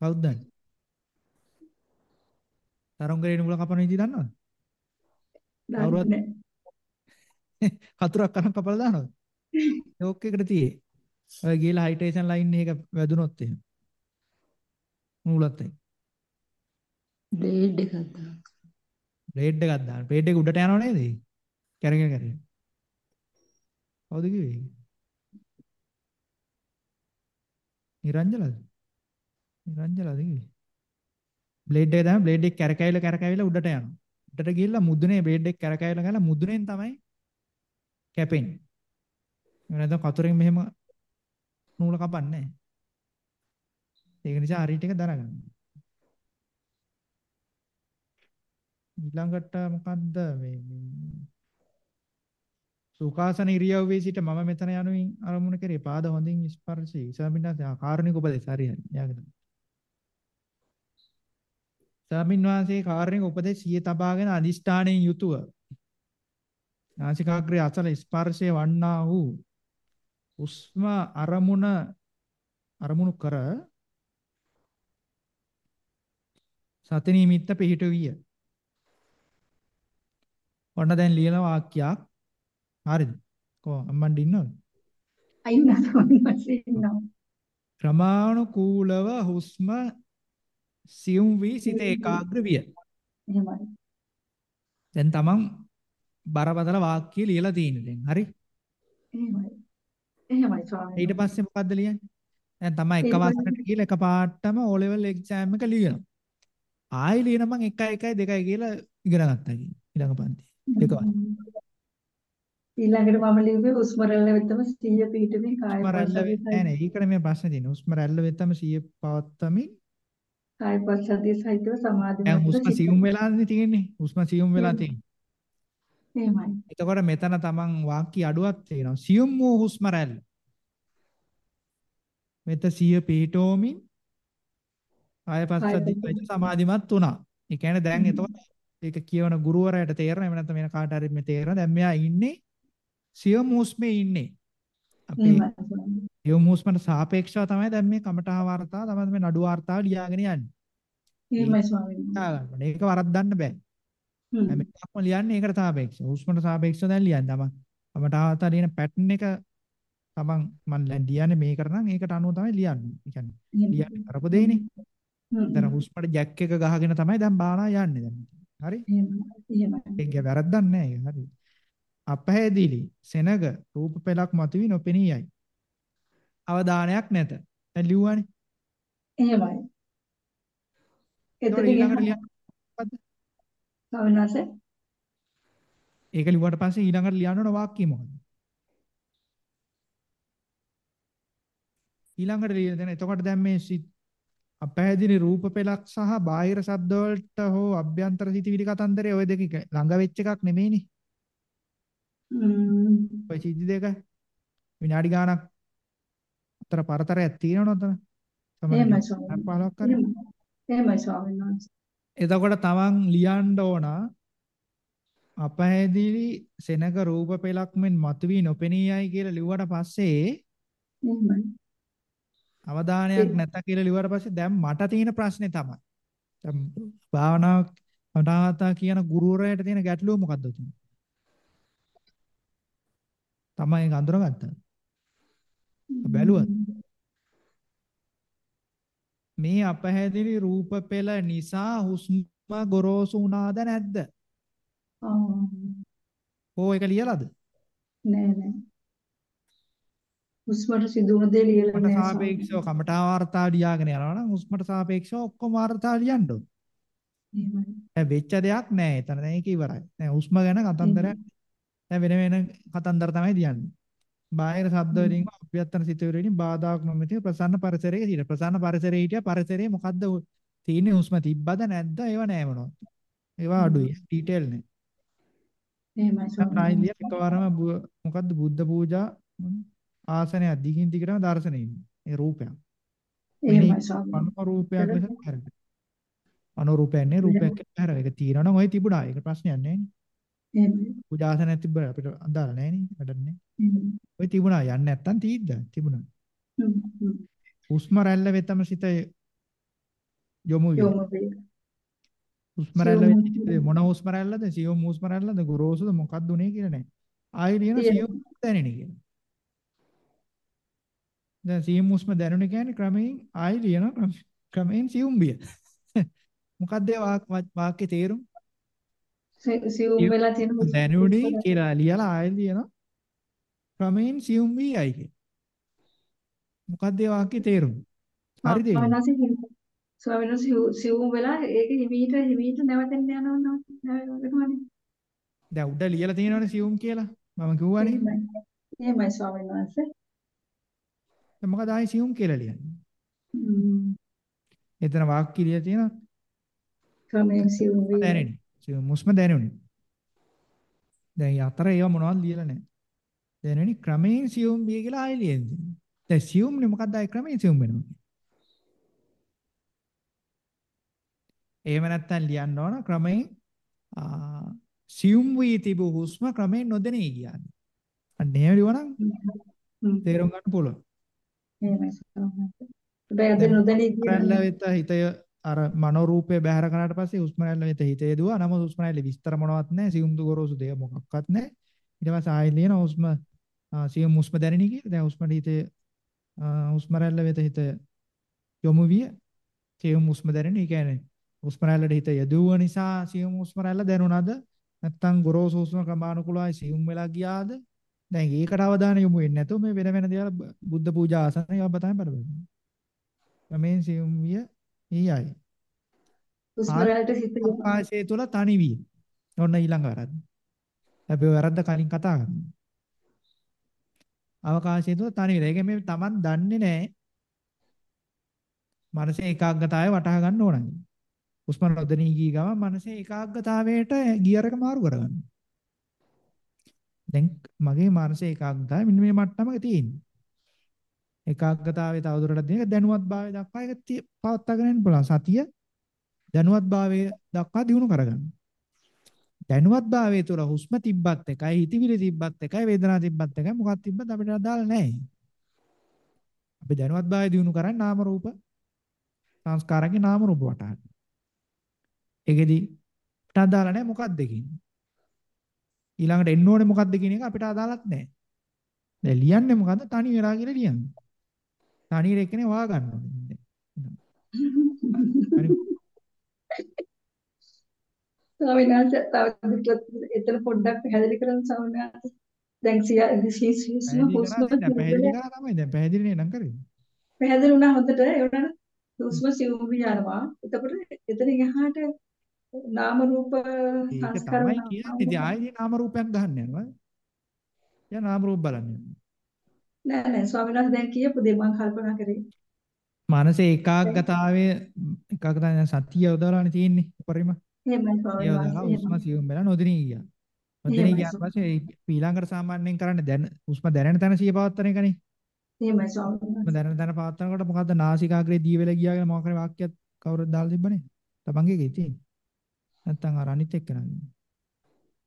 කවුද දන්නේ? සරුංගලේ නූල කපන විදි දන්නවද? කවුරුවත්. හතුරක් කරන් කපලා දානවද? ෂෝක් එකට තියේ. ඔය ගිහලා හයිටේෂන් ලයින් එක වැදුනොත් එහෙම. නූලත් එක්ක. බ්ලේඩ් එකක් දාන්න. බ්ලේඩ් එකක් දාන්න. බ්ලේඩ් එක උඩට යනව නේද? කැරගෙන කැරගෙන. කවුද කිව්වේ? නිරංජලද? නිරංජලද කිව්වේ? බ්ලේඩ් එක දාන්න බ්ලේඩ් එක කැරකැවිලා කැරකැවිලා උඩට යනවා. උඩට ගිහිල්ලා මුදුනේ බ්ලේඩ් එක කැරකැවිලා ගාලා මුදුනෙන් තමයි කැපෙන්නේ. එහෙම නැත්නම් කතුරෙන් මෙහෙම නූල කපන්නේ නැහැ. ඒක නිසා හරියට එක දරගන්න. ඊළඟට මොකද්ද මේ මේ සුඛාසන ඉරියව්වේ සිට මම මෙතන යනුවෙන් අරමුණ කරේ පාද හොඳින් ස්පර්ශී ස්වාමින්වහන්සේ ආ කාරුණික උපදේශ හරි හරි යාගෙන ස්වාමින්වහන්සේ කාරුණික උපදේශ සිය තබාගෙන අදිෂ්ඨාණයෙන් යුතුව නාසිකාග්‍රේ අසල ස්පර්ශයේ වන්නා වූ උස්ම අරමුණ අරමුණු කර සති නිමිත්ත පිහිට විය ඔන්න දැන් ලියන වාක්‍යයක් හරිද? කොහොම අම්මන්ඩ ඉන්නවද? අයින්නා ස්වාමීන් වහන්සේ ඉන්නවා. ක්‍රමානුකූලව හුස්ම සියුම් වී සිත ඒකාග්‍ර විය. එහෙමයි. දැන් තමන් බරපතල වාක්‍ය ලියලා තියෙන්නේ දැන්. හරි? එහෙමයි. එහෙමයි ස්වාමීන් ඊට පස්සේ මොකද්ද ලියන්නේ? දැන් තමයි එක වසරකට ගිහලා එක පාටම O level exam එක ලියනවා. ආයෙ ලියන මං 1 1 2 කියලා ඉගෙන ගත්තා කියන ඊළඟ පන්ති. දෙක වයි. ඊළඟට මම ලිව්වේ හුස්ම රැල්ල වෙතම සිහිය පිහිටමින් කාය වෙත් නෑ නෑ. ඊකට මේ ප්‍රශ්නේ තියෙන්නේ. හුස්ම රැල්ල වෙතම සිය පවත්තමින් කාය පස්සද්ධිය සහිතව සමාධිමත් දැන් හුස්ම. සියුම් වෙලානේ තියෙන්නේ. හුස්ම සියුම් වෙලා තියෙන්නේ. එහෙමයි. එතකොට මෙතන තමන් වාක්‍ය අඩුවක් තියෙනවා. සියුම් වූ හුස්ම රැල්ල. මෙත සිය පිහිටෝමින් ආය පස්සද්ධිය සමාධිමත් වුණා. ඒ කියන්නේ දැන් එතකොට ඒක කියවන ගුරුවරයාට තේරෙනවා. එහෙම නැත්නම් වෙන කාට හරි මේ තේරෙනවා. දැන් මෙයා ඉන්නේ සියුම් හුස්මේ ඉන්නේ. අපේ හුස්මට සාපේක්ෂව තමයි දැන් මේ කමඨා වාර්තා තමයි මේ නඩු වාර්තාව ලියාගෙන යන්නේ. එහෙමයි ස්වාමීන්. මේක වරද්දන්න බෑ. හැම එකක්ම ලියන්නේ ඒකට සාපේක්ෂව. හුස්මට සාපේක්ෂව දැන් ලියන්නේ. තමන් කමඨා වාර්තා ලියන පැටර්න් එක තමන් මන් දැන් ලියන්නේ මේකට නම් ඒකට අනුව තමයි ලියන්නේ. ඒ කියන්නේ ලියන්නේ කරපු දෙයනේ. දැන් හුස්මට ජැක් එක ගහගෙන තමයි දැන් බානා යන්නේ දැන්. හරි? එහෙමයි. ඒක වැරද්දක් නෑ ඒක. හරි. අපහැදිලි සෙනග රූප පෙළක් මතුවී නොපෙනී යයි. අවධානයක් නැත. දැන් ලිව්වනේ. එහෙමයි. වහන්සේ ඒක ලිව්වට පස්සේ ඊළඟට ලියන්න ඕන වාක්‍යය මොකද්ද? ඊළඟට ලියන දැන් එතකොට දැන් මේ අපහැදිලි රූප පෙළක් සහ බාහිර ශබ්ද වලට හෝ අභ්‍යන්තර සිතිවිලි කතන්දරේ ওই දෙක ළඟ වෙච්ච එකක් නෙමෙයිනේ. ඔය සිද්ධි දෙක විනාඩි ගාණක් අතර පරතරයක් තියෙනවනේ උතන. එහෙමයි ස්වාමීන් සමහර 15ක් හරි. එහෙමයි. එහෙමයි ස්වාමීන් වහන්සේ. එතකොට තමන් ලියන්න ඕන අපහැදිලි සෙනක රූප පෙලක් මෙන් මතුවී නොපෙනියයි කියලා ලිව්වට පස්සේ. අවධානයක් නැත කියලා ලිව්වට පස්සේ දැන් මට තියෙන ප්‍රශ්නේ තමයි. දැන් භාවනාවක් අනාහතා කියන ගුරුවරයාට තියෙන ගැටලුව මොකද්ද උතුම්? තමයි ඒක අඳුරගත්තා. බැලුවද? මේ අපහැදිලි රූප පෙළ නිසා හුස්ම ගොරෝසු වුණාද නැද්ද? ආ ඕ ඒක ලියලාද? නෑ නෑ. හුස්මට සිදුවන දේ ලියලා නෑ සාපේක්ෂව කමඨා වාර්තා ලියාගෙන යනවා නම් හුස්මට සාපේක්ෂව ඔක්කොම වාර්තා ලියන්න ඕනේ. එහෙමයි. වෙච්ච දෙයක් නෑ එතන දැන් ඒක ඉවරයි. දැන් හුස්ම ගැන කතන්දරයක් දැන් වෙන වෙන කතන්දර තමයි දියන්නේ. බාහිර ශබ්ද වලින් අභ්‍යන්තර සිතුවිලි වලින් බාධාක් නොමැති ප්‍රසන්න පරිසරයක තියෙන. ප්‍රසන්න පරිසරයේ හිටිය පරිසරයේ මොකද්ද තියෙන්නේ හුස්ම තිබ්බද නැද්ද ඒව නෑ මොනවද. ඒවා අඩුයි. ඩීටේල් නෑ. එහෙමයි ස්වාමීනි. නයිලිය එකවරම මොකද්ද බුද්ධ පූජා ආසනය දිගින් දිගටම දර්ශනේ ඉන්නේ. ඒ රූපයක්. එහෙමයි. අනුම රූපයක් ලෙස හැරෙන්න. අනුරූපයක් නේ රූපයක් කියලා හැර. ඒක තියෙනවනම් ඔය තිබුණා. ඒක ප්‍රශ්නයක් නෑ නේ. එහෙමයි. පූජාසනයක් තිබ්බා අපිට අදාළ නෑ නේ. වැඩක් නෑ. එහෙමයි. ඔය තිබුණා. යන්නේ නැත්තම් තීද්ද තිබුණා. හුස්ම රැල්ල වෙතම සිත යොමු විය. හුස්ම රැල්ල වෙච්ච මොන හුස්ම රැල්ලද? සියුම් හුස්ම රැල්ලද? ගොරෝසුද මොකක්ද උනේ කියලා නෑ. ආයෙ ලියන සියුම් දැනෙන කියලා. දැන් සියුම් හුස්ම දැනුනේ කියන්නේ ක්‍රමයෙන් ආයෙ ලියන ක්‍රමයෙන් සියුම් විය. මොකක්ද වාක්‍යයේ තේරුම? සියුම් වෙලා තියෙන දැනුනේ කියලා ලියලා ආයෙ ලියන ක්‍රමයෙන් සියුම් වීයයි කිය. මොකක්ද ඒ වාක්‍යයේ තේරුම? හරිද? ස්වාමීනි සිව්- සිවුම් වෙලා ඒක හිමීට හිමීට නැවතෙන්න යනවා නේද? දැන් උඩ ලියලා තියෙනවනේ සියුම් කියලා. මම කිව්වනේ. එහෙමයි. ස්වාමීන් වහන්සේ. දැන් මොකද ආයෙ සියුම් කියලා ලියන්නේ? එතන වාක්‍ය ලියලා තියෙනවා ක්‍රමයෙන් සිවුම් වේ. හුස්ම දැනුනේ. දැන් අතර ඒවා මොනවද ලියලා නැහැ. දැනෙන්නේ ක්‍රමයෙන් සියුම් විය කියලා ආයෙ ලියන්නේ. දැන් සියුම්නේ මොකක්ද ආයෙ ක්‍රමයෙන් සියුම් වෙනවා. එහෙම නැත්නම් ලියන්න ඕන ක්‍රමයෙන් සියුම් වී තිබූ හුස්ම ක්‍රමයෙන් නොදැනී කියන්නේ. අන්න එහෙම ලියවනම්. තේරුම් ගන්න පුළුවන්. එහෙමයි වහන්සේ. හැබැයි අද නොදැනී රැල්ල කියන වෙත හිතය අර මනෝ රූපේ බැහැර කරාට පස්සේ හුස්ම රැල්ල වෙත හිත යදුවා. නමුත් හුස්ම රැල්ලේ විස්තර මොනවත් නැහැ. සියුම් දුගොරෝසු දෙය මොකක්වත් නැහැ. ඊට පස්සේ ආයෙ ලියන හුස්ම ආ, සියුම් හුස්ම දැනෙනි කියලා. දැන් හුස්ම හිතේ ආ, හුස්ම රැල්ල වෙත හිත යොමු විය. සියුම් හුස්ම දැනෙනි. ඒ කියන්නේ හුස්ම රැල්ලට හිත යදුව නිසා සියුම් හුස්ම රැල්ල දැනුණාද? නැත්තම් ගොරෝසු හුස්ම ක්‍රමානුකූලවයි සියුම් වෙලා ගියාද? දැන් ඒකට අවධානය යොමු වෙන්නේ නැතුව මේ වෙන වෙන දේවල් බ- බුද්ධ පූජා ආසන ඒවා තමයි බලන්න. ක්‍රමයෙන් සියුම් විය ඊයයි. හිත යොමු අවකාශය තුල තනි විය. ඔන්න ඊළඟ වැරද්ද. අපි ඔය වැරද්ද කලින් කතා කරමු. අවකාශය තුල තනි විය. ඒක මේ Taman දන්නේ නැහැ. මනසේ ඒකාග්‍රතාවය වටහා ගන්න ඕන. හුස්ම නොදෙනී ගිය ගමන් මනසේ ඒකාග්‍රතාවයට ගියර් එක මාරු කරගන්න. දැන් මගේ මානසික ඒකාග්‍රතාවය මෙන්න මේ මට්ටමක තියෙන්නේ. ඒකාග්‍රතාවයේ තවදුරටත් දෙන දැනුවත් භාවය දක්වා ඒක තිය- පවත්වාගෙන යන්න පුළුවන්. සතිය දැනුවත් භාවය දක්වා දියුණු කරගන්න. දැනුවත් භාවයේ තුල හුස්ම තිබ්බත් එකයි, හිතවිලි තිබ්බත් එකයි, වේදනාව තිබ්බත් එකයි මොකක්ද තිබ්බත් අපිට අදාළ නැහැ. අපි දැනුවත් භාවය දියුණු කරන්නේ නාම රූප සංස්කාරගේ නාම රූප වටහා. ඒකෙදි අපිට අදාළ නැහැ මොකක්ද කියන්නේ. ඊළඟට එන්න ඕනේ මොකක්ද කියන එක අපිට අදාළත් නැහැ. දැන් ලියන්නේ මොකද්ද? තනි වෙලා කියලා ලියන්නේ. තනියර එක්කනේ වා ගන්න ඕනේ. හරි. ස්වාමීන් වහන්සේ තව එතන පොඩ්ඩක් පැහැදිලි කරන්න ස්වාමීන් වහන්සේ. දැන් සිය හුස්ම පැහැදිලි හුස්ම පැහැදිලි කරා තමයි දැන් පැහැදිලි නේ නම් කරේ. පැහැදිලි වුණා හොඳට ඒ වුණාට හුස්ම සිවුම් යනවා. එතකොට එතනින් එහාට නාම රූප ඒක සංස්කාර තමයි කියන්නේ. ඉතින් ආයෙත් නාම රූපයක් ගන්න යනවා. යා නාම රූප බලන්න යනවා. නෑ නෑ ස්වාමීන් වහන්සේ දැන් කියපු දේ මම කල්පනා කරේ. මානසික ඒකාග්‍රතාවයේ ඒකාග්‍රතාවය සතිය යොදවලානේ තියෙන්නේ පරිම. එහෙමයි ස්වාමීන් වහන්සේ. හුස්ම සියුම් වෙලා නොදිනී ගියා. නොදිනී ගියාට පස්සේ ඊළඟට සාමාන්‍යයෙන් කරන්න දැන හුස්ම දැනෙන තැන සිය පවත්තන එකනේ. එහෙමයි ස්වාමීන් වහන්සේ. දැනෙන තැන පවත්තනකොට මොකද්ද නාසිකාග්‍රේ දී වෙලා ගියා කියලා මොකක් හරි වාක්‍යයක් කවුරුද දාලා තිබ්බනේ. තමන්ගේ ගේ තියෙන්නේ. නැත්තම් අර අනිත් එක්ක නන්නේ.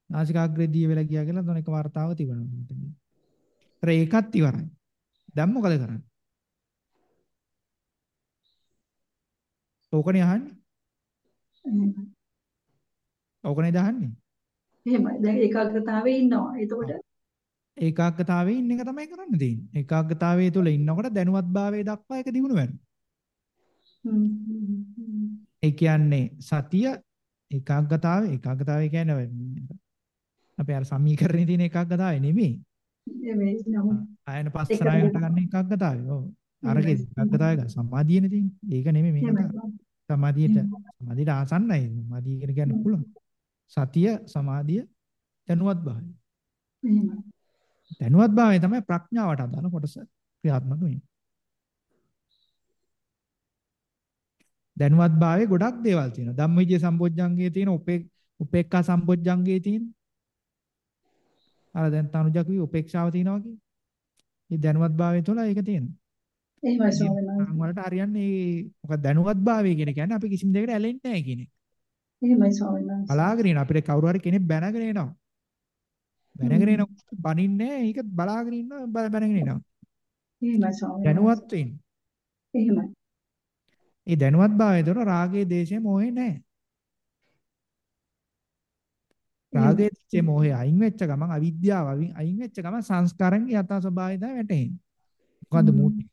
නාසිකාග්‍රේ දී වෙලා ගියා කියලා තන එක වார்த்தාව තිබුණා. ඒතර ඒකත් ඉවරයි. දැන් මොකද කරන්නේ? ඕකනේ අහන්නේ. ඕකනේ දහන්නේ. එහෙමයි. දැන් ඒකාග්‍රතාවයේ ඉන්නවා. එතකොට ඒකාග්‍රතාවයේ ඉන්න එක තමයි කරන්න තියෙන්නේ. ඒකාග්‍රතාවයේ තුල ඉන්නකොට දැනුවත්භාවයේ දක්වා ඒක දිනු වෙනවා. ඒ කියන්නේ සතිය ඒකාග්‍රතාවය ඒකාග්‍රතාවය කියන්නේ අපේ අර සමීකරණේ තියෙන ඒකාග්‍රතාවය නෙමෙයි. එමේ නමුත් ආයන පස්සනාවට ගන්න ඒකාග්‍රතාවය. ඔව්. අරගේ ඒකාග්‍රතාවය ගන්න සමාධියනේ තියෙන්නේ. ඒක නෙමෙයි මේ කතාව. සමාධියට සමාධියට ආසන්නයි. සමාධිය කියලා කියන්න පුළුවන්. සතිය සමාධිය දැනුවත් භාවය. එහෙමයි. දැනුවත් භාවය තමයි ප්‍රඥාවට අදාළ කොටස ක්‍රියාත්මක වෙන්නේ. දැනුවත් භාවයේ ගොඩක් දේවල් තියෙනවා. ධම්මවිජය සම්පොඥංගයේ තියෙන උපේ උපේක්ඛා සම්පොඥංගයේ තියෙන. අර දැන් තනුජා කිව්වේ උපේක්ෂාව තියෙනවා කියේ. මේ දැනුවත් භාවය තුළ ඒක තියෙනවා. එහෙමයි ස්වාමීන් වහන්සේ. වලට හරියන්නේ මොකද දැනුවත් භාවය කියන කියන්නේ අපි කිසිම දෙයකට ඇලෙන්නේ නැහැ කියන එක. එහෙමයි ස්වාමීන් වහන්සේ. බලාගෙන ඉන්න අපිට කවුරු හරි කෙනෙක් බැනගෙන එනවා. බැනගෙන එනකොට බනින්නේ ඒක බලාගෙන ඉන්න බැනගෙන එනවා. එහෙමයි ස්වාමීන්. දැනුවත් වෙන්න. එහෙමයි. ඒ දැනුවත් භාවය තුළ රාගයේ දේශයේ මොහේ නැහැ. රාගයේ දේශයේ මොහේ අයින් වෙච්ච ගමන් අවිද්‍යාව අයින් වෙච්ච ගමන් සංස්කාරයන්ගේ යථා ස්වභාවය තමයි වැටහෙන්නේ. මොකද්ද මූටි?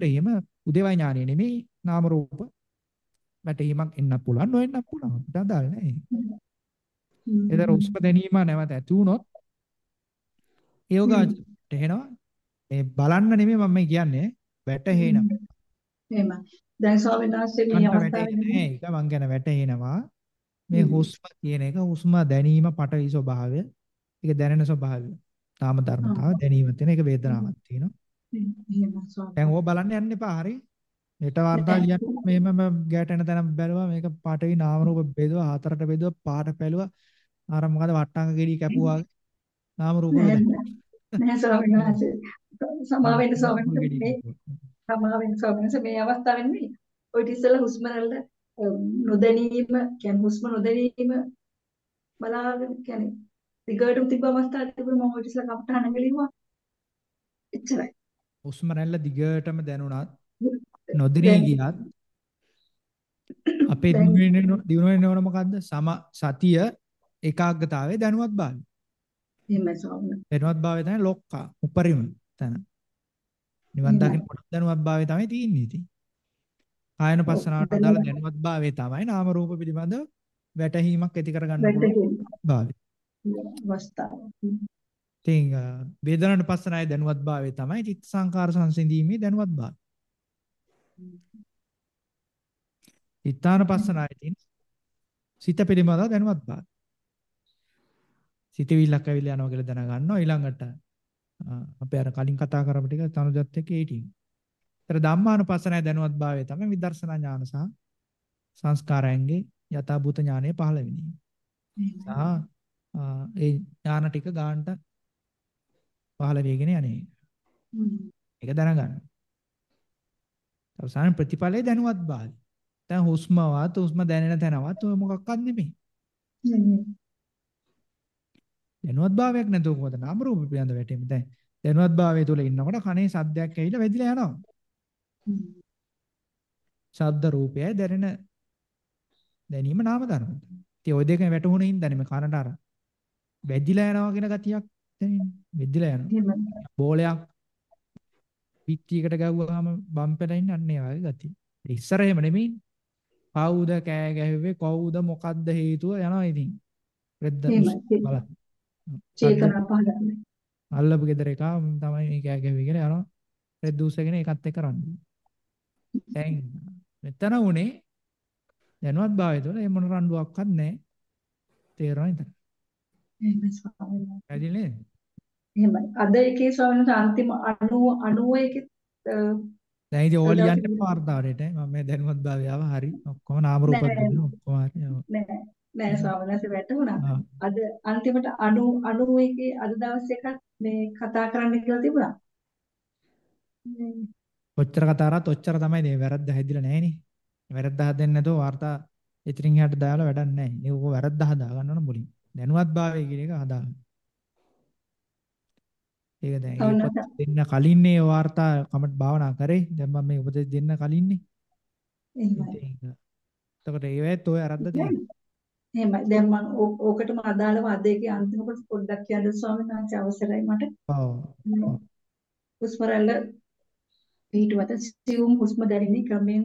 එහෙම උදේවයි ඥානෙ නෙමෙයි නාම රූප වැටීමක් එන්නත් පුළුවන් නොඑන්නත් පුළුවන්. අපිට අදාළ නැහැ. ඒතර උස්ම දැනීම නැවත ඇති වුණොත් යෝගාචරයට එනවා. මේ බලන්න නෙමෙයි මම කියන්නේ වැටහෙනවා. එහෙම. දැන් ස්වාමීන් වහන්සේ මේ අවස්ථාවේ ඒක මං ගැන වැටහෙනවා. මේ හුස්ම කියන එක හුස්ම දැනීම පටවි ස්වභාවය. ඒක දැනෙන ස්වභාවය. තාම ධර්මතාව දැනීම තියෙන එක වේදනාවක් තියෙනවා. දැන් ඕක බලන්න යන්න එපා හරි. හෙට වර්තා කියන්න මෙහෙම ගැටෙන තැන බැලුවා. මේක පාටවි නාම රූප බෙදුවා හතරට බෙදුවා පාට පැලුවා. අර මොකද වට්ටංග ගෙඩි කැපුවා. නාම රූප නැහැ ස්වාමීන් වහන්සේ සමාවෙන්න ස්වාමීන්. වහන්සේ සමාවෙන්න ස්වාමීන්. වහන්සේ මේ අවස්ථාවෙන් මේ ඔය ඉතිසලා හුස්ම රැල්ල නොදැනීම කියන්නේ හුස්ම නොදැනීම බලාගෙන කියන්නේ දිගටම තිබ්බ අවස්ථාවක් තිබුණා මම ඔය ඉතිසලා කප්ටහන ගලිව්වා එච්චරයි හුස්ම රැල්ල දිගටම දැනුණත් නොදිනී ගියත් අපේ දිනුවෙන ඕන මොකද්ද සම සතිය ඒකාග්‍රතාවයේ දැනුවත් භාවය. එහෙමයි ස්වාමීන්. දැනුවත් භාවය තමයි ලොක්කා උපරිම තැන. නිවන් දකින්න දැනුවත් භාවය තමයි තියෙන්නේ ඉතින්. ආයන පස්සනාවට අදාළ දැනුවත් භාවය තමයි නාම රූප පිළිබඳ වැටහීමක් ඇති කරගන්න භාවය. අවස්ථාව. ඉතින් වේදනාවට පස්සනාවේ දැනුවත් භාවය තමයි චිත්ත සංකාර සංසිඳීමේ දැනුවත් භාවය. චිත්තානපස්සනාවේ තියෙන සිත පිළිබඳව දැනුවත් භාවය. සිතවිල්ලක් ඇවිල්ලා යනවා කියලා දැනගන්නවා ඊළඟට අපි අර කලින් කතා කරපු ටික තනුජත් එක්ක ඒටින්. ඒතර ධම්මානුපස්සනාවේ දැනුවත් භාවය තමයි විදර්ශනා ඥාන සහ සංස්කාරයන්ගේ යථාභූත ඥානය පහළ වෙන්නේ. සහ ඒ ඥාන ටික ගන්නට පහළ වෙගෙන යන්නේ. ඒක දැනගන්න. අවසාන ප්‍රතිඵලයේ දැනුවත් භාවය. දැන් හුස්මවත් හුස්ම දැනෙන තැනවත් ඔය මොකක්වත් නෙමෙයි. දැනුවත් භාවයක් නැතුව කොහොමද නාම රූප පිළිබඳ වැටෙන්නේ දැන් දැනුවත් භාවය තුල ඉන්නකොට කනේ සද්දයක් ඇවිල්ලා වැදිලා යනවා. ශබ්ද රූපයයි දැනෙන දැනීම නාම ධර්ම. ඉතින් ওই දෙකෙන් වැටුණේ හින්දානේ මේ කනට අර වැදිලා යනවා කියන ගතියක් දැනෙන්නේ. වැදිලා යනවා. බෝලයක් පිටියකට ගැව්වහම බම්පෙලා ඉන්න අන්න ඒ වගේ ගතිය. ඉස්සර එහෙම නෙමෙයි. කවුද කෑ ගැහුවේ කවුද මොකද්ද හේතුව යනවා ඉතින්. රෙද්ද බලන්න. චේතනා පහළන්නේ. අල්ලපු ගෙදර එක තමයි මේ කෑ ගැහුවේ කියලා යනවා. රෙද්ද උස්සගෙන ඒකත් එක්ක රණ්ඩු. දැන් මෙතන උනේ දැනුවත් භාවය තුළ ඒ මොන රණ්ඩුවක්වත් නැහැ. තේරෙනවද? එහෙමයි ස්වාමීනි. ඇයි නේද? එහෙමයි. අද එකේ ස්වාමීන් අන්තිම 90 90 එකේ දැන් ඉතින් ඕල් යන්න වාර්තාවරේට මම මේ දැනුවත් භාවය ආව හරි ඔක්කොම නාම රූප දෙන්න ඔක්කොම හරි නෑ නෑ ස්වාමීන් වැටුණා. අද අන්තිමට 90 91 එකේ අද දවස් එකක් මේ කතා කරන්න කියලා තිබුණා. ඔච්චර කතා කරත් ඔච්චර තමයි මේ වැරද්ද හැදිලා නැහෙනේ. වැරද්ද හදන්නේ නැතුව වාර්තා එතනින් එහාට දාලා වැඩක් නැහැ. ඒක ඕක වැරද්ද හදා ගන්න ඕන මුලින්. දැනුවත් භාවය කියන එක හදා ගන්න. ඒක දැන් දෙන්න කලින්නේ වාර්තා කමට භාවනා කරේ. දැන් මම මේ උපදෙස් දෙන්න කලින්නේ. එහෙමයි. එතකොට ඒ වෙත් ඔය අරද්ද තියෙනවා. එහෙමයි. දැන් මම ඕකටම අදාළව අද ඒකේ අන්තිම කොටස පොඩ්ඩක් කියන්න ස්වාමීන් වහන්සේ අවසරයි මට. ඔව්. මේ හුස්ම රැල්ල පිටුවත සියුම් හුස්ම දැනෙන්නේ ක්‍රමෙන්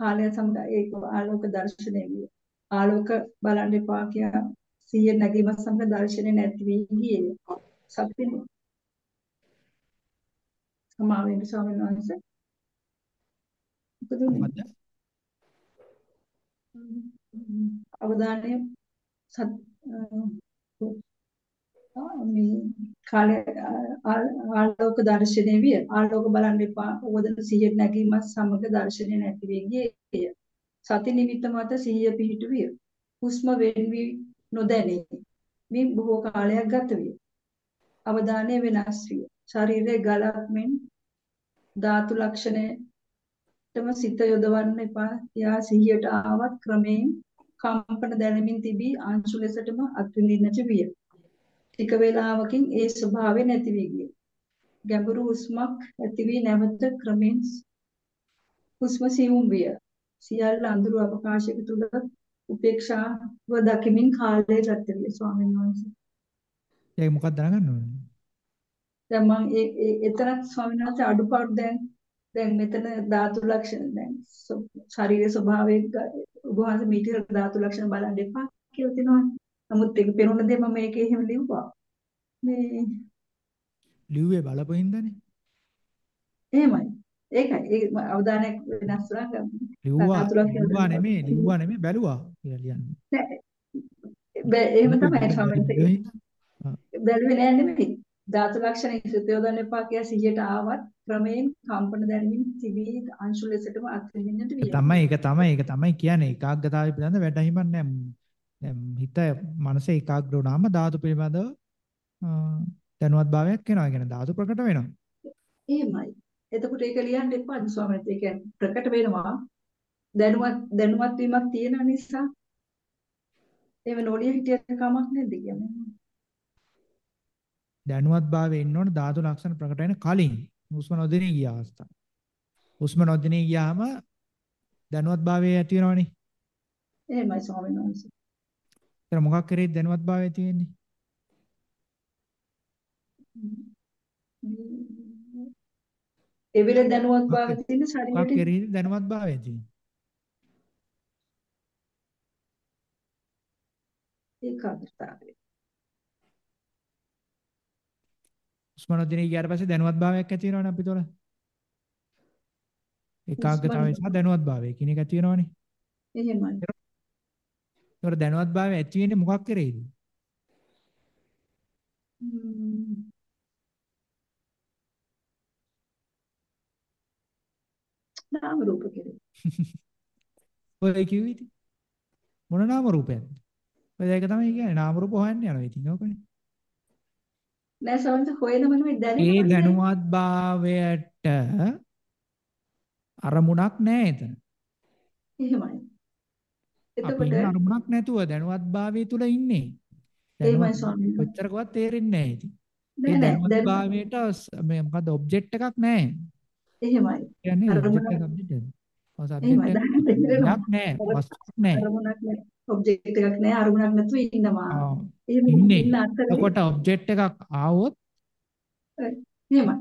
කාලය සමග ඒක ආලෝක දර්ශනය විය. ආලෝක බලන්න එපා කියා සිහිය නැගීමත් සමග දර්ශනය නැති වී ගියේ. සත්‍යෙම සමාවෙන්න ස්වාමීන් වහන්සේ. මොකද? අවධානය සත් මේ කාලය ආලෝක දර්ශනය විය. ආලෝක බලන්න එපා. ඕදන සිහිය නැගීමත් සමග දර්ශනය නැති වී ගියේ. සති නිමිත්ත මත සිහිය පිහිටුවිය. හුස්ම වෙන් වී නොදැනේ. මේ බොහෝ කාලයක් ගත විය. අවධානය වෙනස් විය. ශරීරයේ ගලක් මෙන් ධාතු ලක්ෂණයටම සිත යොදවන්න එපා. යා සිහියට ආවත් ක්‍රමයෙන් කම්පන දැනෙමින් තිබී අංශු ලෙසටම අත්විඳින්නට විය. ටික වේලාවකින් ඒ ස්වභාවය නැති වී ගිය. ගැඹුරු හුස්මක් ඇති වී නැවත ක්‍රමෙන් හුස්ම සියුම් විය. සියල්ල අඳුරු අවකාශයක තුල උපේක්ෂාව දකිමින් කාලය ගත විය ස්වාමීන් වහන්සේ. ඒක මොකක්ද දැනගන්න ඕනේ? දැන් මම ඒ එතරම් ස්වාමීන් වහන්සේ අඩුපාඩු දැන් දැන් මෙතන ධාතු ලක්ෂණ දැන් ශරීරයේ ස්වභාවය ඔබ වහන්සේ මීටර ධාතු ලක්ෂණ බලන්න එපා කියලා තියෙනවානේ. නමුත් ඒක පෙනුන දේ මම මේකේ එහෙම ලිව්වා. මේ ලිව්වේ බලපොහින්දනේ. එහෙමයි. ඒකයි. ඒ අවධානයක් වෙනස් වුණා. ලිව්වා ලිව්වා නෙමෙයි ලිව්වා නෙමෙයි බැලුවා කියලා ලියන්නේ. නෑ, බෑ, එහෙම තමයි ස්වාමීන් වහන්සේ. බැලුවේ නෑ නෙමෙයි. ධාතු ලක්ෂණ ඉස්සත යොදන්න එපා කියලා 100ට ආවත් ක්‍රමයෙන් කම්පන දැනෙමින් තිබී අංශු ලෙසටම අත්විඳින්නට විය. තමයි ඒක තමයි ඒක තමයි කියන්නේ ඒකාග්‍රතාවය පිළිබඳ වැටහීමක් නැහැ. හිත මනස ඒකාග්‍ර වුණාම ධාතු පිළිබඳව දැනුවත් භාවයක් එනවා. කියන්නේ ධාතු ප්‍රකට වෙනවා. එහෙමයි. එතකොට ඒක ලියන්න එපා ස්වාමීන්. ඒ කියන්නේ ප්‍රකට වෙනවා. දැනුවත් දැනුවත් වීමක් තියෙන නිසා එහෙම නොලිය හිටියට කමක් නැද්ද කියන්නේ. දැනුවත් භාවයේ ඉන්න ඕන ධාතු ලක්ෂණ ප්‍රකට වෙන කලින් හුස්ම නොදෙනී ගිය අවස්ථාව. හුස්ම නොදෙනී ගියාම දැනුවත් භාවයේ ඇති වෙනවනේ. එහෙමයි ස්වාමීන් වහන්සේ. ඒතර මොකක් කරේද දැනුවත් භාවයේ තියෙන්නේ? එවිල දැනුවත් භාවය තියෙන මොකක් ශරීරයේ කරේද දැනුවත් භාවයේ තියෙන්නේ? ඒකාග්‍රතාවය. නොදෙනී ගියාට පස්සේ දැනුවත් භාවයක් ඇති වෙනවනේ අපි තුළ. ඒකාග්‍රතාවය සහ දැනුවත් භාවය කියන එක ඇති වෙනවනේ. එහෙමයි. ඒතර දැනුවත් භාවය ඇති වෙන්නේ මොකක් කරේද? නාම රූප කෙරේ. ඔය කිව්වේ ඉතින්. මොන නාම රූපයක්ද? ඔය ඒක තමයි කියන්නේ නාම රූප හොයන්න යනවා ඉතින් ඕකනේ. නෑ සමහරවිට හොයනම නෙවෙයි ඒ දැනෙනවා. දැනුවත් භාවයට අරමුණක් නැහැ එතන. එහෙමයි. එතකොට අරමුණක් නැතුව දැනුවත් භාවයේ තුල ඉන්නේ. එහෙමයි දැනුවත්. කොච්චරකවත් තේරෙන්නේ නැහැ ඉතින්. ඒ නෑ දැනුවත් දැන් භාවයට ස්- මේ මොකද්ද ඔබ්ජෙක්ට් එකක් නැහැ. එහෙමයි. කියන්නේ ඔබ්ජෙක්ට් අරමුණක් එක ඔබ්ජෙක්ට් එක. ඔය සබ්ජෙක්ට්. එකක් නැහැ. වස්තුවක් නැහැ. අරමුණක් නෑ. ඔබ්ජෙක්ට් එකක් නෑ අරමුණක් නැතුව ඉන්නවා. එහෙම ඉන්නේ. අතරේ එතකොට ඔබ්ජෙක්ට් එකක් ආවොත් එහෙමයි.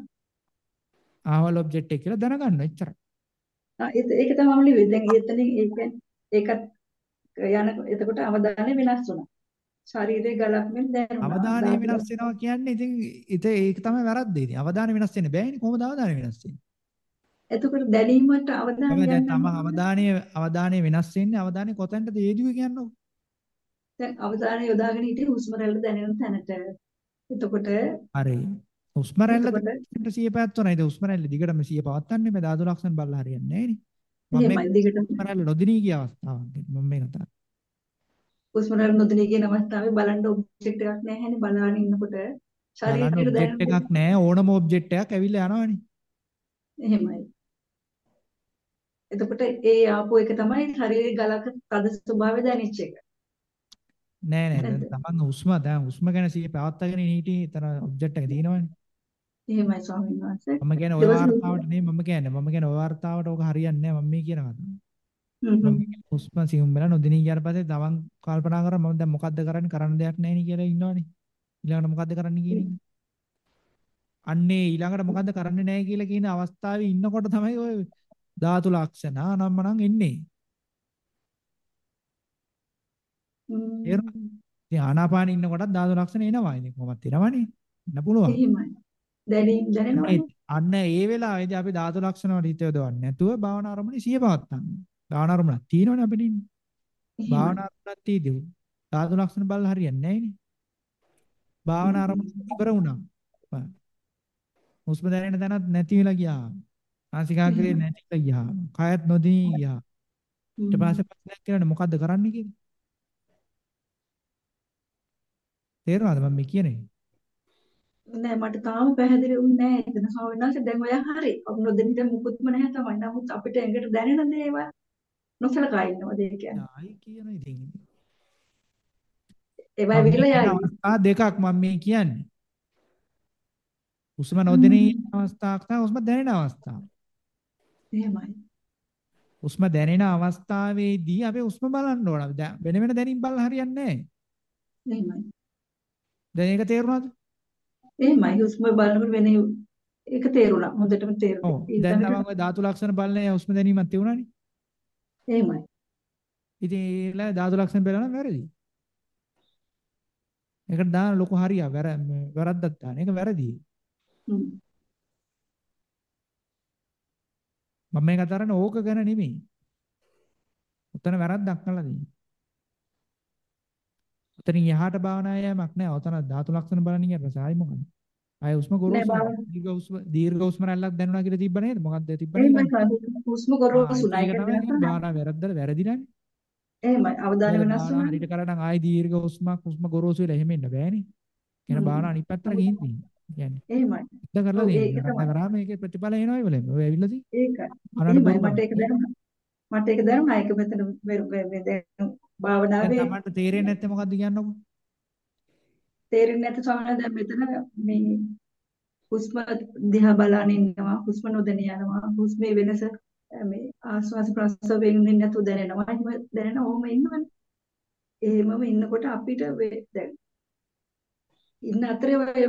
ආවල් ඔබ්ජෙක්ට් එක කියලා දැනගන්න එච්චරයි. ආ, ඒක ඒක තමයි මම ලිව්වේ. දැන් එතනින් ඒ කියන්නේ ඒකත් යන එතකොට අවධානය වෙනස් වුණා. ශරීරයේ ගලක් මෙන් දැනුණා. අවධානය වෙනස් වෙනවා කියන්නේ ඉතින් ඉත ඒක තමයි වැරද්ද ඉතින්. අවධානය වෙනස් වෙන්න බෑනේ කොහොමද අවධානය වෙනස් වෙන්නේ? එතකොට දැනීමට අවධානය යන්න තම අවධානය අවධානය වෙනස් වෙන්නේ අවධානය කොතැනටද යෙදුවේ කියන්නේ. දැන් අවධානය යොදාගෙන හිටියේ හුස්ම රැල්ල දැනෙන තැනට. එතකොට හරි. හුස්ම රැල්ල සිය පැවැත්වනවා. ඉතින් හුස්ම රැල්ල දිගටම සිය පවත්වන්නේ මේ ධාතු ලක්ෂණ බලලා හරියන්නේ නැහැ නේ. මම මේ රැල්ල නොදිනී ගිය අවස්ථාවක් ගැන මම මේ කතා හුස්ම රැල්ල නොදෙනී කියන අවස්ථාවේ බලන්න ඔබ්ජෙක්ට් එකක් නැහැනේ බලාගෙන ඉන්නකොට ශරීරයට දැනෙන එකක් නැහැ ඕනම ඔබ්ජෙක්ට් එකක් ඇවිල්ලා යනවනේ. එහෙමයි. එතකොට ඒ ආපු එක තමයි ශරීරයේ ගලක තද ස්වභාවය දැනෙච්ච එක. නෑ නෑ තමන් හුස්ම දැන් හුස්ම ගැන සිහිය පවත්වාගෙන හිටියේ එතන ඔබ්ජෙක්ට් එක තියෙනවනේ. එහෙමයි ස්වාමීන් වහන්සේ. මම කියන්නේ ওই වார்த்தාවට නෙමෙයි මම කියන්නේ. මම කියන්නේ ওই වார்த்தාවට ඕක හරියන්නේ නැහැ මම මේ කියන කතාව. හුස්ම සිහුම් වෙලා නොදිනී ගියාට පස්සේ තවන් කල්පනා කරා මම දැන් මොකද්ද කරන්නේ කරන්න දෙයක් නැහැ නේ කියලා ඉන්නවනේ. ඊළඟට මොකද්ද කරන්න කියන්නේ? අන්නේ ඊළඟට මොකද්ද කරන්නේ නැහැ කියලා කියන අවස්ථාවේ ඉන්නකොට තමයි ඔය ධාතු ලක්ෂණ නම්මනම් එන්නේ. ඒ ඉතින් ආනාපානෙ ඉන්නකොටත් ධාතු ලක්ෂණ එනවා. ඉතින් කොහොමද එනවනේ? එන්න පුළුවන්. එහෙමයි. දැනීම් දැනෙනවනේ. අන්න ඒ වෙලාවේදී අපි ධාතු ලක්ෂණ වල හිත යොදවන්නේ නැතුව භාවනා අරමුණේ සිය පවත්තන්න. භාවනා අරමුණක් තියෙනවනේ අපිට ඉන්නේ. භාවනා අරමුණක් තියෙදි ධාතු ලක්ෂණ බලලා හරියන්නේ නැහැනේ. භාවනා අරමුණ ඉවර වුණා. හුස්ම දැනෙන තැනත් නැති වෙලා ගියා. ආසිකාග්‍රේ නැතිලා ගියා. කයත් නොදී ගියා. ඊට පස්සේ ප්‍රශ්නයක් කියලානේ මොකද්ද කරන්න කියලා. තේරුණාද මම කියන්නේ? නෑ මට තාම පැහැදිලි වුණේ නෑ එතන ස්වාමීන් වහන්සේ දැන් ඔයා හරි අපි නොදෙනිට මුකුත්ම නැහැ තමයි නමුත් අපිට ඇඟට දැනෙන දේවල් නොසලකා ඉන්නවද ඒ කියන්නේ ආයි කියන ඉතින් ඒවා විරල යයි අවස්ථා දෙකක් මම මේ කියන්නේ. හුස්ම නොදෙනී අවස්ථාවක් තමයි හුස්ම දැනෙන අවස්ථාව. එහෙමයි හුස්ම දැනෙන අවස්ථාවේදී අපි හුස්ම බලන්න ඕන. වෙන වෙන දැනීම් බලලා හරියන්නේ නැහැ. එහෙමයි දැන් ඒක තේරුණාද? එහෙමයි හුස්ම බලනකොට වෙන ඒක තේරුණා හොඳටම ඔව්. තේරුණා දැන් තමන් ඔය ධාතු ලක්ෂණ බලන්නේ හුස්ම දැනීමක් තියුණානේ. එහෙමයි ඉතින් ඒලා ධාතු ලක්ෂණ බලනවා වැරදි. ඒකට දාන ලොකු හරියක් වැර වැරද්දක් දාන. ඒක වැරදි. මම මේ කතා කරන්නේ ඕක ගැන නෙමෙයි. උතන වැරද්දක් කළා තියෙන්නේ. උතනින් යහට භාවනා යෑමක් නෑ. උතන ධාතු ලක්ෂණ බලන්න ගියට පස්සේ ආයි මොකද? ආයි උස්ම ගොරෝසු දීර්ඝ උස්ම දීර්ඝ උස්ම රැල්ලක් දැනුණා කියලා තිබ්බ නේද? මොකද්ද තිබ්බ එහෙමයි නේද? ස්වාමීන් හුස්ම ගොරෝසුනා ඒක ඒක තමයි කියන්නේ වෙනස් භාවනා වැරද්දට වැරදිලානේ. එහෙමයි අවධානය වෙනස් වුණා හරියට කරා නම් ආයි දීර්ඝ උස්මක් උස්ම ගොරෝසු වෙලා එහෙම ඉන්න බෑනේ. කියන. භාවනා අනිත් පැත්තට ගිහින් තියෙන්නේ. කියන්නේ එහෙමයි ඉද්ද කරලා තමයි. කරාම ඒකේ ප්‍රතිඵල එනවා ඉවලෙම. ඔය ඇවිල්ලා තියෙන්නේ. ඒකයි මට ඒක දැනුණා මට ඒක දැනුණා ඒක මෙතන භාවනාවේ තමන්ට තේරෙන්නේ නැත්තේ මොකද්ද කියන්නකො? තේරෙන්නේ නැති ස්වාමීන් දැන් මෙතන මේ හුස්ම දිහා බලන ඉන්නවා හුස්ම නොදැන යනවා හුස්මේ වෙනස මේ ආස්වාස ප්‍රස්වාස වෙන්නේ නැතුව දැනෙනවා. එහෙම දැනෙන ඕම ඉන්නවනේ. එහෙමම ඉන්නකොට අපිට දැන් ඉන්න අතරේ ඔය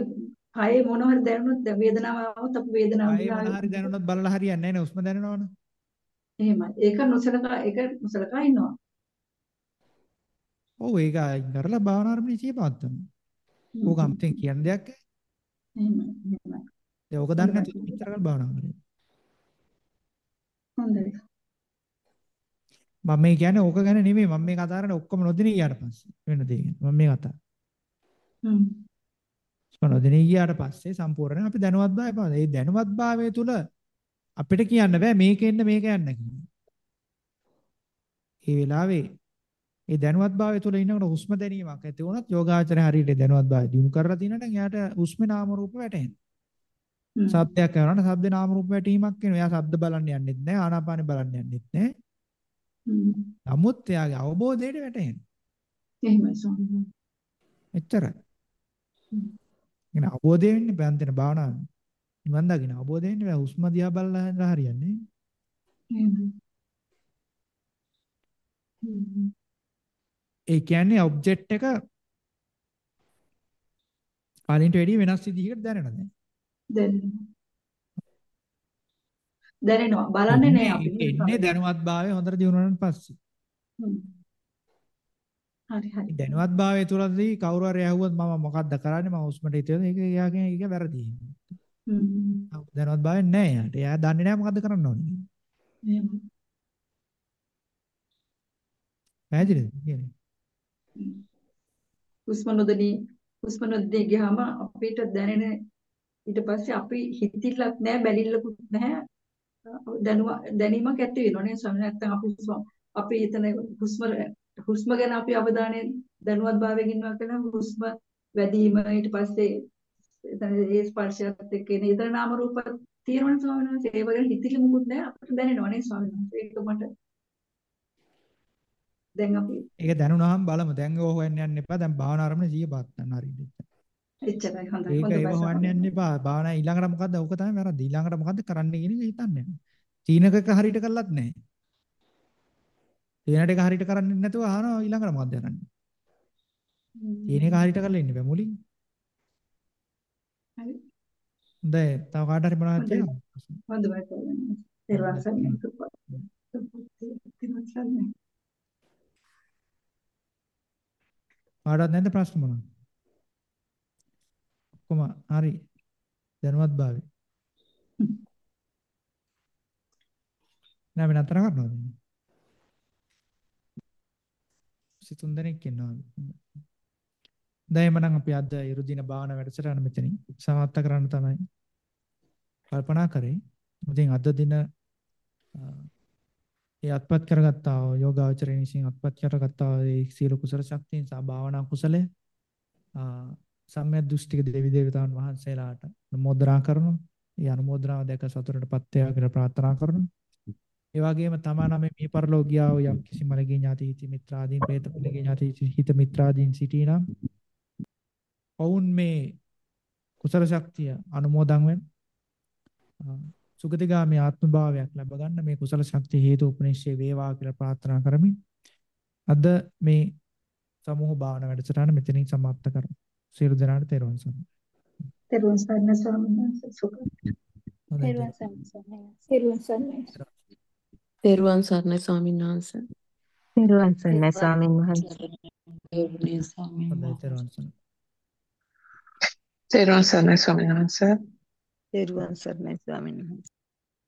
කයේ මොන හරි දැනුනොත් දැන් වේදනාව આવොත් අපි වේදනාව දිහා මොන හරි දැනුණත් බලලා හරියන්නේ නැහැ නේ උස්ම දැනෙනවනේ. එහෙමයි. ඒක නොසලකා ඒක නොසලකා ඉන්නවා ඔව් ඒක අයින් කරලා භාවනා අරමුණේ සිය පවත්තන්න. ඕක අම්තෙන් කියන දෙයක් ඈ. එහෙමයි එහෙමයි දැන් ඕක දන්නේ නැතුව මෙච්චර කල් භාවනා කරේ. හොඳයි මම මේ කියන්නේ ඕක ගැන නෙමෙයි මම මේ කතා කරන්නේ ඔක්කොම නොදිනී ගියාට පස්සේ වෙන දේ ගැන. මම මේ කතා. හ්ම් නොදිනී ගියාට පස්සේ සම්පූර්ණයෙන් අපි දැනුවත් භාවය පාද. ඒ දැනුවත් භාවය තුල අපිට කියන්න බෑ මේක එන්න මේක යන්න කියලා. ඒ වෙලාවේ ඒ දැනුවත් භාවය තුල ඉන්නකොට හුස්ම දැනීමක් ඇති වුණත් යෝගාචරය හරියට දැනුවත් භාවය දිනු කරලා තිනනම් එයාට හුස්මේ නාම රූප වැටෙනවා. හ්ම්. ශබ්දයක් කරනකොට ශබ්ද නාම රූප වැටීමක් වෙනවා. එයා ශබ්ද බලන්න යන්නෙත් නැහැ, ආනාපානෙ බලන්න යන්නෙත් නැහැ. නමුත් එයාගේ අවබෝධයට වැටෙනවා. එහෙමයි ස්වාමීන් එච්චරයි. ඉතින් අවබෝධය වෙන්නේ බෑන්තන භාවනාව. නිවන් දකින්න අවබෝධය වෙන්නේ. හුස්ම දිහා බලලා හරියන්නේ. එහෙමයි හ්ම්. ඒ කියන්නේ ඔබ්ජෙක්ට් එක කලින්ට වැඩිය වෙනස් විදිහකට දැනෙනවා දැන්. දැනෙනවා දැනෙනවා බලන්නේ නෑ අපි එන්නේ දැනුවත් භාවය හොඳට දිනුනන් පස්සේ. හරි හරි දැනුවත් භාවය තුලදී කවුරු හරි ඇහුවොත් මම මොකද්ද කරන්නේ මම හුස්මට හිටියොත් ඒක එයාගේ ඒක වැරදි. හ්ම්. දැනුවත් භාවය නැහැ එයාට. එයා දන්නේ නැහැ මොකද්ද කරන්න ඕනේ කියලා. එහෙමයි පැහැදිලිද කියන්නේ? හුස්ම නොදෙනී හුස්ම නොදෙනී ගියාම අපිට දැනෙන ඊට පස්සේ අපි හිතිලක් නැහැ බැලිල්ලකුත් නැහැ. දැනුව දැනීමක් ඇති වෙනවනේ ස්වාමීන් නැත්නම් අපි හුස්ම- අපි එතන හුස්ම හුස්ම ගැන අපි අවධානය දැනුවත් භාවයෙන් ඉන්නවා කියලා හුස්ම වැඩිම ඊට පස්සේ එතන ඒ ස්පර්ශයත් එක්ක එන ඊතර නාම රූප තියෙනවනේ ස්වාමීන් වහන්සේ. ඒ වගේ හිතිලි මුකුත් නැහැ අපිට දැනෙනවා නේ ස්වාමීන් වහන්සේ. ඒක මට දැන් අපි ඒක දැනුණාම බලමු. දැන් ඕක හොයන්න යන්න එපා. දැන් භාවනා ආරම්භනේ සිහිය පවත්වන්න හරියට. එච්චරයි හොඳයි ඒක හොඳයි ඒව හොයන්න යන්න එපා. භාවනා ඊළඟට මොකද්ද? ඕක තමයි වැරද්ද. ඊළඟට මොකද්ද කරන්න කියන එක හිතන්න යන්න. චීනකක හරියට කළත් නැහැ. චීනට එක හරියට කරන්නේ නැතුව අහනවා ඊළඟට මොකද්ද කරන්නේ? චීන එක හරියට කරලා ඉන්න බෑ මුලින්. හරි හොඳයි. තව කාට හරි මොනවද හොඳයි තියෙනවද? හොඳයි ස්වාමීන් වහන්සේ තෙරුවන් සරණයි තෙරුවන් සරණයි කාටවත් නැද්ද ප්‍රශ්න මොනවද? ඔක්කොම හරි. දැනුවත් භාවය. නෑ අපි නතර කරනවද? සිතුන් දෙනෙක් ඉන්නවා. දැන් එමනම් අපි අද ඉරුදින භාවනා වැඩසටහන මෙතනින් සමාප්ත කරන්න තමයි කල්පනා කරේ. ඉතින් අද දින ඒ අත්පත් කරගත්තා වූ යෝගාචරයෙන් විසින් අත්පත් කරගත්තා වූ ඒ සීල කුසල ශක්තියන් සහ භාවනා කුසලය සම්‍යක් දෘෂ්ටික දෙවි දේවතාවුන් වහන්සේලාට අනුමෝදනා කරනවා. ඒ අනුමෝදනාව දැක සතුටටපත් වේවා කියලා ප්‍රාර්ථනා කරනවා. ඒ වගේම තමා නම මේ පරලෝකියා වූ යම් කිසි මලගේ ඥාති හිත මිත්‍රාදීන් പ്രേත මලගේ ඥාති හිත මිත්‍රාදීන් සිටිනම් ඔවුන් මේ කුසල ශක්තිය අනුමෝදන් වෙන සුගතිගාමී ආත්ම භාවයක් ලැබ ගන්න මේ කුසල ශක්තිය හේතු උපනිශ්චය වේවා කියලා ප්‍රාර්ථනා කරමින් අද මේ සමූහ භාවනා වැඩසටහන මෙතනින් સમાપ્ત කරමු. සියලු දෙනාට තෙරුවන් සරණයි. තෙරුවන් සරණයි ස්වාමීන් වහන්සේ සුඛ හොඳයි. තෙරුවන් සරණයි. තෙරුවන් සරණයි. තෙරුවන් සරණයි ස්වාමීන් වහන්සේ. තෙරුවන් සරණයි ස්වාමීන් වහන්සේ. ගෞරවනීය ස්වාමීන් හොඳයි වහන්සේ. තෙරුවන් සරණයි. තෙරුවන් සරණයි ස්වාමීන් වහන්සේ තෙරුවන් සරණයි ස්වාමීන් වහන්සේ.